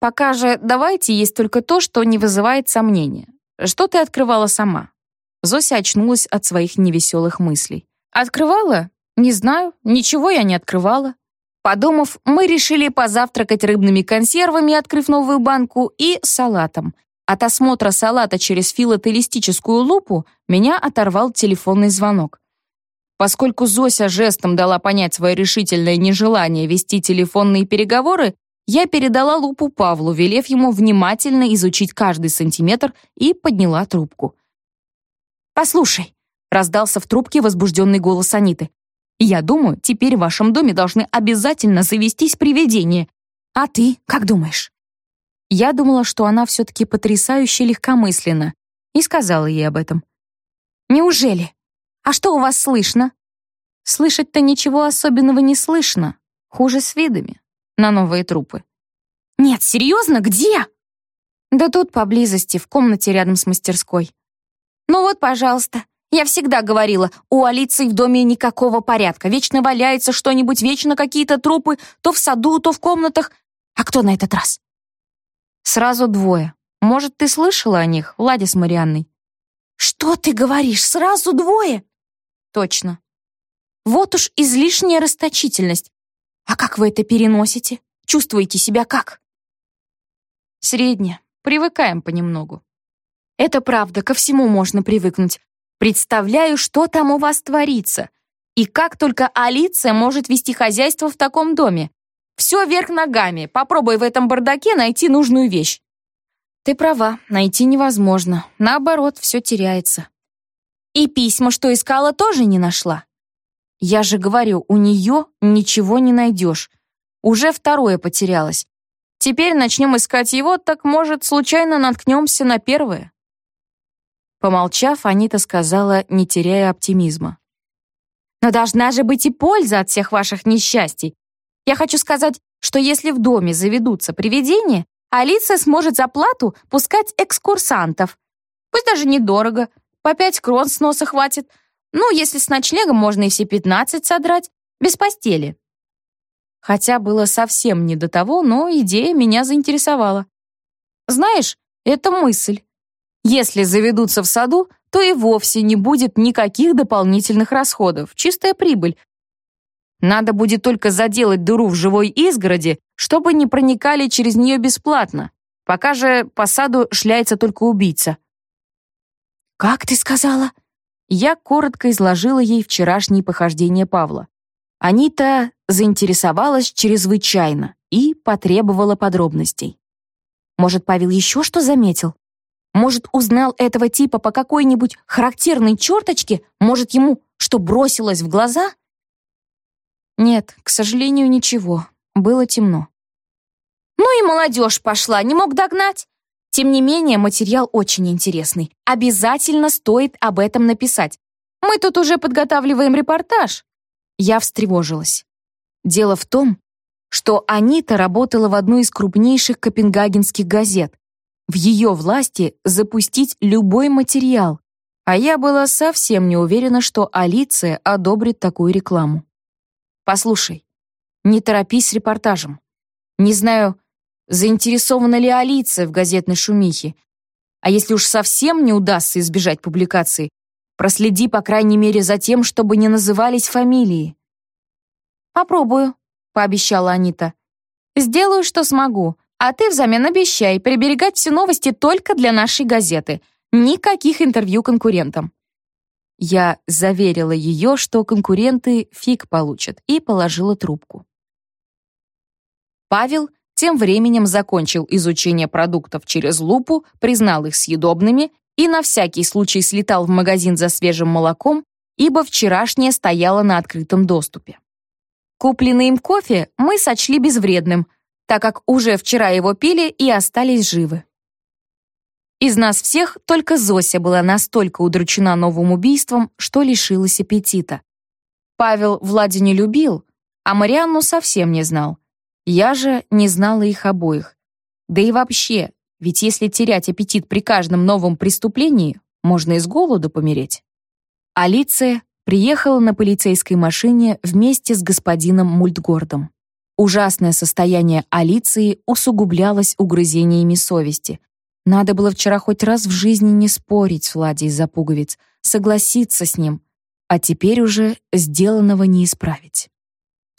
Speaker 1: Пока же давайте есть только то, что не вызывает сомнения. Что ты открывала сама?» Зося очнулась от своих невеселых мыслей. «Открывала? Не знаю, ничего я не открывала. Подумав, мы решили позавтракать рыбными консервами, открыв новую банку, и салатом. От осмотра салата через филателистическую лупу меня оторвал телефонный звонок. Поскольку Зося жестом дала понять свое решительное нежелание вести телефонные переговоры, я передала лупу Павлу, велев ему внимательно изучить каждый сантиметр и подняла трубку. «Послушай», — раздался в трубке возбужденный голос Аниты, «я думаю, теперь в вашем доме должны обязательно завестись привидения. А ты как думаешь?» Я думала, что она все-таки потрясающе легкомысленна, и сказала ей об этом. «Неужели? А что у вас слышно?» «Слышать-то ничего особенного не слышно. Хуже с видами. На новые трупы». «Нет, серьезно, где?» Да тут поблизости, в комнате рядом с мастерской.
Speaker 3: Ну вот, пожалуйста. Я всегда говорила, у Алиции в доме никакого порядка. Вечно валяется что-нибудь, вечно какие-то трупы, то в саду, то в комнатах. А кто на этот раз?
Speaker 1: Сразу двое. Может, ты слышала о них, Влади с Марианной?
Speaker 3: Что ты говоришь, сразу двое?
Speaker 1: Точно.
Speaker 3: Вот уж излишняя расточительность. А как вы это переносите? Чувствуете себя как?
Speaker 1: Средне. Привыкаем понемногу.
Speaker 3: Это правда, ко всему можно привыкнуть. Представляю, что там у вас творится. И как только Алиция может вести хозяйство в таком доме. Все вверх ногами. Попробуй в этом бардаке найти нужную вещь.
Speaker 1: Ты права, найти невозможно. Наоборот, все теряется.
Speaker 3: И письма, что искала, тоже не нашла.
Speaker 1: Я же говорю, у нее ничего не найдешь. Уже второе потерялось. Теперь начнем искать его, так, может, случайно наткнемся на первое. Помолчав, Анита сказала, не теряя оптимизма.
Speaker 3: «Но должна же быть и польза от всех ваших несчастий. Я хочу сказать, что если в доме заведутся привидения, Алиса сможет за плату пускать экскурсантов. Пусть даже недорого, по пять крон с носа хватит. Ну, если с ночлегом можно и все пятнадцать содрать, без постели».
Speaker 1: Хотя было совсем не до того, но идея меня заинтересовала. Знаешь, это мысль. Если заведутся в саду, то и вовсе не будет никаких дополнительных расходов, чистая прибыль. Надо будет только заделать дыру в живой изгороди, чтобы не проникали через нее бесплатно. Пока же по саду шляется только убийца.
Speaker 3: «Как ты сказала?»
Speaker 1: Я коротко изложила ей вчерашние похождения Павла. Анита заинтересовалась чрезвычайно и потребовала подробностей. Может, Павел еще что заметил? Может, узнал этого типа по какой-нибудь характерной черточке? Может, ему что бросилось в глаза? Нет, к сожалению, ничего. Было темно.
Speaker 3: Ну и молодежь пошла, не мог догнать. Тем не менее, материал очень интересный. Обязательно стоит об этом написать. Мы тут уже подготавливаем репортаж.
Speaker 1: Я встревожилась. Дело в том, что Анита работала в одной из крупнейших копенгагенских газет, в ее власти запустить любой материал, а я была совсем не уверена, что Алиция одобрит такую рекламу. Послушай, не торопись с репортажем. Не знаю, заинтересована ли Алиция в газетной шумихе, а если уж совсем не удастся избежать публикации, проследи, по крайней мере, за тем, чтобы не назывались фамилии.
Speaker 3: «Попробую», — пообещала Анита. «Сделаю, что смогу, а ты взамен обещай приберегать все новости только для нашей газеты. Никаких интервью конкурентам».
Speaker 1: Я заверила ее, что конкуренты фиг получат, и положила трубку. Павел тем временем закончил изучение продуктов через лупу, признал их съедобными и на всякий случай слетал в магазин за свежим молоком, ибо вчерашнее стояло на открытом доступе. Купленный им кофе мы сочли безвредным — так как уже вчера его пили и остались живы. Из нас всех только Зося была настолько удручена новым убийством, что лишилась аппетита. Павел Влади не любил, а Марианну совсем не знал. Я же не знала их обоих. Да и вообще, ведь если терять аппетит при каждом новом преступлении, можно и с голоду помереть. Алиция приехала на полицейской машине вместе с господином Мультгордом. Ужасное состояние Алиции усугублялось угрызениями совести. Надо было вчера хоть раз в жизни не спорить с Владей из-за пуговиц, согласиться с ним, а теперь уже сделанного не исправить.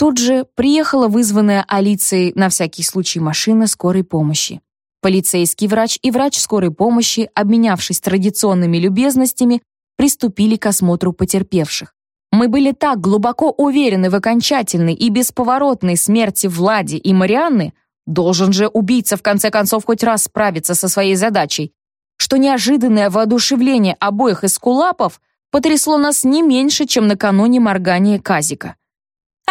Speaker 1: Тут же приехала вызванная Алицией на всякий случай машина скорой помощи. Полицейский врач и врач скорой помощи, обменявшись традиционными любезностями, приступили к осмотру потерпевших. Мы были так глубоко уверены в окончательной и бесповоротной смерти Влади и Марианны, должен же убийца в конце концов хоть раз справиться со своей задачей, что неожиданное воодушевление обоих эскулапов потрясло нас не меньше, чем накануне моргания Казика.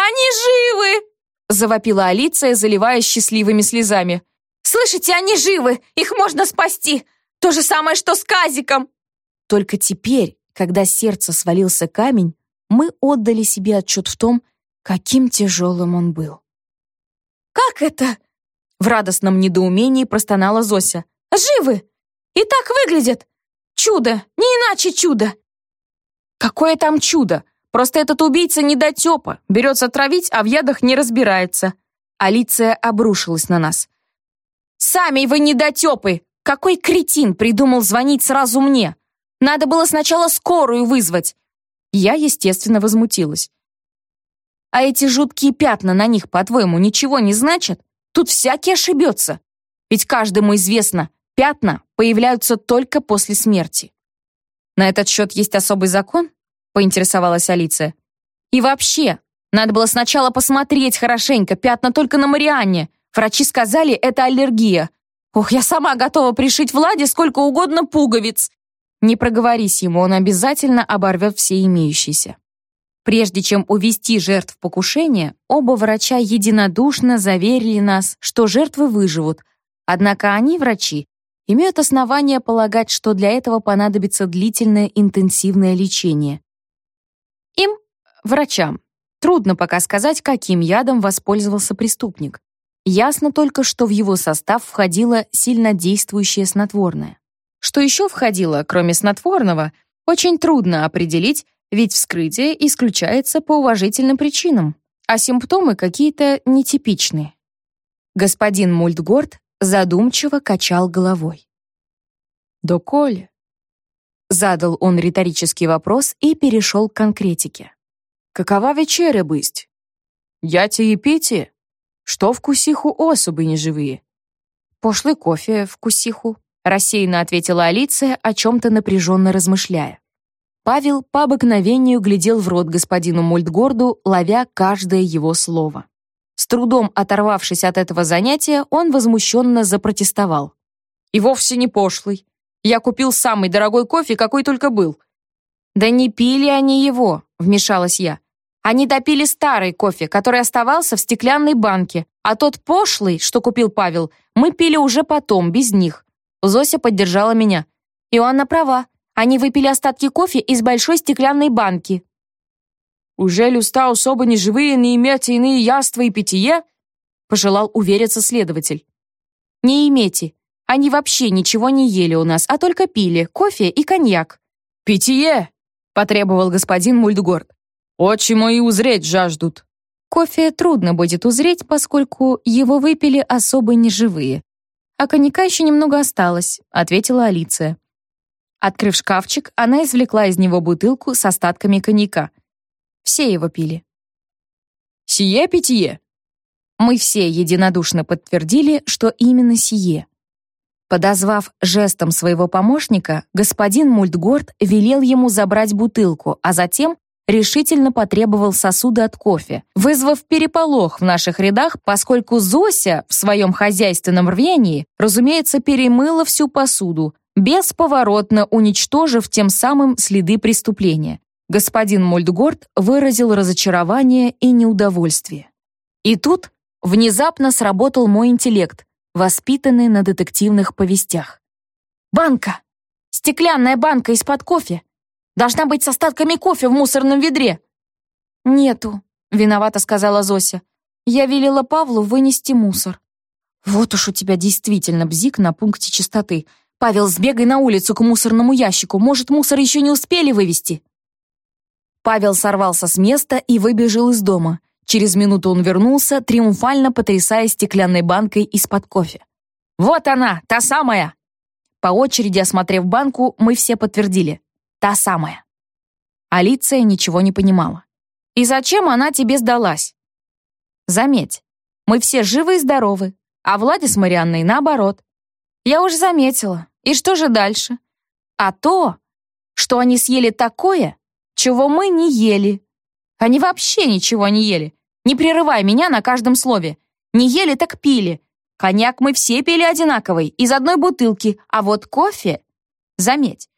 Speaker 3: «Они живы!» — завопила Алиция, заливая счастливыми слезами. «Слышите, они живы! Их можно спасти! То же самое, что с Казиком!»
Speaker 1: Только теперь, когда сердце свалился камень, мы отдали себе отчет в том, каким тяжелым он был.
Speaker 3: «Как это?»
Speaker 1: В радостном недоумении простонала Зося.
Speaker 3: Живы! И так выглядят! Чудо! Не иначе чудо!»
Speaker 2: «Какое там чудо! Просто этот убийца недотепа, берется травить, а в ядах не разбирается». Алиция обрушилась на нас. «Сами вы недотепы! Какой кретин придумал звонить сразу мне? Надо было сначала скорую вызвать!» Я, естественно, возмутилась. «А эти жуткие пятна на них, по-твоему, ничего не значат? Тут всякий ошибется. Ведь каждому известно, пятна появляются только после смерти». «На этот счет есть особый закон?» — поинтересовалась Алиция. «И вообще, надо было сначала посмотреть хорошенько, пятна только на Марианне. Врачи сказали, это аллергия. Ох, я сама готова пришить Владе сколько угодно пуговиц. Не проговорись ему, он обязательно оборвет все имеющиеся. Прежде чем увести жертв покушения, оба врача единодушно заверили нас, что жертвы выживут. Однако они, врачи, имеют основания полагать, что для этого понадобится длительное интенсивное лечение. Врачам, трудно пока сказать, каким ядом воспользовался преступник. Ясно только, что в его состав входило сильнодействующее снотворное. Что еще входило, кроме снотворного, очень трудно определить, ведь вскрытие исключается по уважительным причинам, а симптомы какие-то нетипичные. Господин Мультгорд задумчиво качал головой. «Доколе?» Задал он риторический вопрос и перешел к конкретике. «Какова вечеря бысть? Яте и пите? Что вкусиху особы неживые?» «Пошлый кофе вкусиху», рассеянно ответила Алиция, о чем-то напряженно размышляя. Павел по обыкновению глядел в рот господину Мультгорду, ловя каждое его слово. С трудом оторвавшись от этого занятия, он возмущенно запротестовал. «И вовсе не пошлый. Я купил самый дорогой кофе, какой только был». «Да не пили они его», — вмешалась я. «Они допили старый кофе, который оставался в стеклянной банке, а тот пошлый, что купил Павел, мы пили уже потом, без них. Зося поддержала меня. Иоанна права. Они выпили остатки кофе из большой стеклянной банки. «Уже люста особо не живые, не имеете иные яства и питье?» пожелал увериться следователь. «Не имейте. Они вообще ничего не ели у нас, а только пили кофе и коньяк». «Питье!» — потребовал господин Мульдгорд. «Очи мои узреть жаждут».
Speaker 1: Кофе трудно будет узреть, поскольку его выпили особо неживые. «А коньяка еще немного осталось», — ответила Алиция. Открыв шкафчик, она извлекла из него бутылку с остатками коньяка. Все его пили.
Speaker 2: «Сие питье?»
Speaker 1: Мы все единодушно подтвердили, что именно сие. Подозвав жестом своего помощника, господин Мультгорд велел ему забрать бутылку, а затем решительно потребовал сосуды от кофе, вызвав переполох в наших рядах, поскольку Зося в своем хозяйственном рвении, разумеется, перемыла всю посуду, бесповоротно уничтожив тем самым следы преступления. Господин Мольдгорд выразил разочарование и неудовольствие. И тут внезапно сработал мой интеллект, воспитанный на детективных повестях. «Банка! Стеклянная банка из-под кофе! Должна быть с остатками кофе в мусорном ведре». «Нету», — виновато сказала Зося. «Я велела Павлу вынести мусор». «Вот уж у тебя действительно бзик на пункте чистоты. Павел, сбегай на улицу к мусорному ящику. Может, мусор еще не успели вывести?» Павел сорвался с места и выбежал из дома. Через минуту он вернулся, триумфально потрясая стеклянной банкой из-под кофе. «Вот она, та самая!» По очереди осмотрев банку, мы все подтвердили. Та самая. Алиция ничего не понимала. «И зачем она тебе сдалась?» «Заметь, мы все живы и здоровы, а Влади с Марианной наоборот. Я уж заметила. И что же дальше? А то, что они съели такое, чего мы не ели. Они вообще ничего не ели. Не прерывай меня на каждом слове. Не ели, так пили. Коньяк мы все пили одинаковый, из одной бутылки, а вот кофе... Заметь,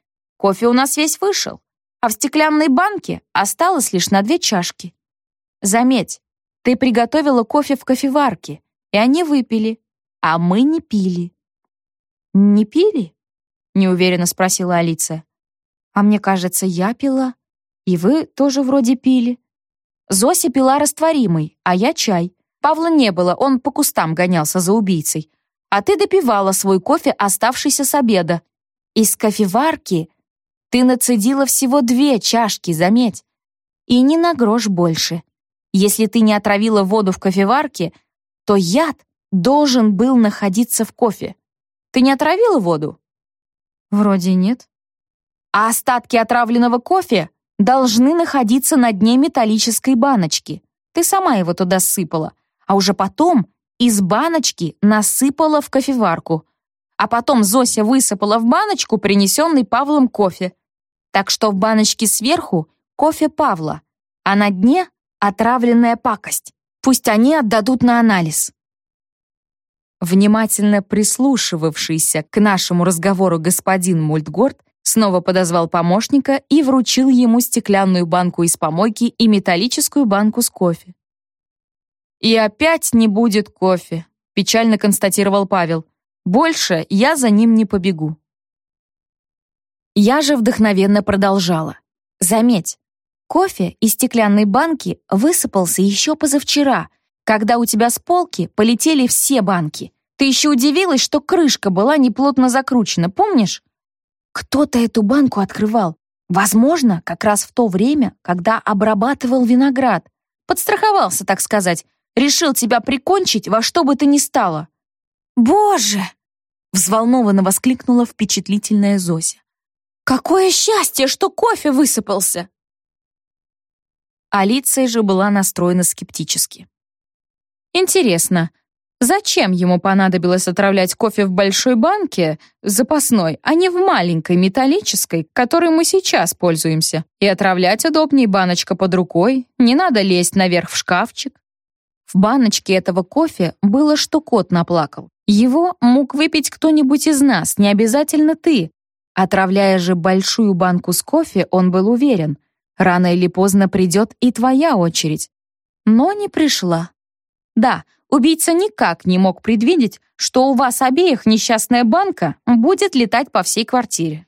Speaker 1: Кофе у нас весь вышел, а в стеклянной банке осталось лишь на две чашки. Заметь, ты приготовила кофе в кофеварке, и они выпили, а мы не пили». «Не пили?» — неуверенно спросила Алиса. «А мне кажется, я пила, и вы тоже вроде пили». Зося пила растворимый, а я чай. Павла не было, он по кустам гонялся за убийцей. а ты допивала свой кофе, оставшийся с обеда. Из кофеварки ты нацедила всего две чашки, заметь. И не на грош больше. Если ты не отравила воду в кофеварке, то яд должен был находиться в кофе. Ты не отравила воду?
Speaker 2: Вроде нет.
Speaker 1: А остатки отравленного кофе должны находиться на дне металлической баночки. Ты сама его туда сыпала, а уже потом из баночки насыпала в кофеварку. А потом Зося высыпала в баночку принесенный Павлом кофе. Так что в баночке сверху кофе Павла, а на дне отравленная пакость. Пусть они отдадут на анализ. Внимательно прислушивавшийся к нашему разговору господин Мультгорд снова подозвал помощника и вручил ему стеклянную банку из помойки и металлическую банку с кофе. «И опять не будет кофе», — печально констатировал Павел. «Больше я за ним не побегу». Я же вдохновенно продолжала. «Заметь, кофе из стеклянной банки высыпался еще позавчера, когда у тебя с полки полетели все банки. Ты еще удивилась, что крышка была неплотно закручена, помнишь? Кто-то эту банку открывал. Возможно, как раз в то время, когда обрабатывал виноград. Подстраховался, так сказать. Решил тебя прикончить во что бы то ни стало. «Боже!» — взволнованно воскликнула впечатлительная Зося. «Какое счастье, что кофе высыпался!» Алиция же была настроена скептически. Интересно, зачем ему понадобилось отравлять кофе в большой банке, запасной, а не в маленькой металлической, которой мы сейчас пользуемся? И отравлять удобнее баночка под рукой, не надо лезть наверх в шкафчик. В баночке этого кофе было, что кот наплакал. Его мог выпить кто-нибудь из нас, не обязательно ты. Отравляя же большую банку с кофе, он был уверен, рано или поздно придет и твоя очередь. Но не пришла. Да, убийца никак не мог предвидеть, что у вас обеих несчастная банка будет летать по всей квартире.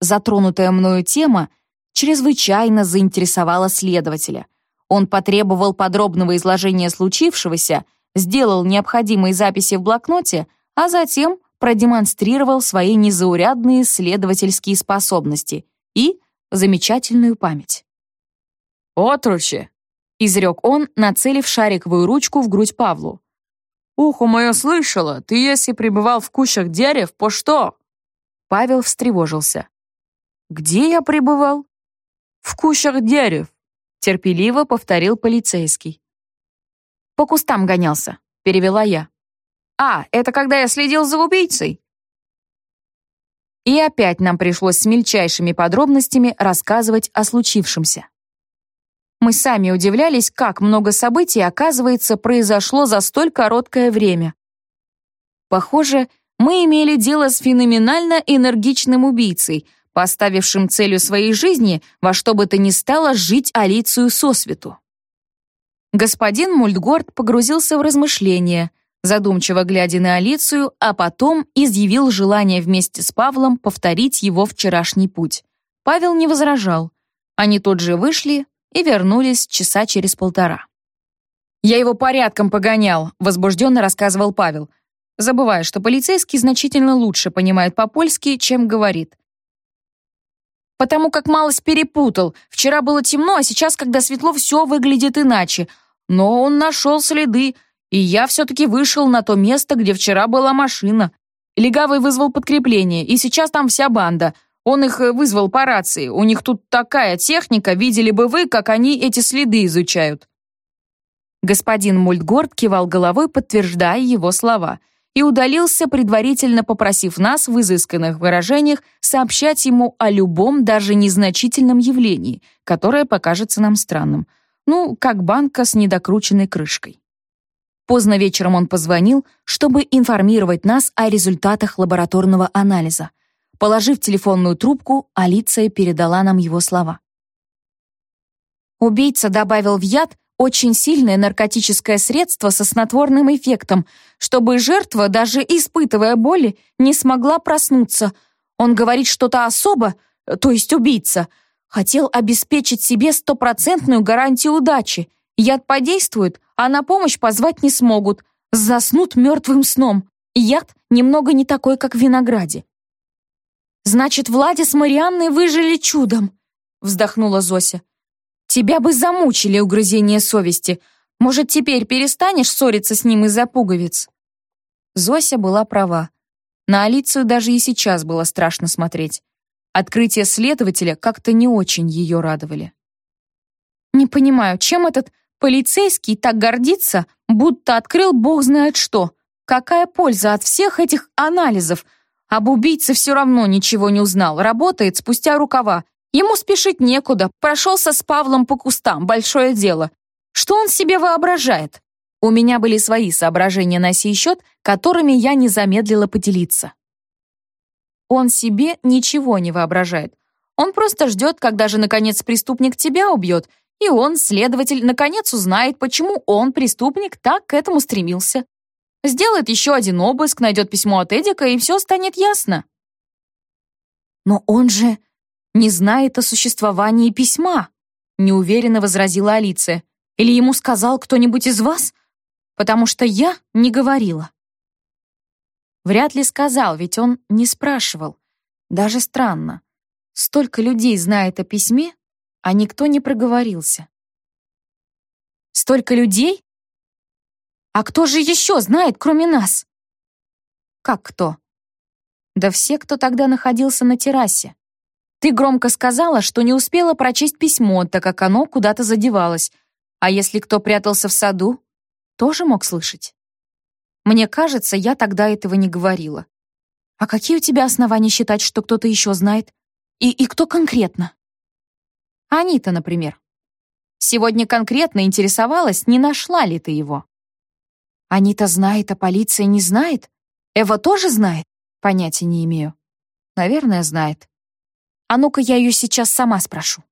Speaker 1: Затронутая мною тема чрезвычайно заинтересовала следователя. Он потребовал подробного изложения случившегося, сделал необходимые записи в блокноте, а затем продемонстрировал свои незаурядные следовательские способности и замечательную память. «Отручи!» — изрек он, нацелив шариковую ручку в грудь Павлу. «Ухо мое слышало, ты если пребывал в кущах дерев, по что?» Павел встревожился. «Где я пребывал?» «В кущах дерев», — терпеливо повторил полицейский. «По кустам гонялся», — перевела я. «А, это когда я следил за убийцей?» И опять нам пришлось с мельчайшими подробностями рассказывать о случившемся. Мы сами удивлялись, как много событий, оказывается, произошло за столь короткое время. Похоже, мы имели дело с феноменально энергичным убийцей, поставившим целью своей жизни во что бы то ни стало жить Алицию сосвету. Господин Мультгорд погрузился в размышления, задумчиво глядя на Алицию, а потом изъявил желание вместе с Павлом повторить его вчерашний путь. Павел не возражал. Они тут же вышли, и вернулись часа через полтора. «Я его порядком погонял», — возбужденно рассказывал Павел, забывая, что полицейский значительно лучше понимает по-польски, чем говорит. «Потому как малость перепутал. Вчера было темно, а сейчас, когда светло, все выглядит иначе. Но он нашел следы, и я все-таки вышел на то место, где вчера была машина. Легавый вызвал подкрепление, и сейчас там вся банда. Он их э, вызвал по рации. У них тут такая техника, видели бы вы, как они эти следы изучают». Господин Мультгорд кивал головой, подтверждая его слова, и удалился, предварительно попросив нас в изысканных выражениях сообщать ему о любом, даже незначительном явлении, которое покажется нам странным. Ну, как банка с недокрученной крышкой. Поздно вечером он позвонил, чтобы информировать нас о результатах лабораторного анализа. Положив телефонную трубку, Алиция передала нам его слова. Убийца добавил в яд очень сильное наркотическое средство со снотворным эффектом, чтобы жертва, даже испытывая боли, не смогла проснуться. Он говорит что-то особо, то есть убийца, хотел обеспечить себе стопроцентную гарантию удачи. Яд подействует, а на помощь позвать не смогут, заснут мертвым сном.
Speaker 3: Яд немного не такой, как в винограде. «Значит, Влади с Марианной выжили чудом», — вздохнула Зося. «Тебя бы замучили угрызения совести. Может, теперь перестанешь ссориться с ним из-за пуговиц?» Зося была права. На Алицию даже и сейчас было страшно смотреть. Открытия следователя как-то не очень ее радовали. «Не понимаю, чем этот полицейский так гордится, будто открыл бог знает что? Какая польза от всех этих анализов? Об убийце все равно ничего не узнал, работает спустя рукава. Ему спешить некуда, прошелся с Павлом по кустам, большое дело. Что он себе воображает?» У меня были свои соображения на сей счет, которыми я не замедлила поделиться. Он себе ничего не воображает. Он просто ждет, когда же, наконец, преступник тебя убьет, и он, следователь, наконец узнает, почему он, преступник, так к этому стремился. Сделает еще один обыск, найдет письмо от Эдика, и все станет ясно. Но он же не знает о существовании письма, неуверенно возразила Алиция. Или ему сказал кто-нибудь из вас? потому что я не говорила. Вряд ли сказал, ведь он не спрашивал. Даже странно. Столько людей знает о письме, а никто не проговорился. Столько людей? А кто же еще знает, кроме нас? Как кто? Да все, кто тогда находился на террасе. Ты громко сказала, что не успела прочесть письмо, так как оно куда-то задевалось. А если кто прятался в саду? тоже мог слышать? Мне кажется, я тогда этого не говорила. А какие у тебя основания считать, что кто-то еще знает? И, и кто конкретно? Анита, например. Сегодня конкретно интересовалась, не нашла ли ты его. Анита знает, а полиция не знает? Эва тоже знает? Понятия не имею. Наверное, знает. А ну-ка я ее сейчас сама спрошу.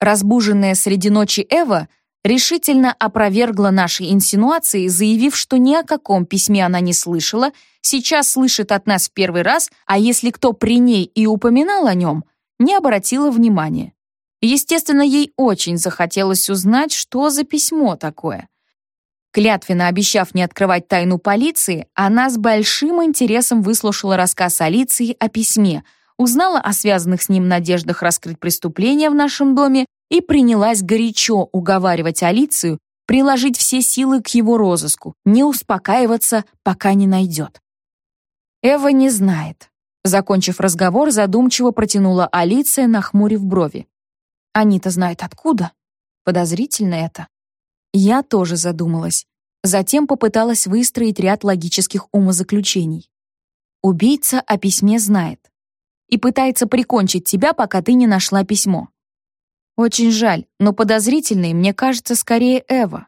Speaker 3: Разбуженная среди ночи Эва решительно опровергла наши инсинуации, заявив, что ни о каком письме она не слышала, сейчас слышит от нас в первый раз, а если кто при ней и упоминал о нем, не обратила внимания. Естественно, ей очень захотелось узнать, что за письмо такое. Клятвенно обещав не открывать тайну полиции, она с большим интересом выслушала рассказ Алиции о письме, узнала о связанных с ним надеждах раскрыть преступление в нашем доме и принялась горячо уговаривать Алицию приложить все силы к его розыску, не успокаиваться, пока не найдет. Эва не знает. Закончив разговор, задумчиво протянула Алиция, нахмурив брови. Анита знает откуда? Подозрительно это. Я тоже задумалась. Затем попыталась выстроить ряд логических умозаключений. Убийца о письме знает. И пытается прикончить тебя, пока ты не нашла письмо. Очень жаль, но подозрительной мне кажется скорее Эва.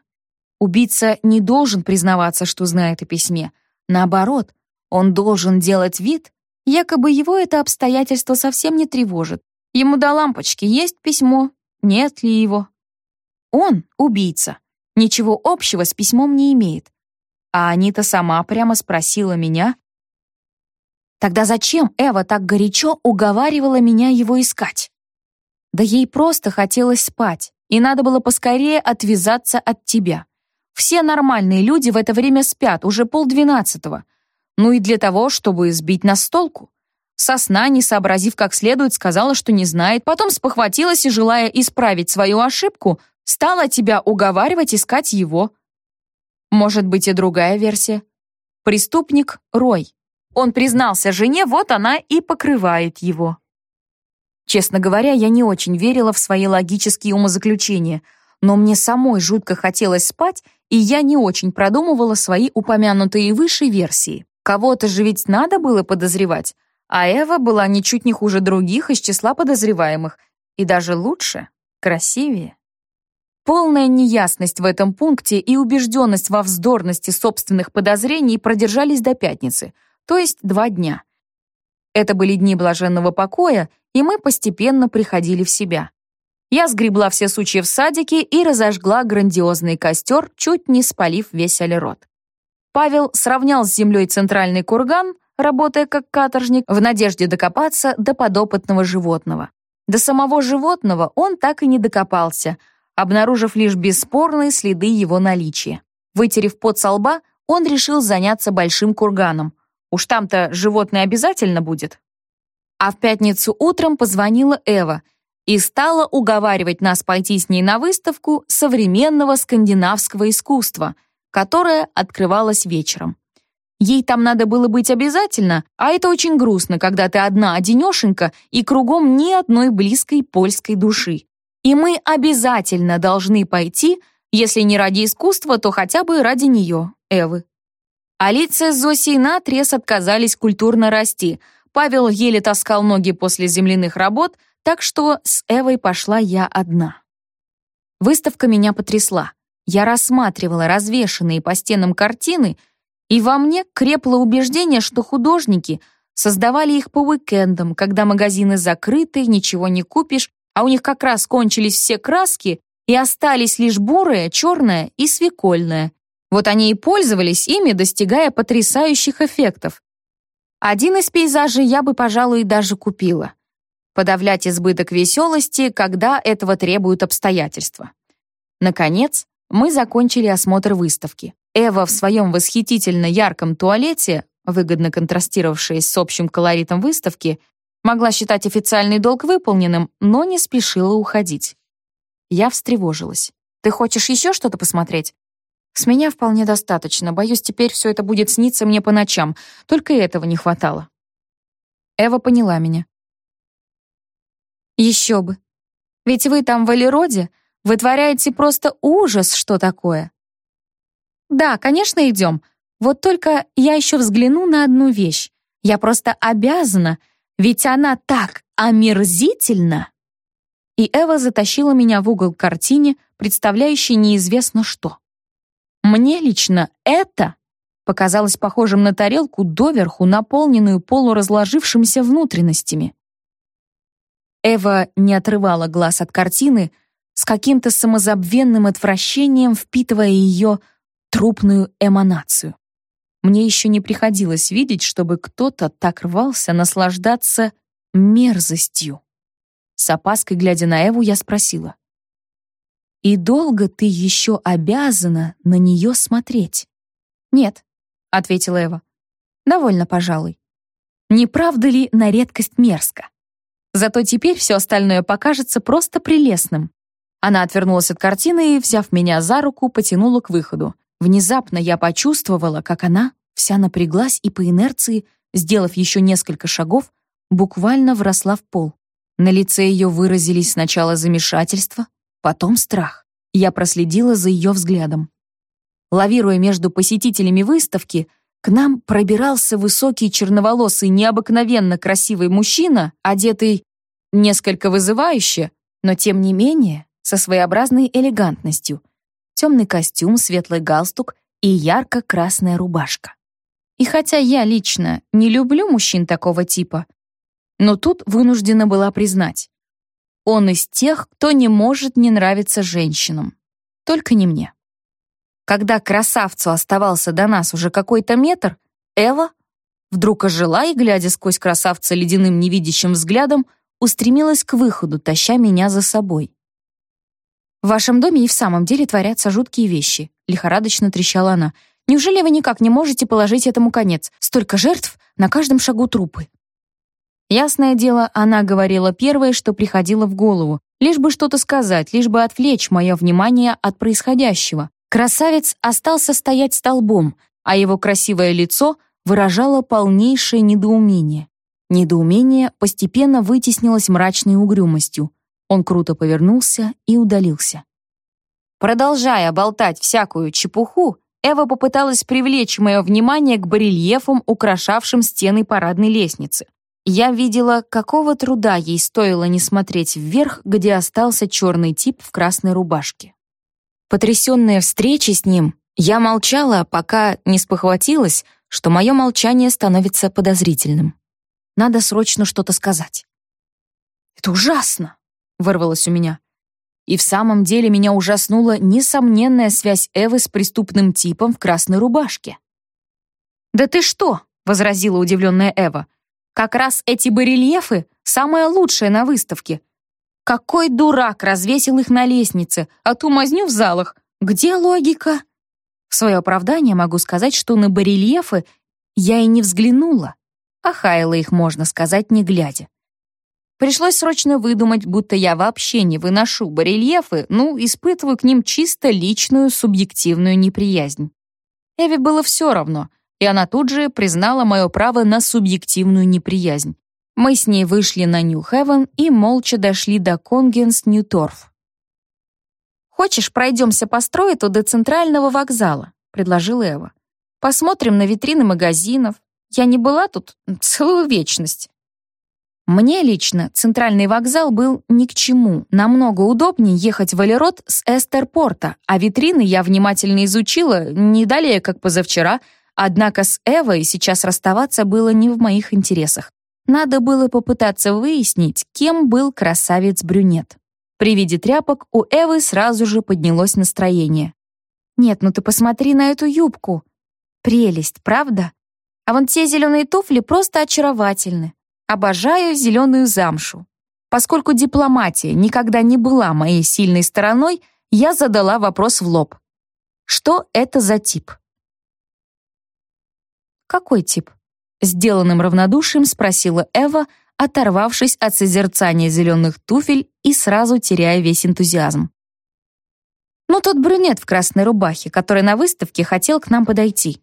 Speaker 3: Убийца не должен признаваться, что знает о письме. Наоборот, он должен делать вид, якобы его это обстоятельство совсем не тревожит. Ему до лампочки есть письмо, нет ли его. Он, убийца, ничего общего с письмом не имеет. А Анита сама прямо спросила меня, Тогда зачем Эва так горячо уговаривала меня его искать? Да ей просто хотелось спать, и надо было поскорее отвязаться от тебя. Все нормальные люди в это время спят, уже полдвенадцатого. Ну и для того, чтобы сбить нас с толку. Сосна, не сообразив как следует, сказала, что не знает, потом спохватилась и, желая исправить свою ошибку, стала тебя уговаривать искать его. Может быть и другая версия. Преступник — Рой. Он признался жене, вот она и покрывает его. Честно говоря, я не очень верила в свои логические умозаключения, но мне самой жутко хотелось спать, и я не очень продумывала свои упомянутые выше версии. Кого-то же ведь надо было подозревать, а Эва была ничуть не хуже других из числа подозреваемых, и даже лучше, красивее. Полная неясность в этом пункте и убежденность во вздорности собственных подозрений продержались до пятницы, то есть два дня. Это были дни блаженного покоя, и мы постепенно приходили в себя. Я сгребла все сучья в садике и разожгла грандиозный костер, чуть не спалив весь алерот. Павел сравнял с землей центральный курган, работая как каторжник, в надежде докопаться до подопытного животного. До самого животного он так и не докопался, обнаружив лишь бесспорные следы его наличия. Вытерев пот со лба,
Speaker 1: он решил заняться большим курганом. Уж там-то животное обязательно будет. А в пятницу утром позвонила Эва и стала уговаривать нас пойти с ней на выставку современного скандинавского искусства, которая открывалась вечером. Ей там надо было быть обязательно, а это очень грустно, когда ты одна одинешенька и кругом ни одной близкой польской души. И мы обязательно должны пойти, если не ради искусства, то хотя бы ради нее, Эвы. Алиция с Зосей наотрез отказались культурно расти. Павел еле таскал ноги после земляных работ, так что с Эвой пошла я одна. Выставка меня потрясла. Я рассматривала развешанные по стенам картины — и во мне крепло убеждение, что художники создавали их по уикендам, когда магазины закрыты, ничего не купишь, а у них как раз кончились все краски и остались лишь бурая, черная и свекольная. Вот они и пользовались ими, достигая потрясающих эффектов. Один из пейзажей я бы, пожалуй, даже купила. Подавлять избыток веселости, когда этого требуют обстоятельства. Наконец, мы закончили осмотр выставки. Эва в своем восхитительно ярком туалете, выгодно контрастировавшей с общим колоритом выставки, могла считать официальный долг выполненным, но не спешила уходить. Я встревожилась. «Ты хочешь еще что-то посмотреть?» «С меня вполне достаточно. Боюсь, теперь все это будет сниться мне по ночам. Только этого не хватало». Эва поняла меня. «Еще бы. Ведь вы там в Алироде вытворяете просто ужас, что такое. «Да, конечно, идем. Вот только я еще взгляну на одну вещь. Я просто обязана, ведь она так омерзительна!» И Эва затащила меня в угол картине, представляющей неизвестно что. Мне лично это показалось похожим на тарелку доверху, наполненную полуразложившимися внутренностями. Эва не отрывала глаз от картины, с каким-то самозабвенным отвращением впитывая ее трупную эманацию. Мне еще не приходилось видеть, чтобы кто-то так рвался наслаждаться мерзостью. С опаской глядя на Эву, я спросила. «И долго ты еще обязана на нее смотреть?» «Нет», — ответила Эва. «Довольно, пожалуй. Не правда ли на редкость мерзко? Зато теперь все остальное покажется просто прелестным». Она отвернулась от картины и, взяв меня за руку, потянула к выходу. Внезапно я почувствовала, как она вся напряглась и по инерции, сделав еще несколько шагов, буквально вросла в пол. На лице ее выразились сначала замешательство, потом страх. Я проследила за ее взглядом. Лавируя между посетителями выставки, к нам пробирался высокий черноволосый, необыкновенно красивый мужчина, одетый несколько вызывающе, но тем не менее со своеобразной элегантностью — темный костюм, светлый галстук и ярко-красная рубашка. И хотя я лично не люблю мужчин такого типа, но тут вынуждена была признать, он из тех, кто не может не нравиться женщинам. Только не мне. Когда красавцу оставался до нас уже какой-то метр, Эва вдруг ожила и, глядя сквозь красавца ледяным невидящим взглядом, устремилась к выходу, таща меня за собой. «В вашем доме и в самом деле творятся жуткие вещи», — лихорадочно трещала она. «Неужели вы никак не можете положить этому конец? Столько жертв, на каждом шагу трупы». Ясное дело, она говорила первое, что приходило в голову, лишь бы что-то сказать, лишь бы отвлечь мое внимание от происходящего. Красавец остался стоять столбом, а его красивое лицо выражало полнейшее недоумение. Недоумение постепенно вытеснилось мрачной угрюмостью. Он круто повернулся и удалился. Продолжая болтать всякую чепуху, Эва попыталась привлечь мое внимание к барельефам, украшавшим стены парадной лестницы. Я видела, какого труда ей стоило не смотреть вверх, где остался черный тип в красной рубашке. Потрясенная встречей с ним, я молчала, пока не спохватилась, что мое молчание становится подозрительным. Надо срочно что-то сказать. «Это ужасно!» Вырвалось у меня. И в самом деле меня ужаснула несомненная связь Эвы с преступным типом в красной рубашке. «Да ты что?» — возразила удивленная Эва. «Как раз эти барельефы — самое лучшее на выставке. Какой дурак развесил их на лестнице, а ту мазню в залах. Где логика?» В свое оправдание могу сказать, что на барельефы я и не взглянула, а хаяла их, можно сказать, не глядя. Пришлось срочно выдумать, будто я вообще не выношу барельефы, ну, испытываю к ним чисто личную субъективную неприязнь. Эви было все равно, и она тут же признала мое право на субъективную неприязнь. Мы с ней вышли на Нью-Хевен и молча дошли до Конгенс-Ньюторф. «Хочешь, пройдемся по стройту до центрального вокзала?» — предложила Эва. «Посмотрим на витрины магазинов. Я не была тут целую вечность». Мне лично центральный вокзал был ни к чему. Намного удобнее ехать в Алерот с Эстерпорта, а витрины я внимательно изучила не далее, как позавчера, однако с Эвой сейчас расставаться было не в моих интересах. Надо было попытаться выяснить, кем был красавец-брюнет. При виде тряпок у Эвы сразу же поднялось настроение. «Нет, ну ты посмотри на эту юбку. Прелесть, правда? А вон те зеленые туфли просто очаровательны. Обожаю зеленую замшу. Поскольку дипломатия никогда не была моей сильной стороной, я задала вопрос в лоб. Что это за тип? Какой тип? Сделанным равнодушием спросила Эва, оторвавшись от созерцания зеленых туфель и сразу теряя весь энтузиазм. Ну, тот брюнет в красной рубахе, который на выставке хотел к нам подойти.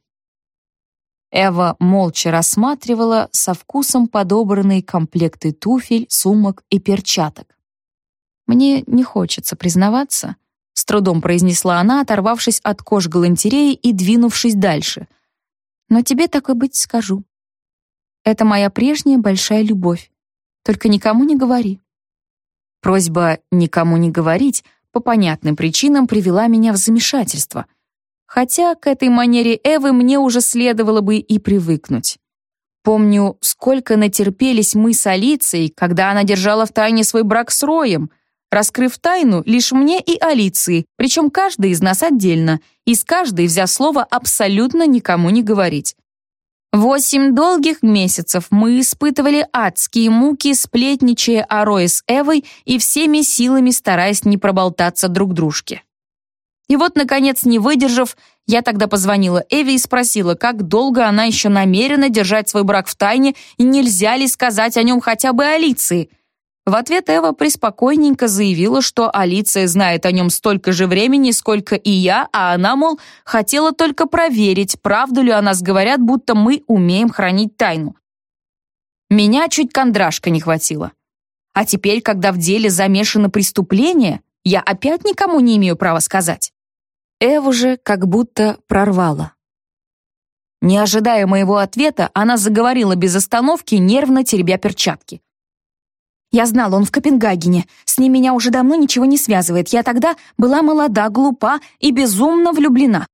Speaker 1: Эва молча рассматривала со вкусом подобранные комплекты туфель, сумок и перчаток. «Мне не хочется признаваться», — с трудом произнесла она, оторвавшись от кож галантереи и двинувшись дальше. «Но тебе так и быть скажу. Это моя прежняя большая любовь. Только никому не говори». Просьба «никому не говорить» по понятным причинам привела меня в замешательство — Хотя к этой манере Эвы мне уже следовало бы и привыкнуть. Помню, сколько натерпелись мы с Алицией, когда она держала в тайне свой брак с Роем, раскрыв тайну лишь мне и Алиции, причем каждый из нас отдельно, и с каждой, взяв слово, абсолютно никому не говорить. Восемь долгих месяцев мы испытывали адские муки, сплетничая о Рое с Эвой и всеми силами стараясь не проболтаться друг дружке. И вот, наконец, не выдержав, я тогда позвонила Эви и спросила, как долго она еще намерена держать свой брак в тайне и нельзя ли сказать о нем хотя бы Алиции. В ответ Эва преспокойненько заявила, что Алиция знает о нем столько же времени, сколько и я, а она, мол, хотела только проверить, правду ли о нас говорят, будто мы умеем хранить тайну. Меня чуть кондрашка не хватило. А теперь, когда в деле замешано преступление, я опять никому не имею права сказать. Эву же как будто прорвала. Не ожидая моего ответа, она заговорила без остановки, нервно теребя перчатки. «Я знала, он в Копенгагене. С ним меня уже давно ничего не связывает. Я тогда была молода, глупа и безумно влюблена.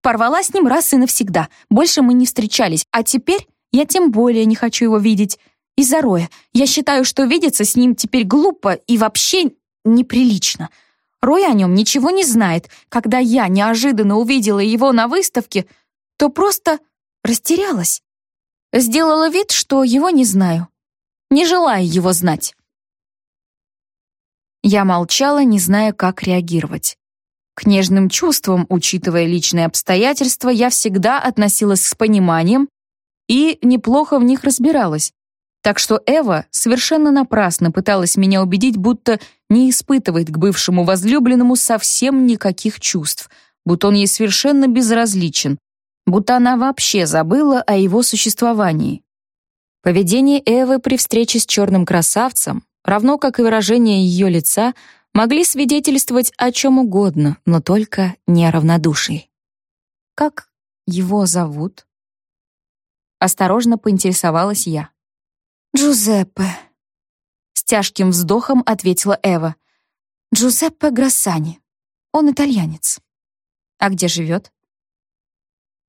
Speaker 1: Порвала с ним раз и навсегда. Больше мы не встречались. А теперь я тем более не хочу его видеть. Из-за Роя. Я считаю, что видеться с ним теперь глупо и вообще неприлично. Рой о нем ничего не знает. Когда я неожиданно увидела его на выставке, то просто растерялась. Сделала вид, что его не знаю. Не желаю его знать. Я молчала, не зная, как реагировать. К нежным чувствам, учитывая личные обстоятельства, я всегда относилась с пониманием и неплохо в них разбиралась. Так что Эва совершенно напрасно пыталась меня убедить, будто не испытывает к бывшему возлюбленному совсем никаких чувств, будто он ей совершенно безразличен, будто она вообще забыла о его существовании. Поведение Эвы при встрече с черным красавцем, равно как и выражение ее лица, могли свидетельствовать о чем угодно, но только не о равнодушии. «Как его зовут?» Осторожно поинтересовалась я. «Джузеппе», — с тяжким вздохом ответила Эва. «Джузеппе Грассани. Он итальянец». «А где живет?»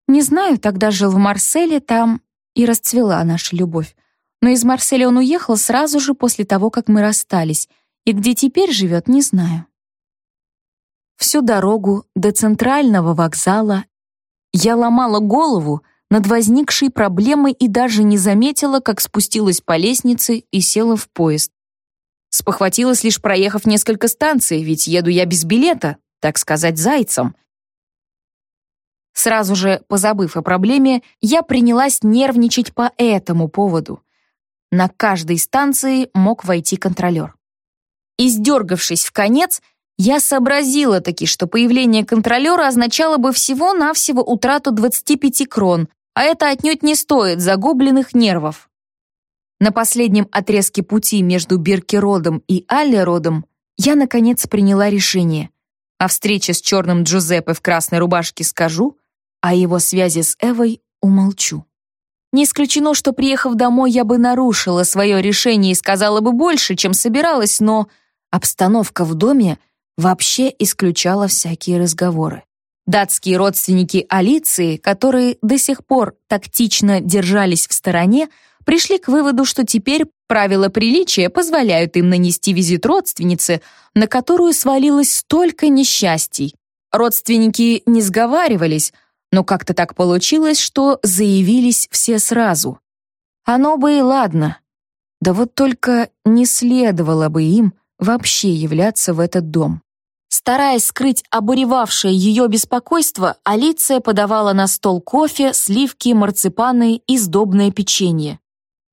Speaker 1: «Не знаю, тогда жил в Марселе, там и расцвела наша любовь. Но из Марселя он уехал сразу же после того, как мы расстались, и где теперь живет, не знаю». Всю дорогу до центрального вокзала я ломала голову, над возникшей проблемой и даже не заметила, как спустилась по лестнице и села в поезд. Спохватилась лишь проехав несколько станций, ведь еду я без билета, так сказать, зайцем. Сразу же, позабыв о проблеме, я принялась нервничать по этому поводу. На каждой станции мог войти контролер. Издергавшись в конец, я сообразила таки, что появление контролера означало бы всего-навсего утрату 25 крон, а это отнюдь не стоит загубленных нервов. На последнем отрезке пути между Биркеродом и Аллеродом я, наконец, приняла решение. О встрече с черным Джузеппе в красной рубашке скажу, а его связи с Эвой умолчу. Не исключено, что, приехав домой, я бы нарушила свое решение и сказала бы больше, чем собиралась, но обстановка в доме вообще исключала всякие разговоры. Датские родственники Алиции, которые до сих пор тактично держались в стороне, пришли к выводу, что теперь правила приличия позволяют им нанести визит родственнице, на которую свалилось столько несчастий. Родственники не сговаривались, но как-то так получилось, что заявились все сразу. Оно бы и ладно. Да вот только не следовало бы им вообще являться в этот дом. Стараясь скрыть обуревавшее ее беспокойство, Алиция подавала на стол кофе, сливки, марципаны и сдобное печенье.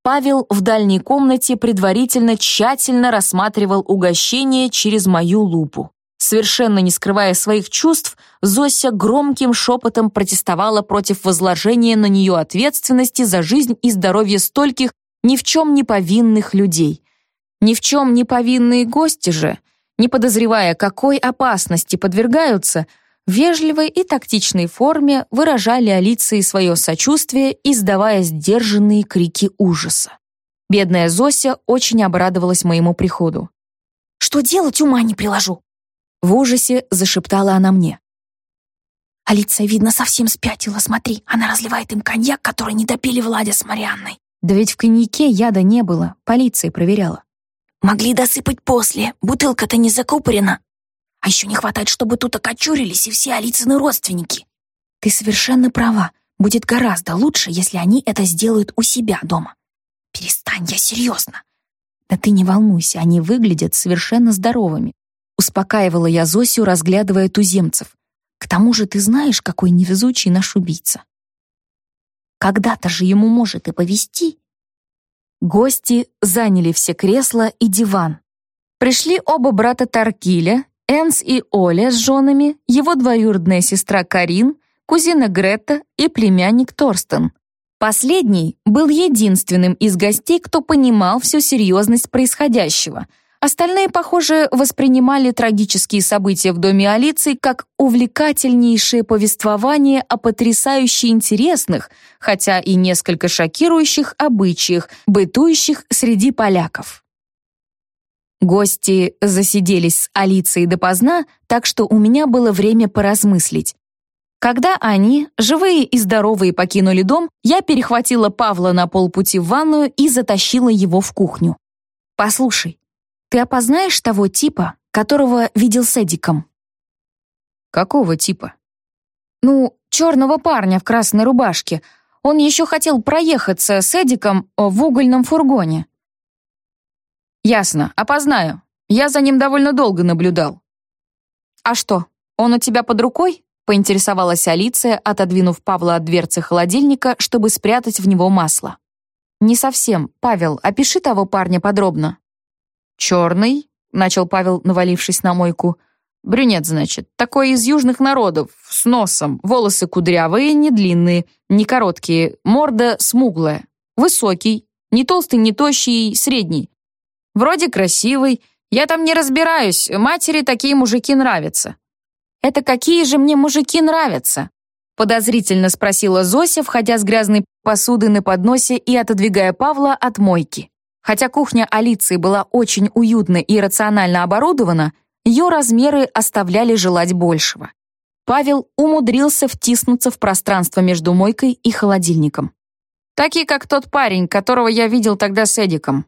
Speaker 1: Павел в дальней комнате предварительно тщательно рассматривал угощение через мою лупу. Совершенно не скрывая своих чувств, Зося громким шепотом протестовала против возложения на нее ответственности за жизнь и здоровье стольких ни в чем не повинных людей. Ни в чем не повинные гости же, не подозревая, какой опасности подвергаются, в вежливой и тактичной форме выражали Алиции свое сочувствие, издавая сдержанные крики ужаса. Бедная Зося очень обрадовалась моему приходу.
Speaker 3: «Что делать, ума не приложу!»
Speaker 1: В ужасе зашептала она мне.
Speaker 3: Алиция, видно, совсем спятила. Смотри, она разливает им коньяк, который не допили Владя с Марианной.
Speaker 1: Да ведь в коньяке яда не было, полиция проверяла.
Speaker 3: Могли досыпать после, бутылка-то не закупорена. А еще не хватает, чтобы тут окочурились и все Алицыны родственники. Ты совершенно права. Будет гораздо лучше, если они это сделают у себя дома. Перестань, я серьезно.
Speaker 1: Да ты не волнуйся, они выглядят совершенно здоровыми. Успокаивала я Зосю, разглядывая туземцев. К тому же ты знаешь, какой невезучий наш убийца. Когда-то же ему может и повезти. Гости заняли все кресла и диван. Пришли оба брата Таркиля, Энс и Оля с женами, его двоюродная сестра Карин, кузина Грета и племянник Торстен. Последний был единственным из гостей, кто понимал всю серьезность происходящего. Остальные, похоже, воспринимали трагические события в доме Алиции как увлекательнейшее повествование о потрясающе интересных, хотя и несколько шокирующих обычаях, бытующих среди поляков. Гости засиделись с Алицией допоздна, так что у меня было время поразмыслить. Когда они, живые и здоровые, покинули дом, я перехватила Павла на полпути в ванную и затащила его в кухню. «Послушай, ты опознаешь того типа, которого видел с Эдиком?» «Какого типа?» «Ну, черного парня в красной рубашке. Он еще хотел проехаться с Эдиком в угольном фургоне». «Ясно, опознаю. Я за ним довольно долго наблюдал». «А что, он у тебя под рукой?» — поинтересовалась Алиция, отодвинув Павла от дверцы холодильника, чтобы спрятать в него масло. «Не совсем. Павел, опиши того парня подробно». «Черный», — начал Павел, навалившись на мойку. «Брюнет, значит. Такой из южных народов, с носом. Волосы кудрявые, не длинные, не короткие. Морда смуглая. Высокий. Не толстый, не тощий, средний. Вроде красивый. Я там не разбираюсь, матери такие мужики нравятся». «Это какие же мне мужики нравятся?» подозрительно спросила Зося, входя с грязной посуды на подносе и отодвигая Павла от мойки. Хотя кухня Алиции была очень уютно и рационально оборудована, ее размеры оставляли желать большего. Павел умудрился втиснуться в пространство между мойкой и холодильником. «Такие, как тот парень, которого я видел тогда с Эдиком»,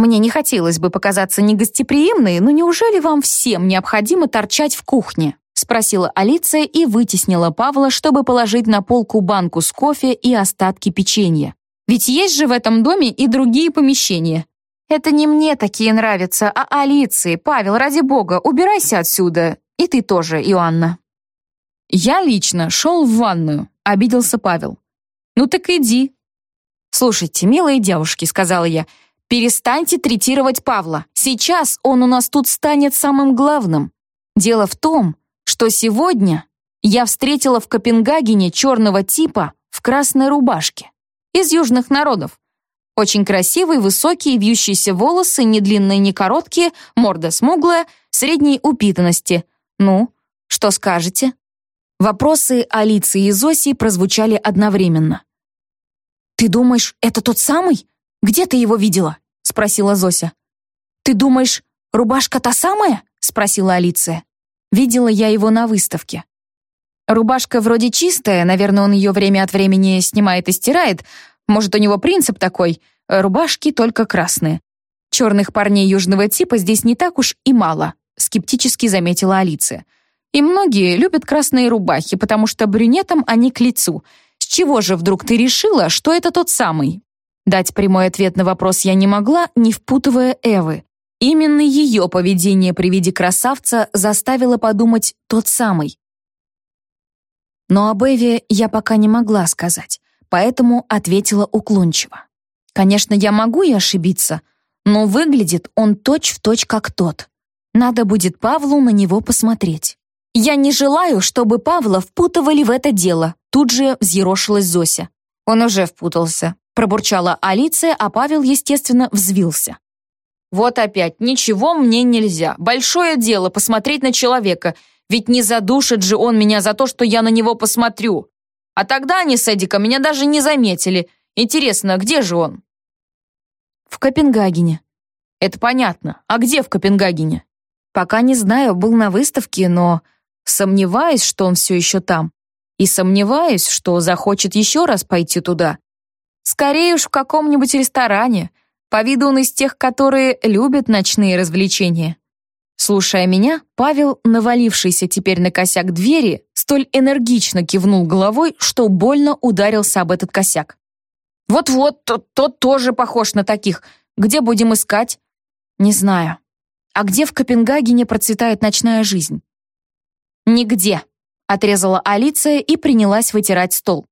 Speaker 1: мне не хотелось бы показаться негостеприимной, но неужели вам всем необходимо торчать в кухне? спросила Алиция и вытеснила Павла, чтобы положить на полку банку с кофе и остатки печенья. Ведь есть же в этом доме и другие помещения. Это не мне такие нравятся, а Алиции. Павел, ради бога, убирайся отсюда. И ты тоже, Иоанна. «Я лично шел в ванную», — обиделся Павел. «Ну так иди». «Слушайте, милые девушки», — сказала я, «перестаньте третировать Павла. Сейчас он у нас тут станет самым главным. Дело в том, что сегодня я встретила в Копенгагене черного типа в красной рубашке. Из южных народов. Очень красивый, высокий, вьющиеся волосы, не длинные, не короткие, морда смуглая, средней упитанности. Ну, что скажете? Вопросы Алиции и Зоси прозвучали одновременно. «Ты думаешь, это тот самый? Где ты его видела?» — спросила Зося. «Ты думаешь, рубашка та самая?» — спросила Алиция. «Видела я его на выставке. Рубашка вроде чистая, наверное, он ее время от времени снимает и стирает. Может, у него принцип такой — рубашки только красные. Черных парней южного типа здесь не так уж и мало, скептически заметила Алиция. И многие любят красные рубахи, потому что брюнетам они к лицу. С чего же вдруг ты решила, что это тот самый? Дать прямой ответ на вопрос я не могла, не впутывая Эвы. Именно ее поведение при виде красавца заставило подумать тот самый. Но об Эве я пока не могла сказать, поэтому ответила уклончиво. Конечно, я могу и ошибиться, но выглядит он точь-в-точь точь как тот. Надо будет Павлу на него посмотреть. Я не желаю, чтобы Павла впутывали в это дело, тут же взъерошилась Зося. Он уже впутался, пробурчала Алиция, а Павел, естественно, взвился. Вот опять, ничего мне нельзя. Большое дело посмотреть на человека, ведь не задушит же он меня за то, что я на него посмотрю. А тогда они с Эдиком меня даже не заметили. Интересно, где же он? В Копенгагене. Это понятно. А где в Копенгагене? Пока не знаю, был на выставке, но сомневаюсь, что он все еще там. И сомневаюсь, что захочет еще раз пойти туда. Скорее уж в каком-нибудь ресторане. По виду он из тех, которые любят ночные развлечения. Слушая меня, Павел, навалившийся теперь на косяк двери, столь энергично кивнул головой, что больно ударился об этот косяк. «Вот-вот, тот, тот тоже похож на таких. Где будем искать?» «Не знаю. А где в Копенгагене процветает ночная жизнь?» «Нигде», — отрезала Алиция и принялась вытирать стол.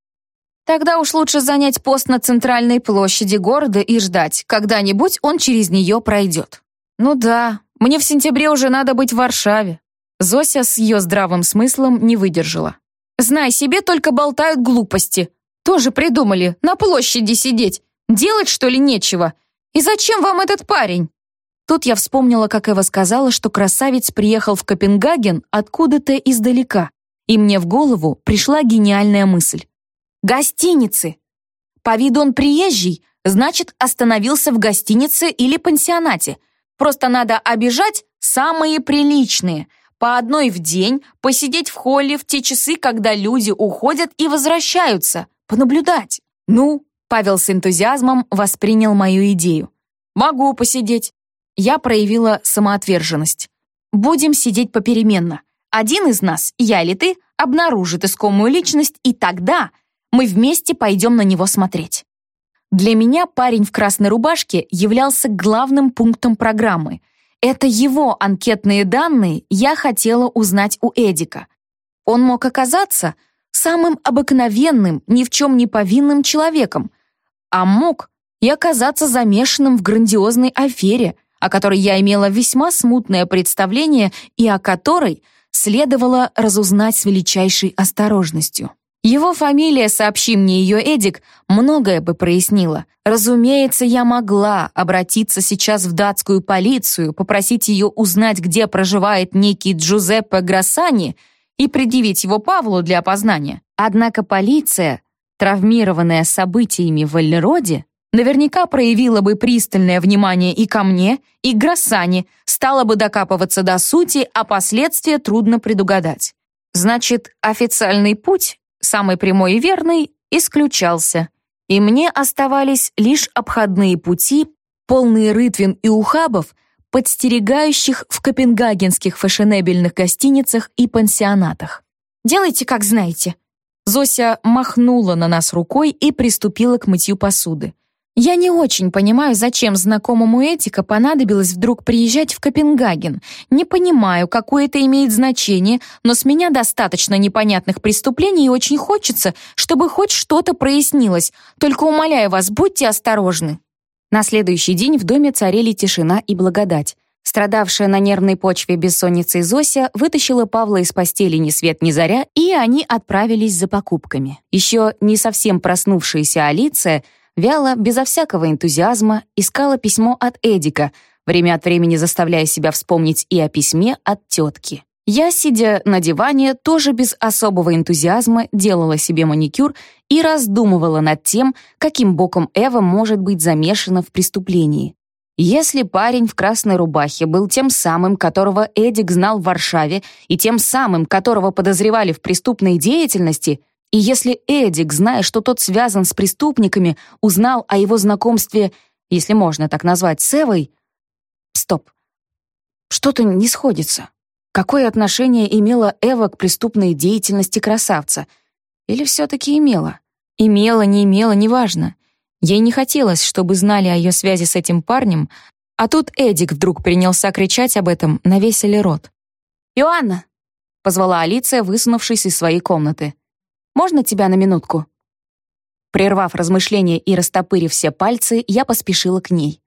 Speaker 1: «Тогда уж лучше занять пост на центральной площади города и ждать, когда-нибудь он через нее пройдет». «Ну да, мне в сентябре уже надо быть в Варшаве». Зося с ее здравым смыслом не выдержала. «Знай себе, только болтают глупости. Тоже придумали, на площади сидеть. Делать, что ли, нечего? И зачем вам этот парень?» Тут я вспомнила, как Эва сказала, что красавец приехал в Копенгаген откуда-то издалека, и мне в голову пришла гениальная мысль. «Гостиницы!» По виду он приезжий, значит, остановился в гостинице или пансионате — Просто надо обижать самые приличные. По одной в день, посидеть в холле в те часы, когда люди уходят и возвращаются. Понаблюдать. Ну, Павел с энтузиазмом воспринял мою идею. Могу посидеть. Я проявила самоотверженность. Будем сидеть попеременно. Один из нас, я или ты, обнаружит искомую личность, и тогда мы вместе пойдем на него смотреть. Для меня парень в красной рубашке являлся главным пунктом программы. Это его анкетные данные я хотела узнать у Эдика. Он мог оказаться самым обыкновенным, ни в чем не повинным человеком, а мог и оказаться замешанным в грандиозной афере, о которой я имела весьма смутное представление и о которой следовало разузнать с величайшей осторожностью. Его фамилия, сообщи мне ее Эдик, многое бы прояснила. Разумеется, я могла обратиться сейчас в датскую полицию, попросить ее узнать, где проживает некий Джузеппе Грассани и предъявить его Павлу для опознания. Однако полиция, травмированная событиями в Эллероде, наверняка проявила бы пристальное внимание и ко мне, и к Грассани, стала бы докапываться до сути, а последствия трудно предугадать. Значит, официальный путь самый прямой и верный, исключался, и мне оставались лишь обходные пути, полные рытвин и ухабов, подстерегающих в копенгагенских фешенебельных гостиницах и пансионатах. «Делайте, как знаете». Зося махнула на нас рукой и приступила к мытью посуды. Я не очень понимаю, зачем знакомому Этика понадобилось вдруг приезжать в Копенгаген. Не понимаю, какое это имеет значение, но с меня достаточно непонятных преступлений и очень хочется, чтобы хоть что-то прояснилось. Только умоляю вас, будьте осторожны. На следующий день в доме царили тишина и благодать. Страдавшая на нервной почве бессонницей Зося вытащила Павла из постели ни свет ни заря, и они отправились за покупками. Еще не совсем проснувшаяся Алиция — вяло, безо всякого энтузиазма, искала письмо от Эдика, время от времени заставляя себя вспомнить и о письме от тетки. Я, сидя на диване, тоже без особого энтузиазма делала себе маникюр и раздумывала над тем, каким боком Эва может быть замешана в преступлении. Если парень в красной рубахе был тем самым, которого Эдик знал в Варшаве, и тем самым, которого подозревали в преступной деятельности, и если Эдик, зная, что тот связан с преступниками, узнал о его знакомстве, если можно так назвать, с Эвой... Стоп. Что-то не сходится. Какое отношение имела Эва к преступной деятельности красавца? Или все-таки имела? Имела, не имела, неважно. Ей не хотелось, чтобы знали о ее связи с этим парнем, а тут Эдик вдруг принялся кричать об этом на весь рот.
Speaker 3: «Иоанна!» — позвала Алиция, высунувшись из своей комнаты. Можно тебя на минутку?» Прервав размышления и растопырив все пальцы, я поспешила к ней.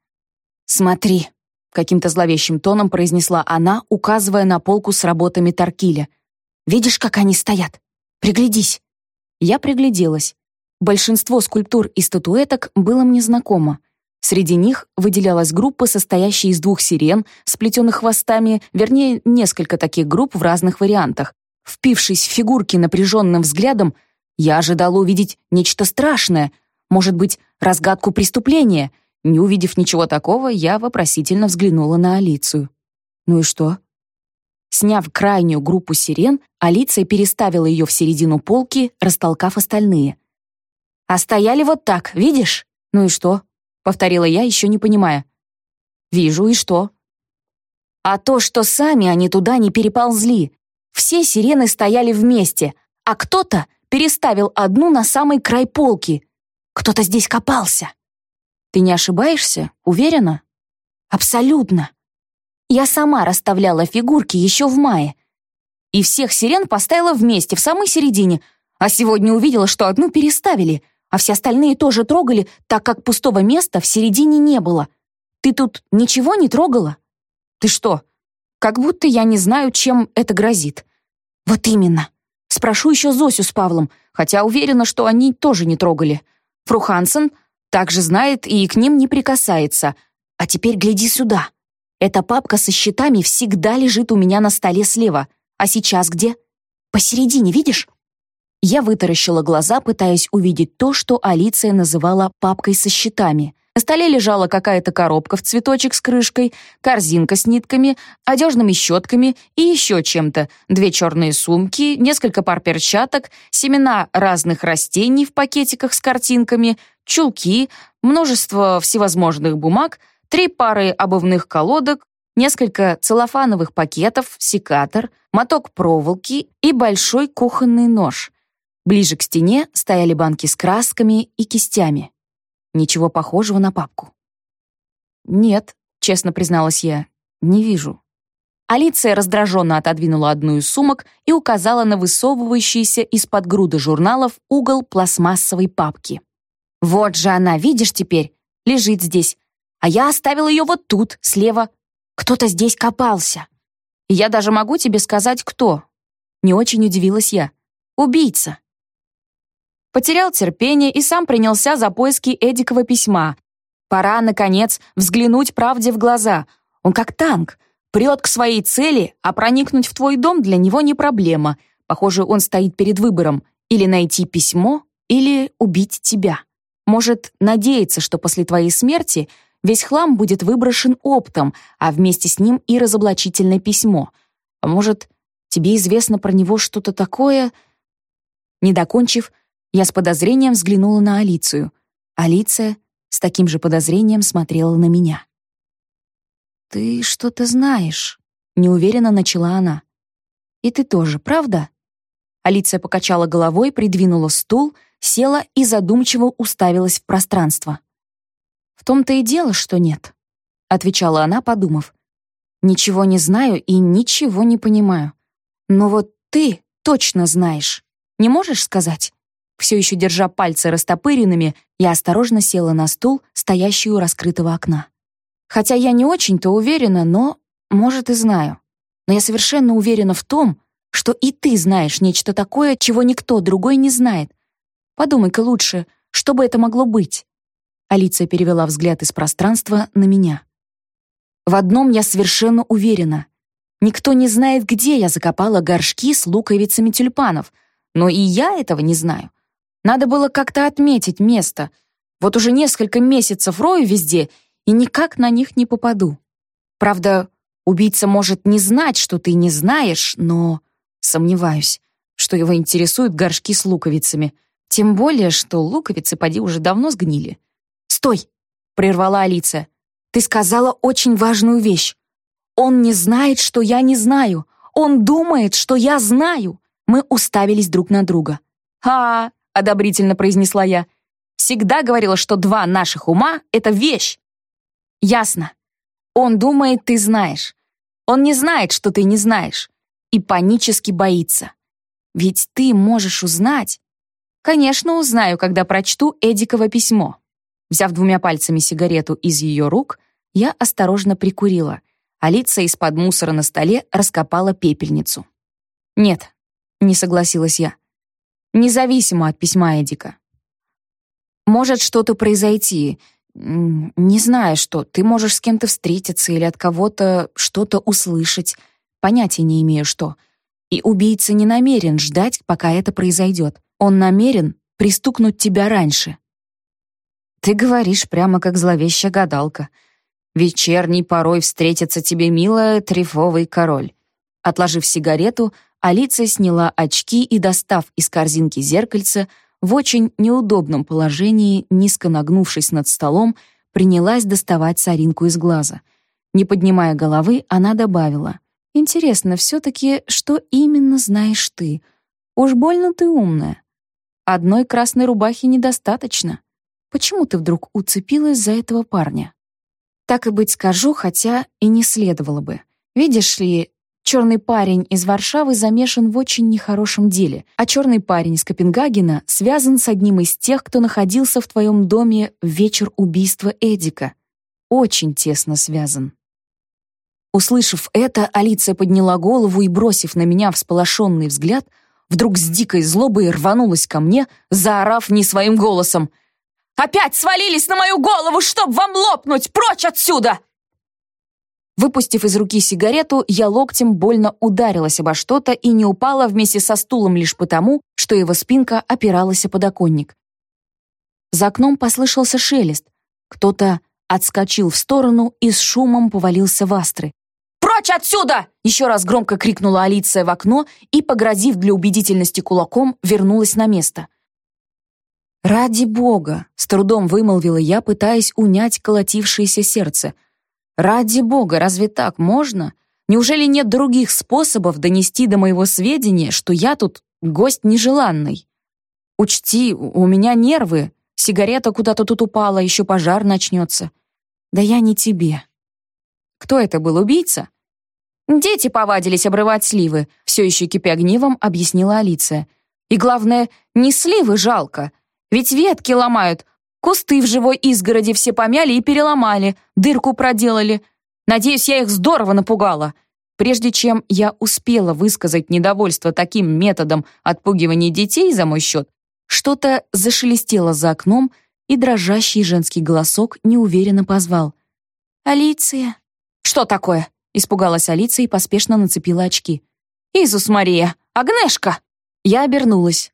Speaker 3: «Смотри», — каким-то зловещим тоном произнесла она, указывая на полку с работами Таркиля. «Видишь, как они стоят? Приглядись». Я пригляделась. Большинство скульптур и статуэток было мне знакомо. Среди них выделялась группа, состоящая из двух сирен, сплетенных хвостами, вернее, несколько таких групп в разных вариантах. Впившись в фигурки напряженным взглядом, я ожидала увидеть нечто страшное, может быть, разгадку преступления. Не увидев ничего такого, я вопросительно взглянула на Алицию. «Ну и что?» Сняв крайнюю группу сирен, Алиция переставила ее в середину полки, растолкав остальные. «А стояли вот так, видишь? Ну и что?» — повторила я, еще не понимая. «Вижу, и что?» «А то, что сами они туда не переползли, все сирены стояли вместе, а кто-то переставил одну на самый край полки. Кто-то здесь копался. Ты не ошибаешься? Уверена? Абсолютно. Я сама расставляла фигурки еще в мае. И всех сирен поставила вместе, в самой середине, а сегодня увидела, что одну переставили, а все остальные тоже трогали, так как пустого места в середине не было. Ты тут ничего не трогала? Ты что, как будто я не знаю, чем это грозит. Вот именно. Спрошу еще Зосю с Павлом, хотя уверена, что они тоже не трогали. Фру Хансен также знает и к ним не прикасается. А теперь гляди сюда. Эта папка со счетами всегда лежит у меня на столе слева. А сейчас где? Посередине, видишь? Я вытаращила глаза, пытаясь увидеть то, что Алиция называла папкой со счетами. На столе лежала какая-то коробка в цветочек с крышкой, корзинка с нитками, одежными щетками и еще чем-то, две черные сумки, несколько пар перчаток, семена разных растений в пакетиках с картинками, чулки, множество всевозможных бумаг, три пары обувных колодок, несколько целлофановых пакетов, секатор, моток проволоки и большой кухонный нож. Ближе к стене стояли банки с красками и кистями. Ничего похожего на папку. «Нет», — честно призналась я, — «не вижу». Алиция раздраженно отодвинула одну из сумок и указала на высовывающийся из-под груды журналов угол пластмассовой папки. «Вот же она, видишь теперь? Лежит здесь. А я оставила ее вот тут, слева. Кто-то здесь копался. И я даже могу тебе сказать, кто». Не очень удивилась я. «Убийца». Потерял терпение и сам принялся за поиски Эдикова письма. Пора, наконец, взглянуть правде в глаза. Он как танк. Прет к своей цели, а проникнуть в твой дом для него не проблема. Похоже, он стоит перед выбором. Или найти письмо, или убить тебя. Может, надеяться, что после твоей смерти весь хлам будет выброшен оптом, а вместе с ним и разоблачительное письмо. А может, тебе известно про него что-то такое? Не докончив, я с подозрением взглянула на Алицию. Алиция с таким же подозрением смотрела на меня. «Ты что-то знаешь», — неуверенно начала она. «И ты тоже, правда?» Алиция покачала головой, придвинула стул, села и задумчиво уставилась в пространство.
Speaker 1: «В том-то и дело, что нет», — отвечала она, подумав. «Ничего не знаю и ничего не понимаю. Но вот ты точно знаешь. Не можешь сказать?» Все еще держа пальцы растопыренными, я осторожно села на стул, стоящий у раскрытого окна. Хотя я не очень-то уверена, но, может, и знаю. Но я совершенно уверена в том, что и ты знаешь нечто такое, чего никто другой не знает. Подумай-ка лучше, что бы это могло быть?» Алиция перевела взгляд из пространства на меня. «В одном я совершенно уверена. Никто не знает, где я закопала горшки с луковицами тюльпанов, но и я этого не знаю. Надо было как-то отметить место. Вот уже несколько месяцев рою везде и никак на них не попаду. Правда, убийца может не знать, что ты не знаешь, но сомневаюсь, что его интересуют горшки с луковицами. Тем более, что луковицы поди уже давно сгнили. «Стой!» — прервала Алиса. «Ты сказала очень важную вещь. Он не знает, что я не знаю. Он думает, что я знаю». Мы уставились друг на друга. «Ха!» — одобрительно произнесла я. «Всегда говорила, что два наших ума — это вещь». «Ясно. Он думает, ты знаешь. Он не знает, что ты не знаешь. И панически боится. Ведь ты можешь узнать. Конечно, узнаю, когда прочту Эдиково письмо». Взяв двумя пальцами сигарету из ее рук, я осторожно прикурила. Алиса из-под мусора на столе раскопала пепельницу. «Нет», — не согласилась я независимо от письма Эдика. Может что-то произойти. Не знаю что. Ты можешь с кем-то встретиться или от кого-то что-то услышать. Понятия не имею что. И убийца не намерен ждать, пока это произойдет. Он намерен пристукнуть тебя раньше. Ты говоришь прямо как зловещая гадалка. Вечерний порой встретится тебе, милая, трефовый король. Отложив сигарету, Алиция сняла очки и, достав из корзинки зеркальце, в очень неудобном положении, низко нагнувшись над столом, принялась доставать соринку из глаза. Не поднимая головы, она добавила. «Интересно все-таки, что именно знаешь ты? Уж больно ты умная. Одной красной рубахи недостаточно. Почему ты вдруг уцепилась за этого парня?» Так и быть скажу, хотя и не следовало бы. Видишь ли, Черный парень из Варшавы замешан в очень нехорошем деле, а черный парень из Копенгагена связан с одним из тех, кто находился в твоем доме в вечер убийства Эдика. Очень тесно связан. Услышав это, Алиция подняла голову и, бросив на меня всполошенный взгляд, вдруг с дикой злобой рванулась ко мне, заорав не своим голосом. «Опять свалились на мою голову, чтоб вам лопнуть! Прочь отсюда!» Выпустив из руки сигарету, я локтем больно ударилась обо что-то и не упала вместе со стулом лишь потому, что его спинка опиралась о подоконник. За окном послышался шелест. Кто-то отскочил в сторону и с шумом повалился в астры. «Прочь отсюда!» — еще раз громко крикнула Алиция в окно и, погрозив для убедительности кулаком, вернулась на место. «Ради бога!» — с трудом вымолвила я, пытаясь унять колотившееся сердце — Ради бога, разве так можно? Неужели нет других способов донести до моего сведения, что я тут гость нежеланный? Учти, у меня нервы. Сигарета куда-то тут упала, еще пожар начнется. Да я не тебе. Кто это был, убийца? Дети повадились обрывать сливы, все еще кипя гневом, объяснила Алиция. И главное, не сливы жалко. Ведь ветки ломают, Кусты в живой изгороди все помяли и переломали, дырку проделали. Надеюсь, я их здорово напугала. Прежде чем я успела высказать недовольство таким методом отпугивания детей за мой счет, что-то зашелестело за окном, и дрожащий женский голосок неуверенно позвал. «Алиция». «Что такое?» — испугалась Алиция и поспешно нацепила очки. «Изус Мария! Агнешка!» Я обернулась.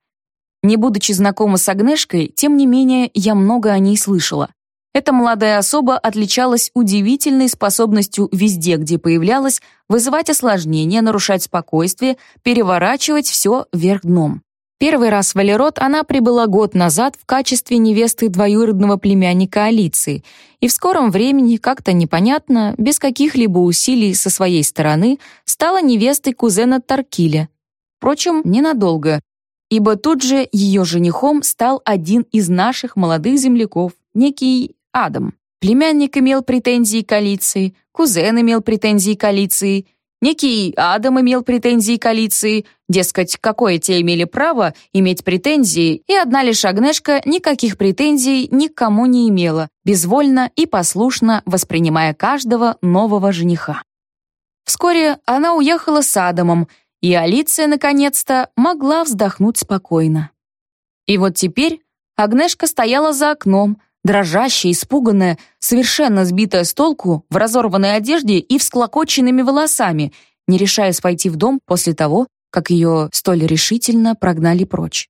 Speaker 1: Не будучи знакома с Агнешкой, тем не менее, я много о ней слышала. Эта молодая особа отличалась удивительной способностью везде, где появлялась, вызывать осложнения, нарушать спокойствие, переворачивать все вверх дном. Первый раз в Валерот она прибыла год назад в качестве невесты двоюродного племянника Алиции, и в скором времени, как-то непонятно, без каких-либо усилий со своей стороны, стала невестой кузена Таркиля. Впрочем, ненадолго ибо тут же ее женихом стал один из наших молодых земляков, некий Адам. Племянник имел претензии к Алиции, кузен имел претензии к Алиции, некий Адам имел претензии к Алиции, дескать, какое те имели право иметь претензии, и одна лишь Агнешка никаких претензий никому не имела, безвольно и послушно воспринимая каждого нового жениха. Вскоре она уехала с Адамом, и Алиция, наконец-то, могла вздохнуть спокойно. И вот теперь Агнешка стояла за окном, дрожащая, испуганная, совершенно сбитая с толку, в разорванной одежде и всклокоченными волосами, не решаясь войти в дом после того, как ее столь решительно прогнали прочь.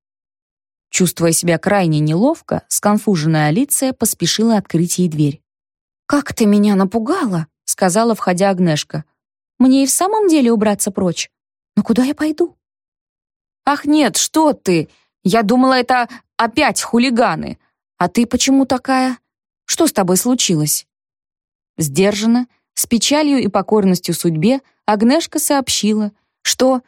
Speaker 1: Чувствуя себя крайне неловко, сконфуженная Алиция поспешила открыть ей дверь.
Speaker 3: «Как ты меня напугала!» — сказала, входя Агнешка. «Мне и в самом деле убраться прочь? Но куда я пойду?»
Speaker 1: «Ах нет, что ты! Я думала, это опять хулиганы. А ты почему такая? Что с тобой случилось?» Сдержанно, с печалью и покорностью судьбе, Агнешка сообщила, что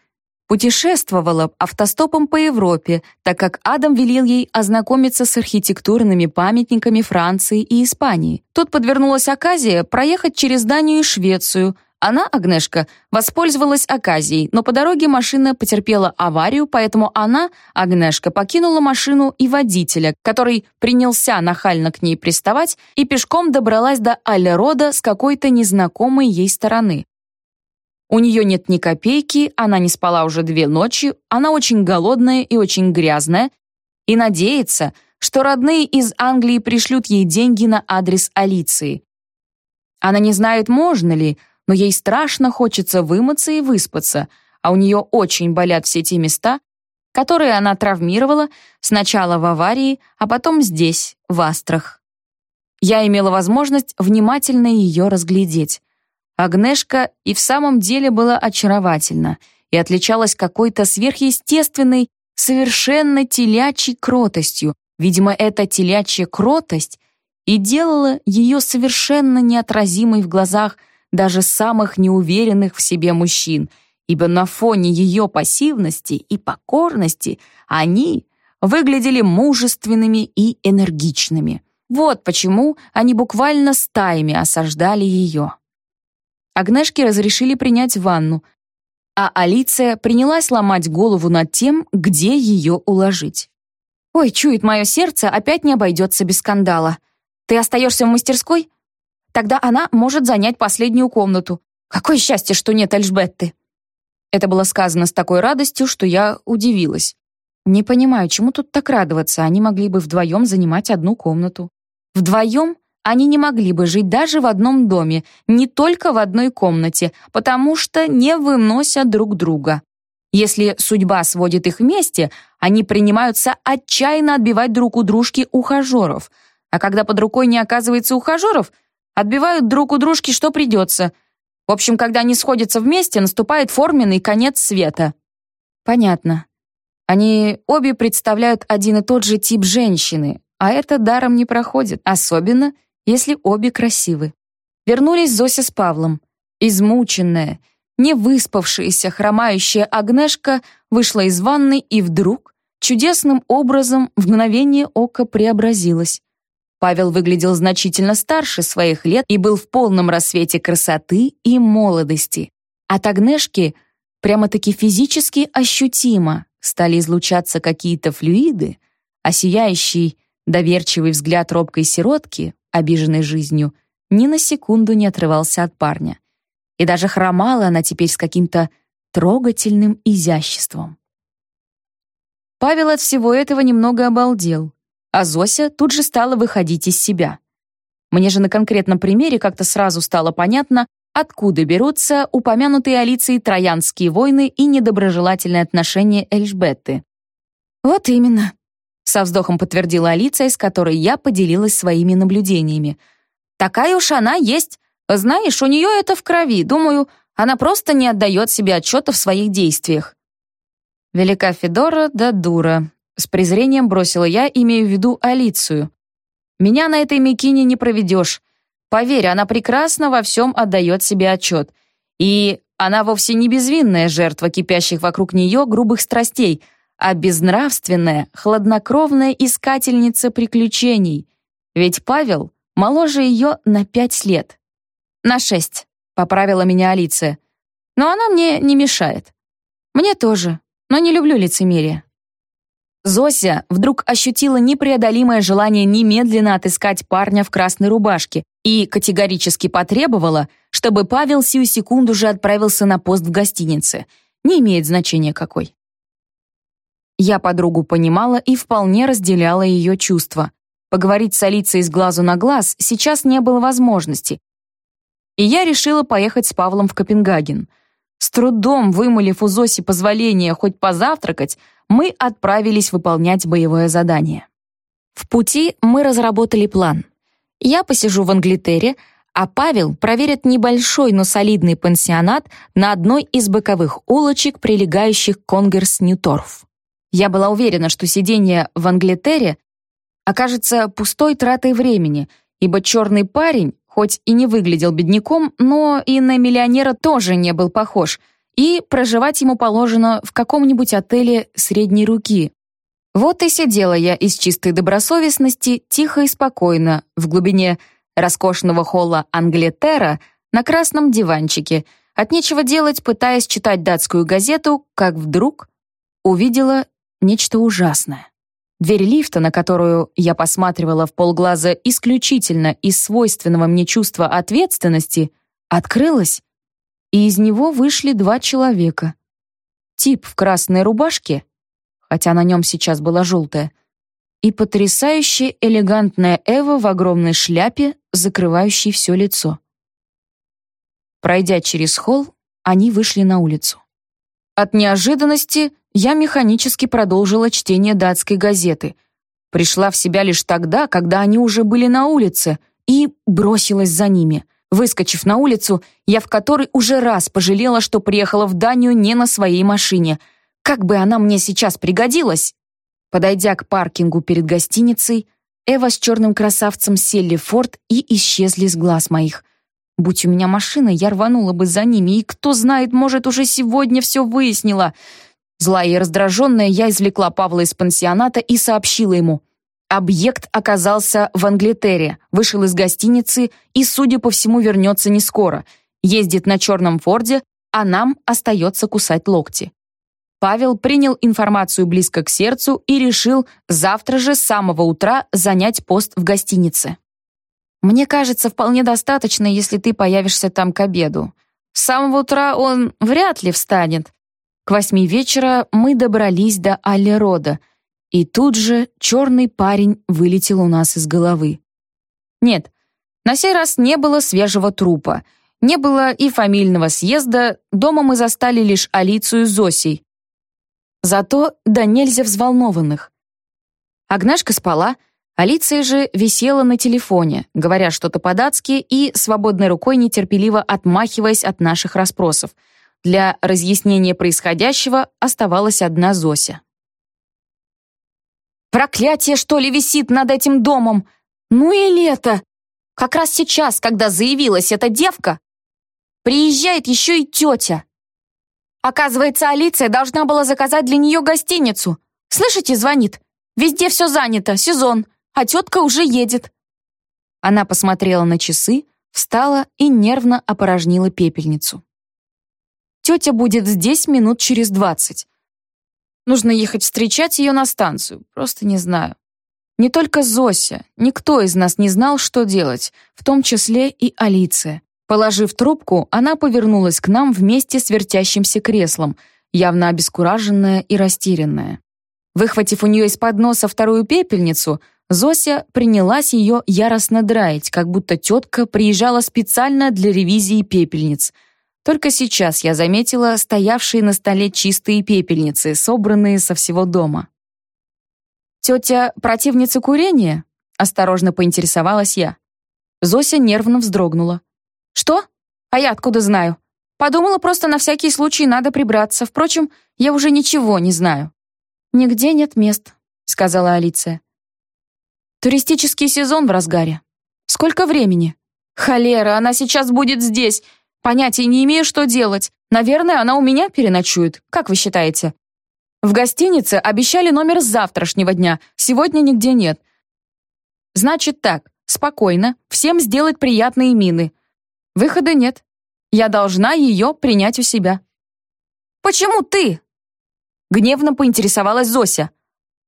Speaker 1: путешествовала автостопом по Европе, так как Адам велел ей ознакомиться с архитектурными памятниками Франции и Испании. Тут подвернулась оказия проехать через Данию и Швецию – она, Агнешка, воспользовалась оказией, но по дороге машина потерпела аварию, поэтому она, Агнешка, покинула машину и водителя, который принялся нахально к ней приставать и пешком добралась до Аллерода с какой-то незнакомой ей стороны. У нее нет ни копейки, она не спала уже две ночи, она очень голодная и очень грязная, и надеется, что родные из Англии пришлют ей деньги на адрес Алиции. Она не знает, можно ли, но ей страшно хочется вымыться и выспаться, а у нее очень болят все те места, которые она травмировала сначала в аварии, а потом здесь, в Астрах. Я имела возможность внимательно ее разглядеть. Агнешка и в самом деле была очаровательна и отличалась какой-то сверхъестественной, совершенно телячьей кротостью. Видимо, эта телячья кротость и делала ее совершенно неотразимой в глазах даже самых неуверенных в себе мужчин, ибо на фоне ее пассивности и покорности они выглядели мужественными и энергичными. Вот почему они буквально стаями осаждали ее. Агнешке разрешили принять ванну, а Алиция принялась ломать голову над тем, где ее уложить. «Ой, чует мое сердце, опять не обойдется без скандала. Ты остаешься в мастерской? Тогда она может занять последнюю комнату. Какое счастье, что нет Эльжбетты!» Это было сказано с такой радостью, что я удивилась. Не понимаю, чему тут так радоваться, они могли бы вдвоем занимать одну комнату. Вдвоем они не могли бы жить даже в одном доме, не только в одной комнате, потому что не выносят друг друга. Если судьба сводит их вместе, они принимаются отчаянно отбивать друг у дружки ухажеров. А когда под рукой не оказывается ухажеров — Отбивают друг у дружки, что придется. В общем, когда они сходятся вместе, наступает форменный конец света. Понятно. Они обе представляют один и тот же тип женщины, а это даром не проходит, особенно если обе красивы. Вернулись Зося с Павлом. Измученная, не выспавшаяся, хромающая Агнешка вышла из ванны и вдруг чудесным образом в мгновение ока преобразилась. Павел выглядел значительно старше своих лет и был в полном рассвете красоты и молодости. От Агнешки прямо-таки физически ощутимо стали излучаться какие-то флюиды, а сияющий, доверчивый взгляд робкой сиротки, обиженной жизнью, ни на секунду не отрывался от парня. И даже хромала она теперь с каким-то трогательным изяществом. Павел от всего этого немного обалдел а Зося тут же стала выходить из себя. Мне же на конкретном примере как-то сразу стало понятно, откуда берутся упомянутые Алицией троянские войны и недоброжелательные отношения Эльжбетты. «Вот именно», — со вздохом подтвердила Алиция, с которой я поделилась своими наблюдениями. «Такая уж она есть. Знаешь, у нее это в крови. Думаю, она просто не отдает себе отчета в своих действиях». Велика Федора да дура, с презрением бросила я, имея в виду Алицию. «Меня на этой Микине не проведешь. Поверь, она прекрасно во всем отдает себе отчет. И она вовсе не безвинная жертва кипящих вокруг нее грубых страстей, а безнравственная, хладнокровная искательница приключений. Ведь Павел — моложе ее на пять лет. «На шесть», — поправила меня Алиция. «Но она мне не мешает». «Мне тоже, но не люблю лицемерие». Зося вдруг ощутила непреодолимое желание немедленно отыскать парня в красной рубашке и категорически потребовала, чтобы Павел сию секунду же отправился на пост в гостинице. Не имеет значения какой. Я подругу понимала и вполне разделяла ее чувства. Поговорить с Алицей с глазу на глаз сейчас не было возможности. И я решила поехать с Павлом в Копенгаген. С трудом вымолив у Зоси позволение хоть позавтракать, мы отправились выполнять боевое задание. В пути мы разработали план. Я посижу в Англитере, а Павел проверит небольшой, но солидный пансионат на одной из боковых улочек, прилегающих к Конгерс-Ньюторф. Я была уверена, что сидение в Англитере окажется пустой тратой времени, ибо черный парень, хоть и не выглядел бедняком, но и на миллионера тоже не был похож, и проживать ему положено в каком-нибудь отеле средней руки. Вот и сидела я из чистой добросовестности, тихо и спокойно, в глубине роскошного холла Англетера на красном диванчике, от нечего делать, пытаясь читать датскую газету, как вдруг увидела нечто ужасное. Дверь лифта, на которую я посматривала в полглаза исключительно из свойственного мне чувства ответственности, открылась, и из него вышли два человека. Тип в красной рубашке, хотя на нем сейчас была желтая, и потрясающе элегантная Эва в огромной шляпе, закрывающей все лицо. Пройдя через холл, они вышли на улицу. От неожиданности я механически продолжила чтение датской газеты. Пришла в себя лишь тогда, когда они уже были на улице, и бросилась за ними. Выскочив на улицу, я в который уже раз пожалела, что приехала в Данию не на своей машине. Как бы она мне сейчас пригодилась? Подойдя к паркингу перед гостиницей, Эва с черным красавцем сели в форт и исчезли с глаз моих. Будь у меня машина, я рванула бы за ними, и кто знает, может, уже сегодня все выяснила. Злая и раздраженная, я извлекла Павла из пансионата и сообщила ему. Объект оказался в Англитере, вышел из гостиницы и, судя по всему, вернется не скоро. Ездит на черном форде, а нам остается кусать локти. Павел принял информацию близко к сердцу и решил завтра же с самого утра занять пост в гостинице. «Мне кажется, вполне достаточно, если ты появишься там к обеду. С самого утра он вряд ли встанет. К восьми вечера мы добрались до Аллерода, и тут же черный парень вылетел у нас из головы. Нет, на сей раз не было свежего трупа, не было и фамильного съезда, дома мы застали лишь Алицию с Зосей, Зато да нельзя взволнованных. Агнешка спала, Алиция же висела на телефоне, говоря что-то по-датски и свободной рукой нетерпеливо отмахиваясь от наших расспросов. Для разъяснения происходящего оставалась одна Зося.
Speaker 3: «Проклятие, что ли, висит над этим домом? Ну и лето! Как раз сейчас, когда заявилась эта девка, приезжает еще и тетя!» Оказывается, Алиция должна была заказать для нее гостиницу. Слышите, звонит. Везде все занято, сезон, а тетка уже едет.
Speaker 1: Она посмотрела на часы, встала и нервно опорожнила пепельницу. Тетя будет здесь минут через двадцать. Нужно ехать встречать ее на станцию, просто не знаю. Не только Зося, никто из нас не знал, что делать, в том числе и Алиция. Положив трубку, она повернулась к нам вместе с вертящимся креслом, явно обескураженная и растерянная. Выхватив у нее из-под носа вторую пепельницу, Зося принялась ее яростно драить, как будто тетка приезжала специально для ревизии пепельниц. Только сейчас я заметила стоявшие на столе чистые пепельницы, собранные со всего дома. «Тетя противница курения?» — осторожно поинтересовалась я. Зося нервно вздрогнула. «Что? А я откуда знаю? Подумала, просто на всякий случай надо прибраться. Впрочем, я уже ничего не знаю». «Нигде нет мест», — сказала Алиция. «Туристический сезон в разгаре. Сколько времени?» «Холера, она сейчас будет здесь. Понятия не имею, что делать. Наверное, она у меня переночует. Как вы считаете?» «В гостинице обещали номер с завтрашнего дня. Сегодня нигде нет. Значит так, спокойно, всем сделать приятные мины. Выхода нет. Я должна ее принять у себя.
Speaker 3: «Почему ты?»
Speaker 1: Гневно поинтересовалась Зося.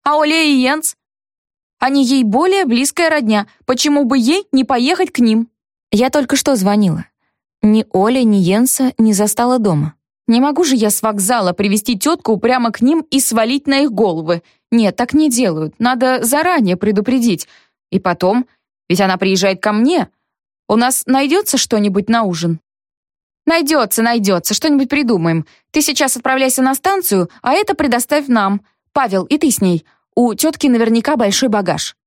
Speaker 1: «А Оля и Йенс? Они ей более близкая родня. Почему бы ей не поехать к ним?» Я только что звонила. Ни Оля, ни Йенса не застала дома. Не могу же я с вокзала привести тетку прямо к ним и свалить на их головы. Нет, так не делают. Надо заранее предупредить. И потом, ведь она приезжает ко мне. У нас найдется что-нибудь на ужин? Найдется, найдется, что-нибудь придумаем. Ты сейчас отправляйся на станцию, а это предоставь нам. Павел, и ты с ней. У тетки наверняка большой багаж.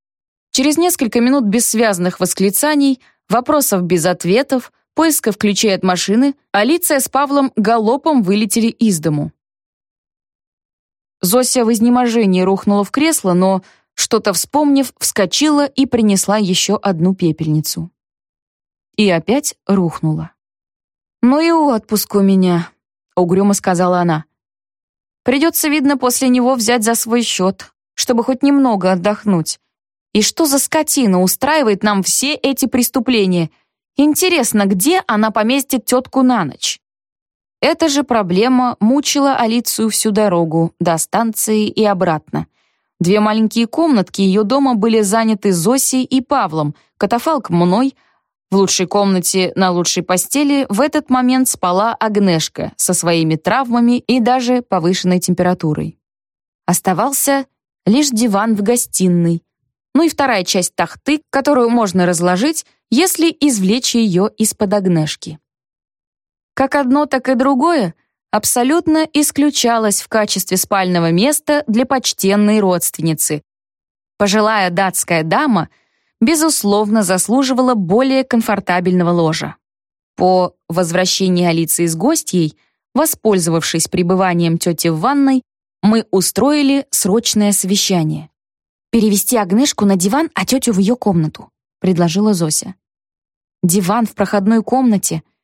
Speaker 1: Через несколько минут бессвязных восклицаний, вопросов без ответов, поисков ключей от машины, Алиция с Павлом галопом вылетели из дому. Зося в изнеможении рухнула в кресло, но, что-то вспомнив, вскочила и принесла еще одну пепельницу. И опять рухнула. «Ну и отпуск у меня», — угрюмо сказала она. «Придется, видно, после него взять за свой счет, чтобы хоть немного отдохнуть. И что за скотина устраивает нам все эти преступления? Интересно, где она поместит тетку на ночь?» Эта же проблема мучила Алицию всю дорогу, до станции и обратно. Две маленькие комнатки ее дома были заняты Зосей и Павлом, катафалк мной, в лучшей комнате на лучшей постели в этот момент спала Агнешка со своими травмами и даже повышенной температурой. Оставался лишь диван в гостиной, ну и вторая часть тахты, которую можно разложить, если извлечь ее из-под Агнешки. Как одно, так и другое абсолютно исключалось в качестве спального места для почтенной родственницы. Пожилая датская дама, безусловно, заслуживала более комфортабельного ложа. По возвращении Алиции с гостьей, воспользовавшись пребыванием тети в ванной, мы устроили срочное совещание. «Перевести Агнешку на диван, а тетю в ее комнату», — предложила Зося. «Диван в проходной комнате —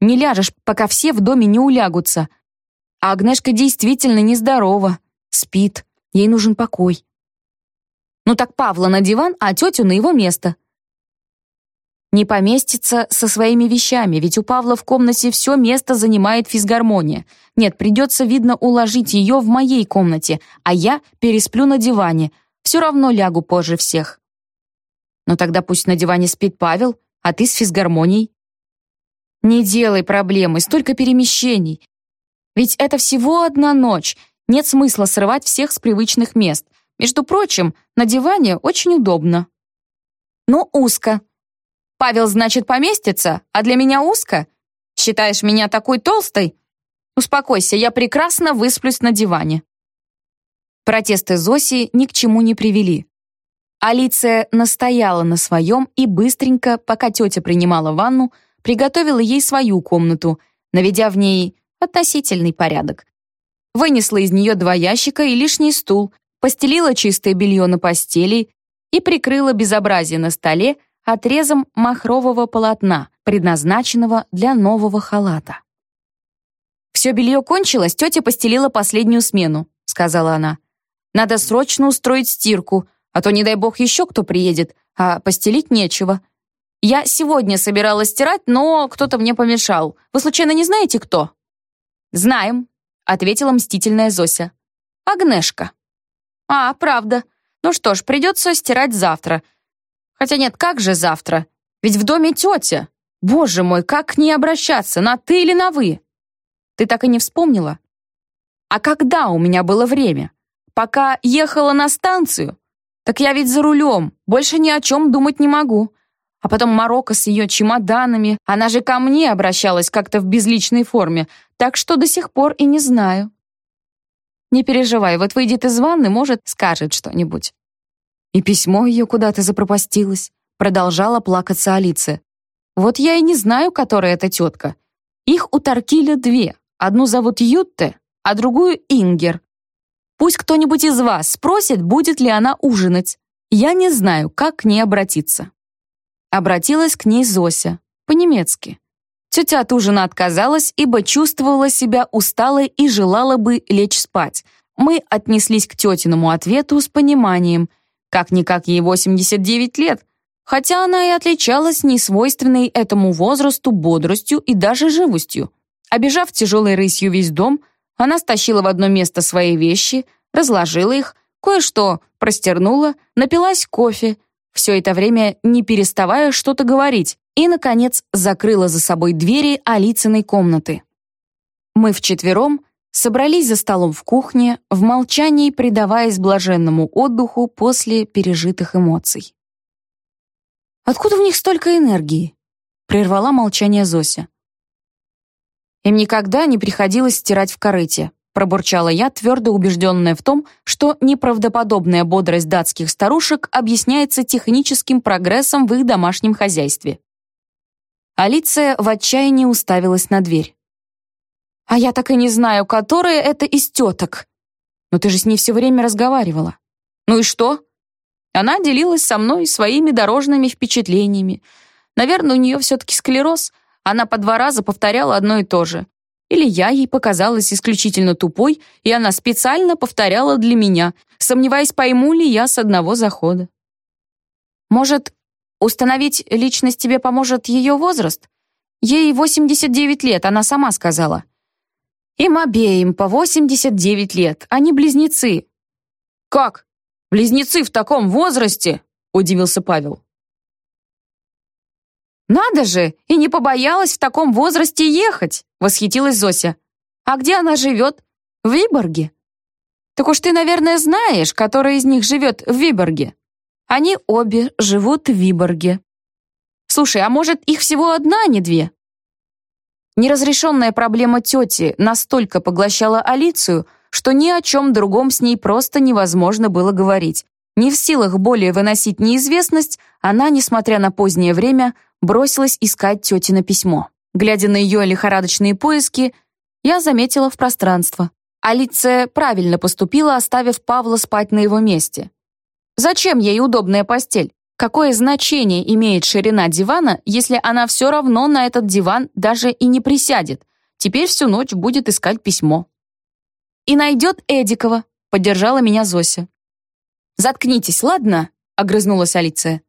Speaker 1: не ляжешь, пока все в доме не улягутся. А Агнешка действительно нездорова. Спит. Ей нужен покой. Ну так Павла на диван, а тетю на его место. Не поместится со своими вещами, ведь у Павла в комнате все место занимает физгармония. Нет, придется, видно, уложить ее в моей комнате, а я пересплю на диване. Все равно лягу позже всех. Но тогда пусть на диване спит Павел, а ты с физгармонией. Не делай проблемы, столько перемещений. Ведь это всего одна ночь. Нет смысла срывать всех с привычных мест. Между прочим, на диване очень удобно. Но узко. Павел, значит, поместится, а для меня узко? Считаешь меня такой толстой? Успокойся, я прекрасно высплюсь на диване. Протесты Зоси ни к чему не привели. Алиция настояла на своем и быстренько, пока тетя принимала ванну, приготовила ей свою комнату, наведя в ней относительный порядок. Вынесла из нее два ящика и лишний стул, постелила чистое белье на постели и прикрыла безобразие на столе отрезом махрового полотна, предназначенного для нового халата. «Все белье кончилось, тетя постелила последнюю смену», — сказала она. «Надо срочно устроить стирку, а то, не дай бог, еще кто приедет, а постелить нечего. Я сегодня собиралась стирать, но кто-то мне помешал. Вы случайно не знаете, кто?» «Знаем», — ответила мстительная Зося. «Агнешка». «А, правда. Ну что ж, придется стирать завтра. Хотя нет, как же завтра? Ведь в доме тетя. Боже мой, как к ней обращаться, на «ты» или на «вы»?» Ты так и не вспомнила? А когда у меня было время? Пока ехала на станцию? Так я ведь за рулем, больше ни о чем думать не могу. А потом Марокко с ее чемоданами. Она же ко мне обращалась как-то в безличной форме, так что до сих пор и не знаю. Не переживай, вот выйдет из ванны, может, скажет что-нибудь. И письмо ее куда-то запропастилось. Продолжала плакаться Алиция. Вот я и не знаю, которая это тетка. Их у Таркиля две. Одну зовут Ютте, а другую Ингер. Пусть кто-нибудь из вас спросит, будет ли она ужинать. Я не знаю, как к ней обратиться. Обратилась к ней Зося, по-немецки. Тетя от ужина отказалась, ибо чувствовала себя усталой и желала бы лечь спать. Мы отнеслись к тетиному ответу с пониманием. Как-никак ей 89 лет. хотя она и отличалась несвойственной этому возрасту бодростью и даже живостью. Обежав тяжелой рысью весь дом, она стащила в одно место свои вещи, разложила их, кое-что простернула, напилась кофе, все это время не переставая что-то говорить, и, наконец, закрыла за собой двери Алицыной комнаты. Мы вчетвером собрались за столом в кухне, в молчании предаваясь блаженному отдыху после пережитых эмоций. «Откуда в них столько энергии?» — прервала молчание Зося. «Им никогда не приходилось стирать в корыте», — пробурчала я, твердо убежденная в том, что неправдоподобная бодрость датских старушек объясняется техническим прогрессом в их домашнем хозяйстве. Алиция в отчаянии уставилась на дверь. А я так и не знаю, которая это из теток. Но ты же с ней все время разговаривала. Ну и что? Она делилась со мной своими дорожными впечатлениями. Наверное, у нее все-таки склероз. Она по два раза повторяла одно и то же. Или я ей показалась исключительно тупой, и она специально повторяла для меня, сомневаясь, пойму ли я с одного захода. Может, установить личность тебе поможет ее возраст? Ей 89 лет, она сама сказала. Им обеим по 89 лет, они близнецы. Как? Близнецы в таком возрасте? Удивился Павел. «Надо же! И не побоялась в таком возрасте ехать!» — восхитилась Зося. «А где она живет? В Виборге?» «Так уж ты, наверное, знаешь, которая из них живет в Виборге. Они обе живут в Виборге. Слушай, а может, их всего одна, а не две?» Неразрешенная проблема тети настолько поглощала Алицию, что ни о чем другом с ней просто невозможно было говорить. Не в силах более выносить неизвестность, она, несмотря на позднее время, бросилась искать тетино письмо. Глядя на ее лихорадочные поиски, я заметила в пространство. Алиция правильно поступила, оставив Павла спать на его месте. Зачем ей удобная постель? Какое значение имеет ширина дивана, если она все равно на этот диван даже и не присядет? Теперь всю ночь будет искать письмо. «И найдет Эдикова», — поддержала меня Зося. «Заткнитесь, ладно?» — огрызнулась Алиция.